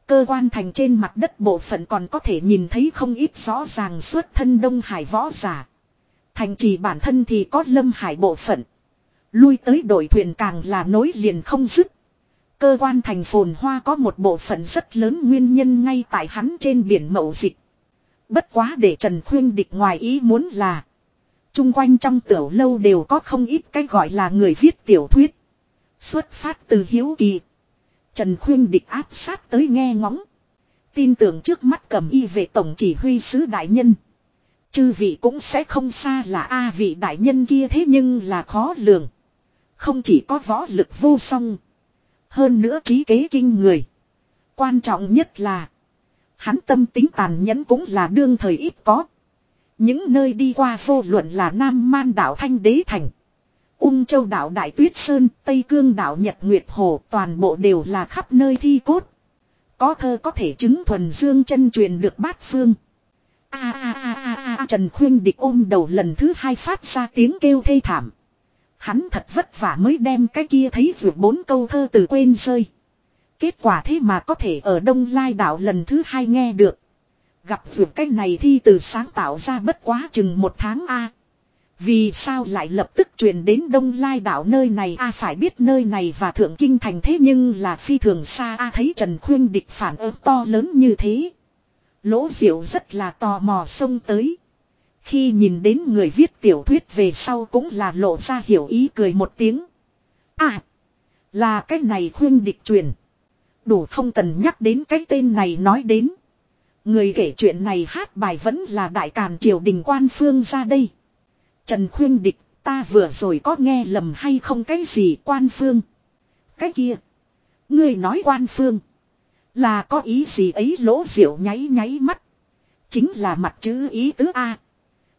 Cơ quan thành trên mặt đất bộ phận còn có thể nhìn thấy không ít rõ ràng xuất thân Đông Hải võ giả. Thành trì bản thân thì có lâm hải bộ phận. Lui tới đội thuyền càng là nối liền không dứt. Cơ quan thành phồn hoa có một bộ phận rất lớn nguyên nhân ngay tại hắn trên biển mậu dịch. Bất quá để Trần Khuyên địch ngoài ý muốn là. Trung quanh trong tiểu lâu đều có không ít cái gọi là người viết tiểu thuyết. Xuất phát từ hiếu kỳ. Trần Khuyên địch áp sát tới nghe ngóng. Tin tưởng trước mắt cầm y về tổng chỉ huy sứ đại nhân. Chư vị cũng sẽ không xa là A vị đại nhân kia thế nhưng là khó lường. Không chỉ có võ lực vô song. Hơn nữa trí kế kinh người. Quan trọng nhất là. Hắn tâm tính tàn nhẫn cũng là đương thời ít có. Những nơi đi qua vô luận là Nam Man đảo Thanh Đế Thành. Ung châu đảo Đại Tuyết Sơn, Tây Cương đảo Nhật Nguyệt Hồ toàn bộ đều là khắp nơi thi cốt. Có thơ có thể chứng thuần dương chân truyền được bát phương. A a a a a Trần Khuyên Địch ôm đầu lần thứ hai phát ra tiếng kêu thê thảm. Hắn thật vất vả mới đem cái kia thấy vượt bốn câu thơ từ quên rơi. Kết quả thế mà có thể ở Đông Lai đảo lần thứ hai nghe được. Gặp vượt cái này thi từ sáng tạo ra bất quá chừng một tháng A. Vì sao lại lập tức truyền đến Đông Lai đảo nơi này A phải biết nơi này và Thượng Kinh thành thế nhưng là phi thường xa A thấy Trần Khuyên địch phản ứng to lớn như thế. Lỗ diệu rất là tò mò xông tới. Khi nhìn đến người viết tiểu thuyết về sau cũng là lộ ra hiểu ý cười một tiếng. À, là cái này khuyên địch truyền. Đủ không cần nhắc đến cái tên này nói đến. Người kể chuyện này hát bài vẫn là đại càn triều đình quan phương ra đây. Trần khuyên địch, ta vừa rồi có nghe lầm hay không cái gì quan phương. Cái kia. Người nói quan phương. Là có ý gì ấy lỗ diệu nháy nháy mắt. Chính là mặt chữ ý tứ A.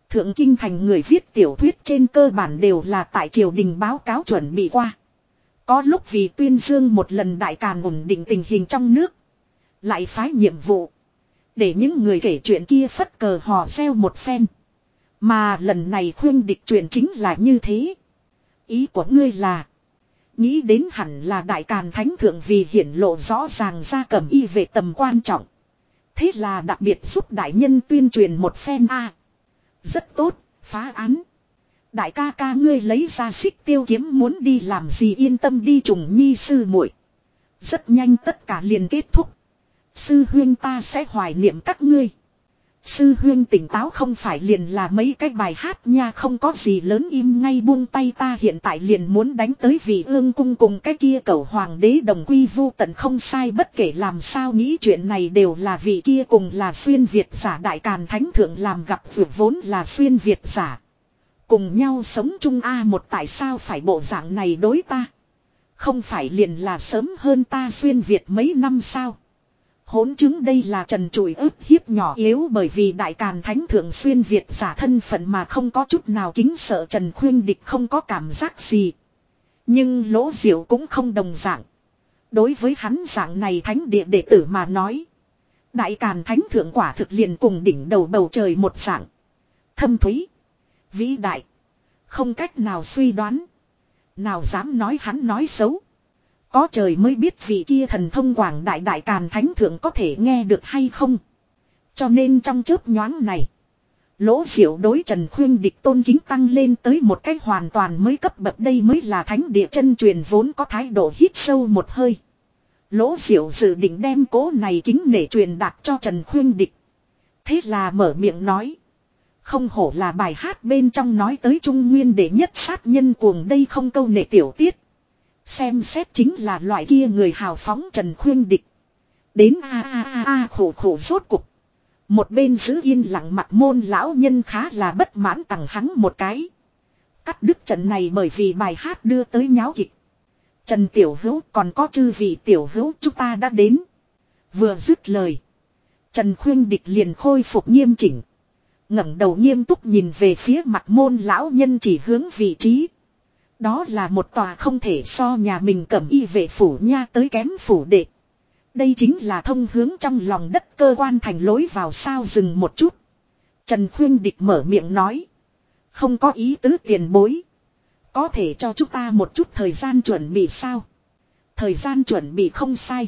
Thượng Kinh Thành người viết tiểu thuyết trên cơ bản đều là tại triều đình báo cáo chuẩn bị qua. Có lúc vì tuyên dương một lần đại càn ổn định tình hình trong nước. Lại phái nhiệm vụ. Để những người kể chuyện kia phất cờ hò reo một phen. Mà lần này khuyên địch chuyện chính là như thế. Ý của ngươi là. Nghĩ đến hẳn là đại càn thánh thượng vì hiển lộ rõ ràng ra cẩm y về tầm quan trọng. Thế là đặc biệt giúp đại nhân tuyên truyền một phen A. Rất tốt, phá án. Đại ca ca ngươi lấy ra xích tiêu kiếm muốn đi làm gì yên tâm đi trùng nhi sư muội Rất nhanh tất cả liền kết thúc. Sư huyên ta sẽ hoài niệm các ngươi. Sư huyên tỉnh táo không phải liền là mấy cái bài hát nha, không có gì lớn, im ngay buông tay ta, hiện tại liền muốn đánh tới vị ương cung cùng cái kia cầu hoàng đế đồng quy vu tận, không sai, bất kể làm sao nghĩ chuyện này đều là vị kia cùng là xuyên Việt giả, đại càn thánh thượng làm gặp vượt vốn là xuyên Việt giả. Cùng nhau sống chung A, một tại sao phải bộ dạng này đối ta. Không phải liền là sớm hơn ta xuyên Việt mấy năm sao. Hỗn chứng đây là trần trụi ức hiếp nhỏ yếu bởi vì đại càn thánh thượng xuyên Việt giả thân phận mà không có chút nào kính sợ trần khuyên địch không có cảm giác gì. Nhưng lỗ diệu cũng không đồng dạng. Đối với hắn dạng này thánh địa đệ tử mà nói. Đại càn thánh thượng quả thực liền cùng đỉnh đầu bầu trời một dạng. Thâm thúy. Vĩ đại. Không cách nào suy đoán. Nào dám nói hắn nói xấu. Có trời mới biết vị kia thần thông quảng đại đại càn thánh thượng có thể nghe được hay không. Cho nên trong chớp nhoáng này. Lỗ diệu đối Trần Khuyên địch tôn kính tăng lên tới một cách hoàn toàn mới cấp bậc đây mới là thánh địa chân truyền vốn có thái độ hít sâu một hơi. Lỗ diệu dự định đem cố này kính nể truyền đạt cho Trần Khuyên địch. Thế là mở miệng nói. Không hổ là bài hát bên trong nói tới Trung Nguyên để nhất sát nhân cuồng đây không câu nệ tiểu tiết. Xem xét chính là loại kia người hào phóng Trần Khuyên Địch. Đến a a a a khổ khổ rốt cục. Một bên giữ yên lặng mặt môn lão nhân khá là bất mãn tặng hắn một cái. Cắt đứt trận này bởi vì bài hát đưa tới nháo kịch. Trần Tiểu Hữu còn có chư vị Tiểu Hữu chúng ta đã đến. Vừa dứt lời. Trần Khuyên Địch liền khôi phục nghiêm chỉnh ngẩng đầu nghiêm túc nhìn về phía mặt môn lão nhân chỉ hướng vị trí. Đó là một tòa không thể so nhà mình cẩm y vệ phủ nha tới kém phủ đệ. Đây chính là thông hướng trong lòng đất cơ quan thành lối vào sao dừng một chút. Trần Khuyên Địch mở miệng nói. Không có ý tứ tiền bối. Có thể cho chúng ta một chút thời gian chuẩn bị sao? Thời gian chuẩn bị không sai.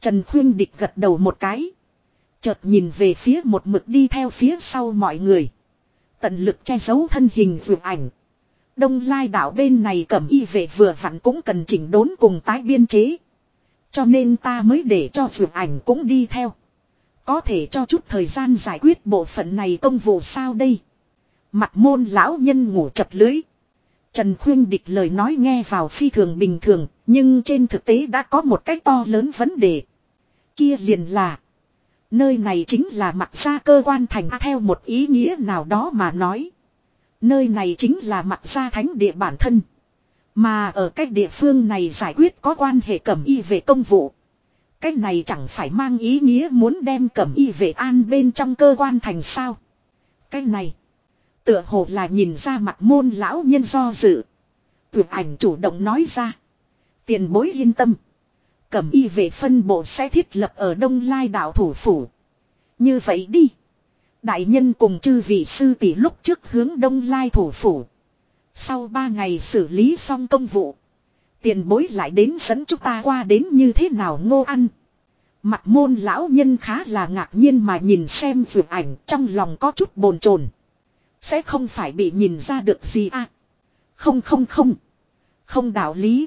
Trần Khuyên Địch gật đầu một cái. Chợt nhìn về phía một mực đi theo phía sau mọi người. Tận lực che giấu thân hình vượt ảnh. Đông lai đảo bên này cẩm y vệ vừa vặn cũng cần chỉnh đốn cùng tái biên chế. Cho nên ta mới để cho vượt ảnh cũng đi theo. Có thể cho chút thời gian giải quyết bộ phận này công vụ sao đây. Mặt môn lão nhân ngủ chập lưới. Trần Khuyên địch lời nói nghe vào phi thường bình thường, nhưng trên thực tế đã có một cái to lớn vấn đề. Kia liền là Nơi này chính là mặt ra cơ quan thành theo một ý nghĩa nào đó mà nói. Nơi này chính là mặt gia thánh địa bản thân. Mà ở cách địa phương này giải quyết có quan hệ cẩm y về công vụ. Cách này chẳng phải mang ý nghĩa muốn đem cẩm y về an bên trong cơ quan thành sao. Cách này. Tựa hồ là nhìn ra mặt môn lão nhân do dự. Tuyệt ảnh chủ động nói ra. Tiền bối yên tâm. Cẩm y về phân bộ sẽ thiết lập ở Đông Lai đảo thủ phủ. Như vậy đi. Đại nhân cùng chư vị sư tỷ lúc trước hướng Đông Lai thủ phủ. Sau ba ngày xử lý xong công vụ. Tiền bối lại đến dẫn chúng ta qua đến như thế nào ngô ăn. Mặt môn lão nhân khá là ngạc nhiên mà nhìn xem vượt ảnh, trong lòng có chút bồn chồn Sẽ không phải bị nhìn ra được gì à. Không không không. Không đạo lý.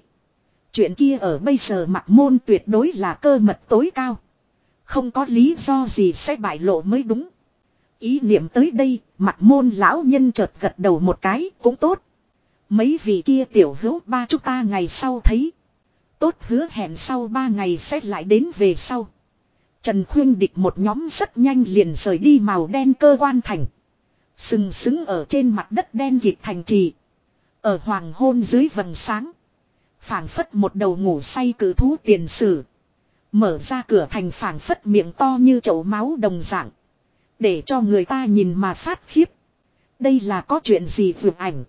Chuyện kia ở bây giờ mặt môn tuyệt đối là cơ mật tối cao. Không có lý do gì sẽ bại lộ mới đúng. Ý niệm tới đây, mặt môn lão nhân chợt gật đầu một cái, cũng tốt. Mấy vị kia tiểu hữu ba chúng ta ngày sau thấy. Tốt hứa hẹn sau ba ngày sẽ lại đến về sau. Trần Khuyên địch một nhóm rất nhanh liền rời đi màu đen cơ quan thành. Sừng sững ở trên mặt đất đen kịt thành trì. Ở hoàng hôn dưới vầng sáng. phảng phất một đầu ngủ say cử thú tiền sử. Mở ra cửa thành phảng phất miệng to như chậu máu đồng dạng. Để cho người ta nhìn mà phát khiếp. Đây là có chuyện gì vượt ảnh.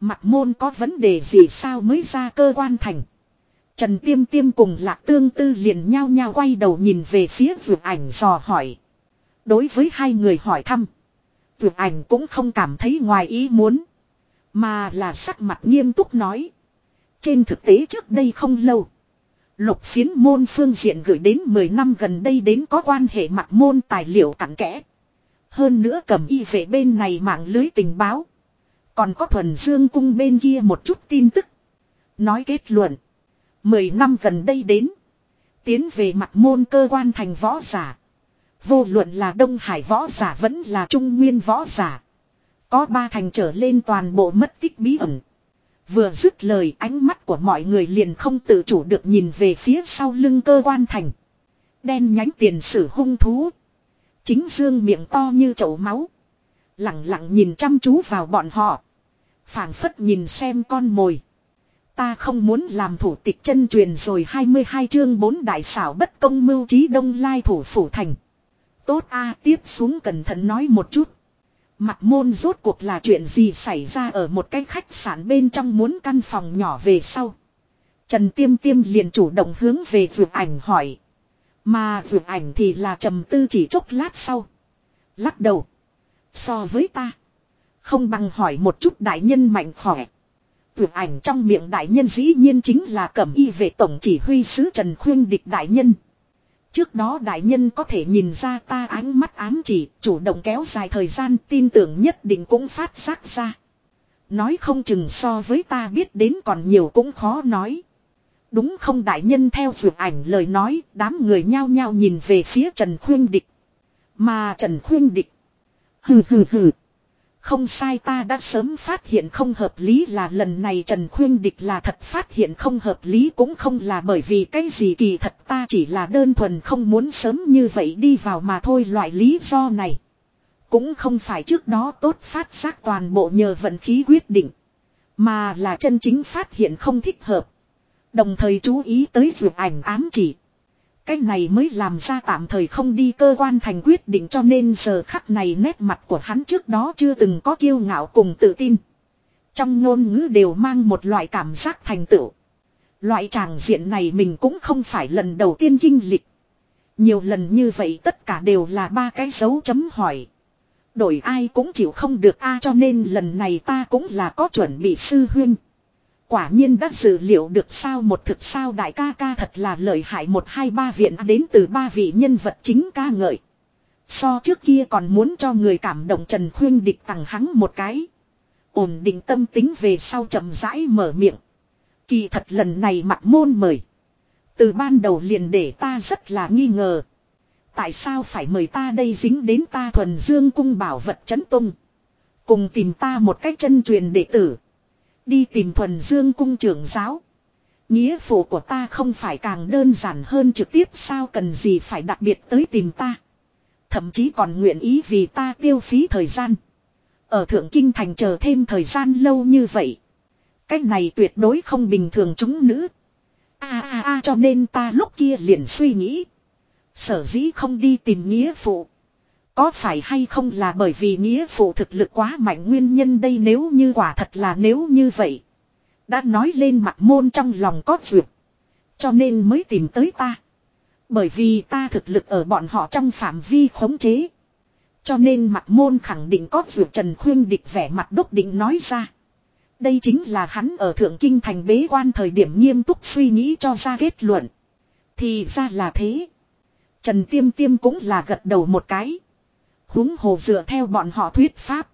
Mặt môn có vấn đề gì sao mới ra cơ quan thành. Trần Tiêm Tiêm cùng Lạc Tương Tư liền nhao nhao quay đầu nhìn về phía vượt ảnh dò hỏi. Đối với hai người hỏi thăm. Vượt ảnh cũng không cảm thấy ngoài ý muốn. Mà là sắc mặt nghiêm túc nói. Trên thực tế trước đây không lâu. Lục phiến môn phương diện gửi đến 10 năm gần đây đến có quan hệ mặt môn tài liệu cặn kẽ. Hơn nữa cầm y vệ bên này mạng lưới tình báo. Còn có thuần dương cung bên kia một chút tin tức. Nói kết luận. Mười năm gần đây đến. Tiến về mặt môn cơ quan thành võ giả. Vô luận là Đông Hải võ giả vẫn là Trung Nguyên võ giả. Có ba thành trở lên toàn bộ mất tích bí ẩn. Vừa dứt lời ánh mắt của mọi người liền không tự chủ được nhìn về phía sau lưng cơ quan thành. Đen nhánh tiền sử hung thú. Chính dương miệng to như chậu máu. Lặng lặng nhìn chăm chú vào bọn họ phảng phất nhìn xem con mồi. Ta không muốn làm thủ tịch chân truyền rồi 22 chương 4 đại xảo bất công mưu trí đông lai thủ phủ thành. Tốt a, tiếp xuống cẩn thận nói một chút. Mặt môn rốt cuộc là chuyện gì xảy ra ở một cái khách sạn bên trong muốn căn phòng nhỏ về sau. Trần Tiêm Tiêm liền chủ động hướng về vượt ảnh hỏi. Mà vượt ảnh thì là trầm tư chỉ chốc lát sau. Lắc đầu. So với ta. Không bằng hỏi một chút đại nhân mạnh khỏe. Vượt ảnh trong miệng đại nhân dĩ nhiên chính là cẩm y về tổng chỉ huy sứ Trần Khuyên địch đại nhân. Trước đó đại nhân có thể nhìn ra ta ánh mắt ám chỉ, chủ động kéo dài thời gian tin tưởng nhất định cũng phát giác ra. Nói không chừng so với ta biết đến còn nhiều cũng khó nói. Đúng không đại nhân theo vượt ảnh lời nói, đám người nhao nhao nhìn về phía Trần Khuyên Địch. Mà Trần Khuyên Địch. Hừ hừ hừ. Không sai ta đã sớm phát hiện không hợp lý là lần này Trần Khuyên Địch là thật phát hiện không hợp lý cũng không là bởi vì cái gì kỳ thật ta chỉ là đơn thuần không muốn sớm như vậy đi vào mà thôi loại lý do này. Cũng không phải trước đó tốt phát giác toàn bộ nhờ vận khí quyết định. Mà là chân chính phát hiện không thích hợp. Đồng thời chú ý tới dược ảnh ám chỉ. Cái này mới làm ra tạm thời không đi cơ quan thành quyết định cho nên giờ khắc này nét mặt của hắn trước đó chưa từng có kiêu ngạo cùng tự tin. Trong ngôn ngữ đều mang một loại cảm giác thành tựu. Loại tràng diện này mình cũng không phải lần đầu tiên kinh lịch. Nhiều lần như vậy tất cả đều là ba cái dấu chấm hỏi. Đổi ai cũng chịu không được a cho nên lần này ta cũng là có chuẩn bị sư huynh. Quả nhiên đã dự liệu được sao một thực sao đại ca ca thật là lợi hại một hai ba viện đến từ ba vị nhân vật chính ca ngợi. So trước kia còn muốn cho người cảm động Trần Khuyên địch tặng hắn một cái. Ổn định tâm tính về sau chậm rãi mở miệng. Kỳ thật lần này mặt môn mời. Từ ban đầu liền để ta rất là nghi ngờ. Tại sao phải mời ta đây dính đến ta thuần dương cung bảo vật chấn tung. Cùng tìm ta một cách chân truyền đệ tử. Đi tìm thuần dương cung trưởng giáo. Nghĩa phụ của ta không phải càng đơn giản hơn trực tiếp sao cần gì phải đặc biệt tới tìm ta. Thậm chí còn nguyện ý vì ta tiêu phí thời gian. Ở Thượng Kinh Thành chờ thêm thời gian lâu như vậy. Cách này tuyệt đối không bình thường chúng nữ. a a a, cho nên ta lúc kia liền suy nghĩ. Sở dĩ không đi tìm nghĩa phụ. Có phải hay không là bởi vì nghĩa phụ thực lực quá mạnh nguyên nhân đây nếu như quả thật là nếu như vậy. Đã nói lên mặt môn trong lòng có duyệt. Cho nên mới tìm tới ta. Bởi vì ta thực lực ở bọn họ trong phạm vi khống chế. Cho nên mặt môn khẳng định có duyệt Trần Khuyên địch vẻ mặt đốc định nói ra. Đây chính là hắn ở Thượng Kinh thành bế quan thời điểm nghiêm túc suy nghĩ cho ra kết luận. Thì ra là thế. Trần Tiêm Tiêm cũng là gật đầu một cái huống hồ dựa theo bọn họ thuyết pháp.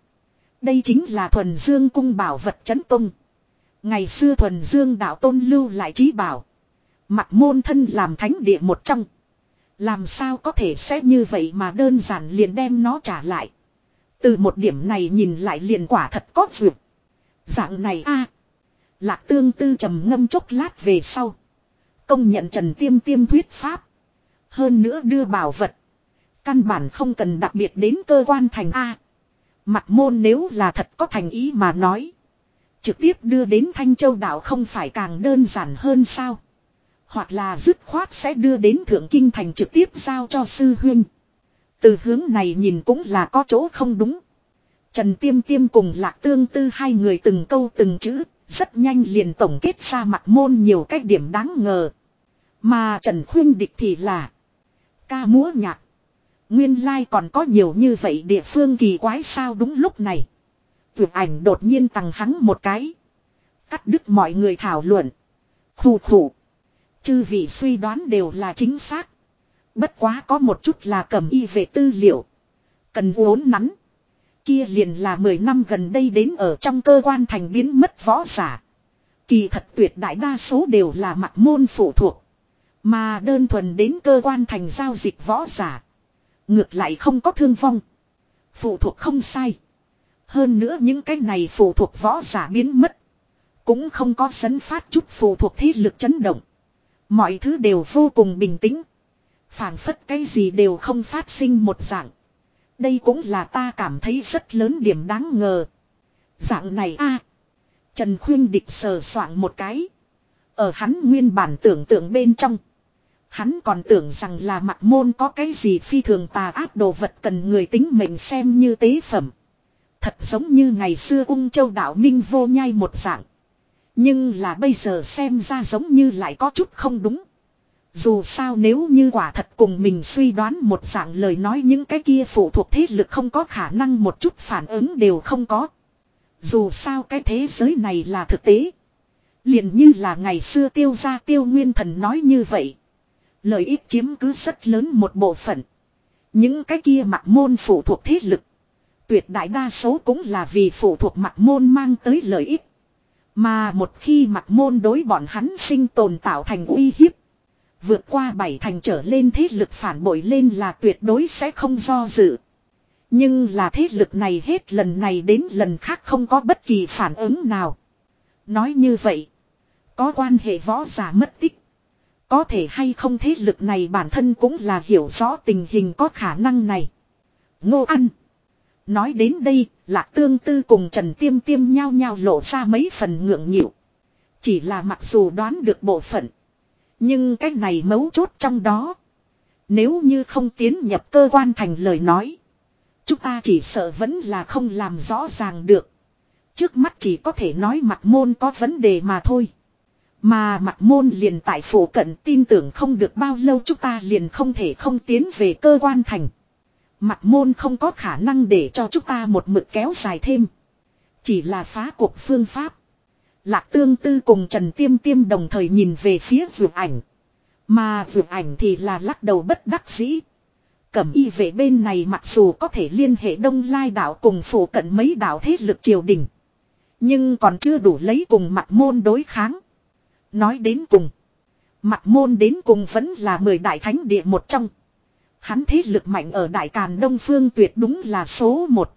Đây chính là thuần dương cung bảo vật chấn tung. Ngày xưa thuần dương đạo tôn lưu lại trí bảo. Mặt môn thân làm thánh địa một trong. Làm sao có thể sẽ như vậy mà đơn giản liền đem nó trả lại. Từ một điểm này nhìn lại liền quả thật có dược. Dạng này a Lạc tương tư trầm ngâm chốc lát về sau. Công nhận Trần Tiêm Tiêm thuyết pháp. Hơn nữa đưa bảo vật. Căn bản không cần đặc biệt đến cơ quan thành A. Mặt môn nếu là thật có thành ý mà nói. Trực tiếp đưa đến Thanh Châu đảo không phải càng đơn giản hơn sao. Hoặc là dứt khoát sẽ đưa đến Thượng Kinh Thành trực tiếp giao cho sư huynh. Từ hướng này nhìn cũng là có chỗ không đúng. Trần Tiêm Tiêm cùng Lạc Tương Tư hai người từng câu từng chữ, rất nhanh liền tổng kết ra mặt môn nhiều cách điểm đáng ngờ. Mà Trần Khuyên Địch thì là ca múa nhạc. Nguyên lai like còn có nhiều như vậy địa phương kỳ quái sao đúng lúc này. Vượt ảnh đột nhiên tăng hắn một cái. Cắt đứt mọi người thảo luận. Khủ khủ. Chư vị suy đoán đều là chính xác. Bất quá có một chút là cầm y về tư liệu. Cần vốn nắn. Kia liền là 10 năm gần đây đến ở trong cơ quan thành biến mất võ giả. Kỳ thật tuyệt đại đa số đều là mặt môn phụ thuộc. Mà đơn thuần đến cơ quan thành giao dịch võ giả. Ngược lại không có thương vong. Phụ thuộc không sai. Hơn nữa những cái này phụ thuộc võ giả biến mất. Cũng không có sấn phát chút phụ thuộc thế lực chấn động. Mọi thứ đều vô cùng bình tĩnh. phảng phất cái gì đều không phát sinh một dạng. Đây cũng là ta cảm thấy rất lớn điểm đáng ngờ. Dạng này a Trần Khuyên Địch sờ soạn một cái. Ở hắn nguyên bản tưởng tượng bên trong. Hắn còn tưởng rằng là mặt môn có cái gì phi thường tà ác đồ vật cần người tính mệnh xem như tế phẩm. Thật giống như ngày xưa ung châu đạo minh vô nhai một dạng. Nhưng là bây giờ xem ra giống như lại có chút không đúng. Dù sao nếu như quả thật cùng mình suy đoán một dạng lời nói những cái kia phụ thuộc thế lực không có khả năng một chút phản ứng đều không có. Dù sao cái thế giới này là thực tế. liền như là ngày xưa tiêu gia tiêu nguyên thần nói như vậy. Lợi ích chiếm cứ rất lớn một bộ phận. Những cái kia mặt môn phụ thuộc thế lực. Tuyệt đại đa số cũng là vì phụ thuộc mặt môn mang tới lợi ích. Mà một khi mặt môn đối bọn hắn sinh tồn tạo thành uy hiếp. Vượt qua bảy thành trở lên thế lực phản bội lên là tuyệt đối sẽ không do dự. Nhưng là thế lực này hết lần này đến lần khác không có bất kỳ phản ứng nào. Nói như vậy. Có quan hệ võ giả mất tích. Có thể hay không thế lực này bản thân cũng là hiểu rõ tình hình có khả năng này. Ngô ăn. Nói đến đây, lạc tương tư cùng Trần Tiêm Tiêm nhau nhau lộ ra mấy phần ngượng nghịu. Chỉ là mặc dù đoán được bộ phận. Nhưng cái này mấu chốt trong đó. Nếu như không tiến nhập cơ quan thành lời nói. Chúng ta chỉ sợ vẫn là không làm rõ ràng được. Trước mắt chỉ có thể nói mặt môn có vấn đề mà thôi. Mà mặt môn liền tại phủ cận tin tưởng không được bao lâu chúng ta liền không thể không tiến về cơ quan thành. Mặt môn không có khả năng để cho chúng ta một mực kéo dài thêm. Chỉ là phá cuộc phương pháp. Lạc tương tư cùng Trần Tiêm Tiêm đồng thời nhìn về phía vượt ảnh. Mà vượt ảnh thì là lắc đầu bất đắc dĩ. Cẩm y vệ bên này mặc dù có thể liên hệ đông lai đảo cùng phủ cận mấy đảo thế lực triều đình. Nhưng còn chưa đủ lấy cùng mặt môn đối kháng. Nói đến cùng. Mặt môn đến cùng vẫn là mười đại thánh địa một trong. Hắn thế lực mạnh ở đại càn đông phương tuyệt đúng là số một.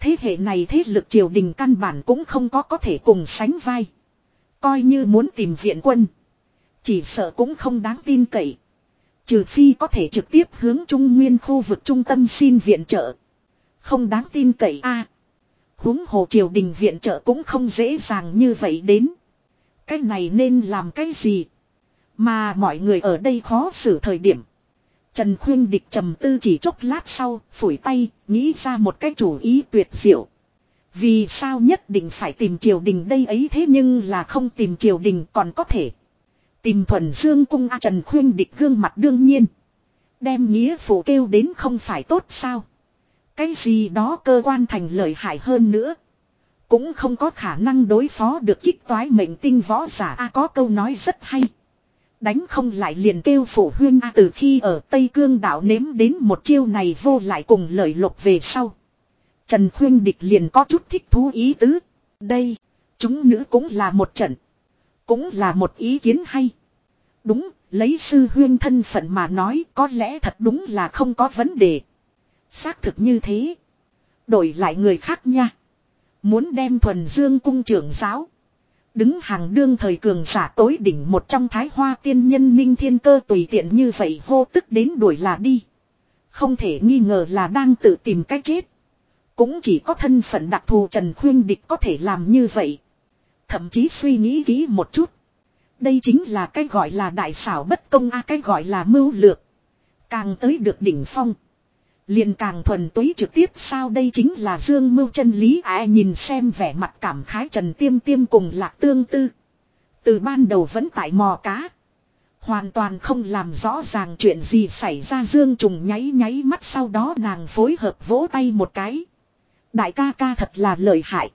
Thế hệ này thế lực triều đình căn bản cũng không có có thể cùng sánh vai. Coi như muốn tìm viện quân. Chỉ sợ cũng không đáng tin cậy. Trừ phi có thể trực tiếp hướng trung nguyên khu vực trung tâm xin viện trợ. Không đáng tin cậy a. À, huống hồ triều đình viện trợ cũng không dễ dàng như vậy đến. Cái này nên làm cái gì? Mà mọi người ở đây khó xử thời điểm. Trần Khuyên Địch trầm tư chỉ chốc lát sau, phủi tay, nghĩ ra một cái chủ ý tuyệt diệu. Vì sao nhất định phải tìm triều đình đây ấy thế nhưng là không tìm triều đình còn có thể. Tìm thuần dương cung A Trần Khuyên địch gương mặt đương nhiên. Đem nghĩa phụ kêu đến không phải tốt sao. Cái gì đó cơ quan thành lợi hại hơn nữa. Cũng không có khả năng đối phó được kích toái mệnh tinh võ giả A có câu nói rất hay. Đánh không lại liền kêu phụ huyên A từ khi ở Tây Cương đảo nếm đến một chiêu này vô lại cùng lời lộc về sau. Trần Khuyên Địch liền có chút thích thú ý tứ. Đây, chúng nữ cũng là một trận. Cũng là một ý kiến hay. Đúng, lấy sư huyên thân phận mà nói có lẽ thật đúng là không có vấn đề. Xác thực như thế. Đổi lại người khác nha. Muốn đem thuần dương cung trưởng giáo. Đứng hàng đương thời cường giả tối đỉnh một trong thái hoa tiên nhân minh thiên cơ tùy tiện như vậy hô tức đến đuổi là đi. Không thể nghi ngờ là đang tự tìm cách chết. Cũng chỉ có thân phận đặc thù Trần Khuyên Địch có thể làm như vậy. Thậm chí suy nghĩ kỹ một chút. Đây chính là cái gọi là đại xảo bất công a, cái gọi là mưu lược. Càng tới được đỉnh phong liền càng thuần túy trực tiếp sao đây chính là dương mưu chân lý ai nhìn xem vẻ mặt cảm khái trần tiêm tiêm cùng lạc tương tư. Từ ban đầu vẫn tại mò cá. Hoàn toàn không làm rõ ràng chuyện gì xảy ra dương trùng nháy nháy mắt sau đó nàng phối hợp vỗ tay một cái. Đại ca ca thật là lợi hại.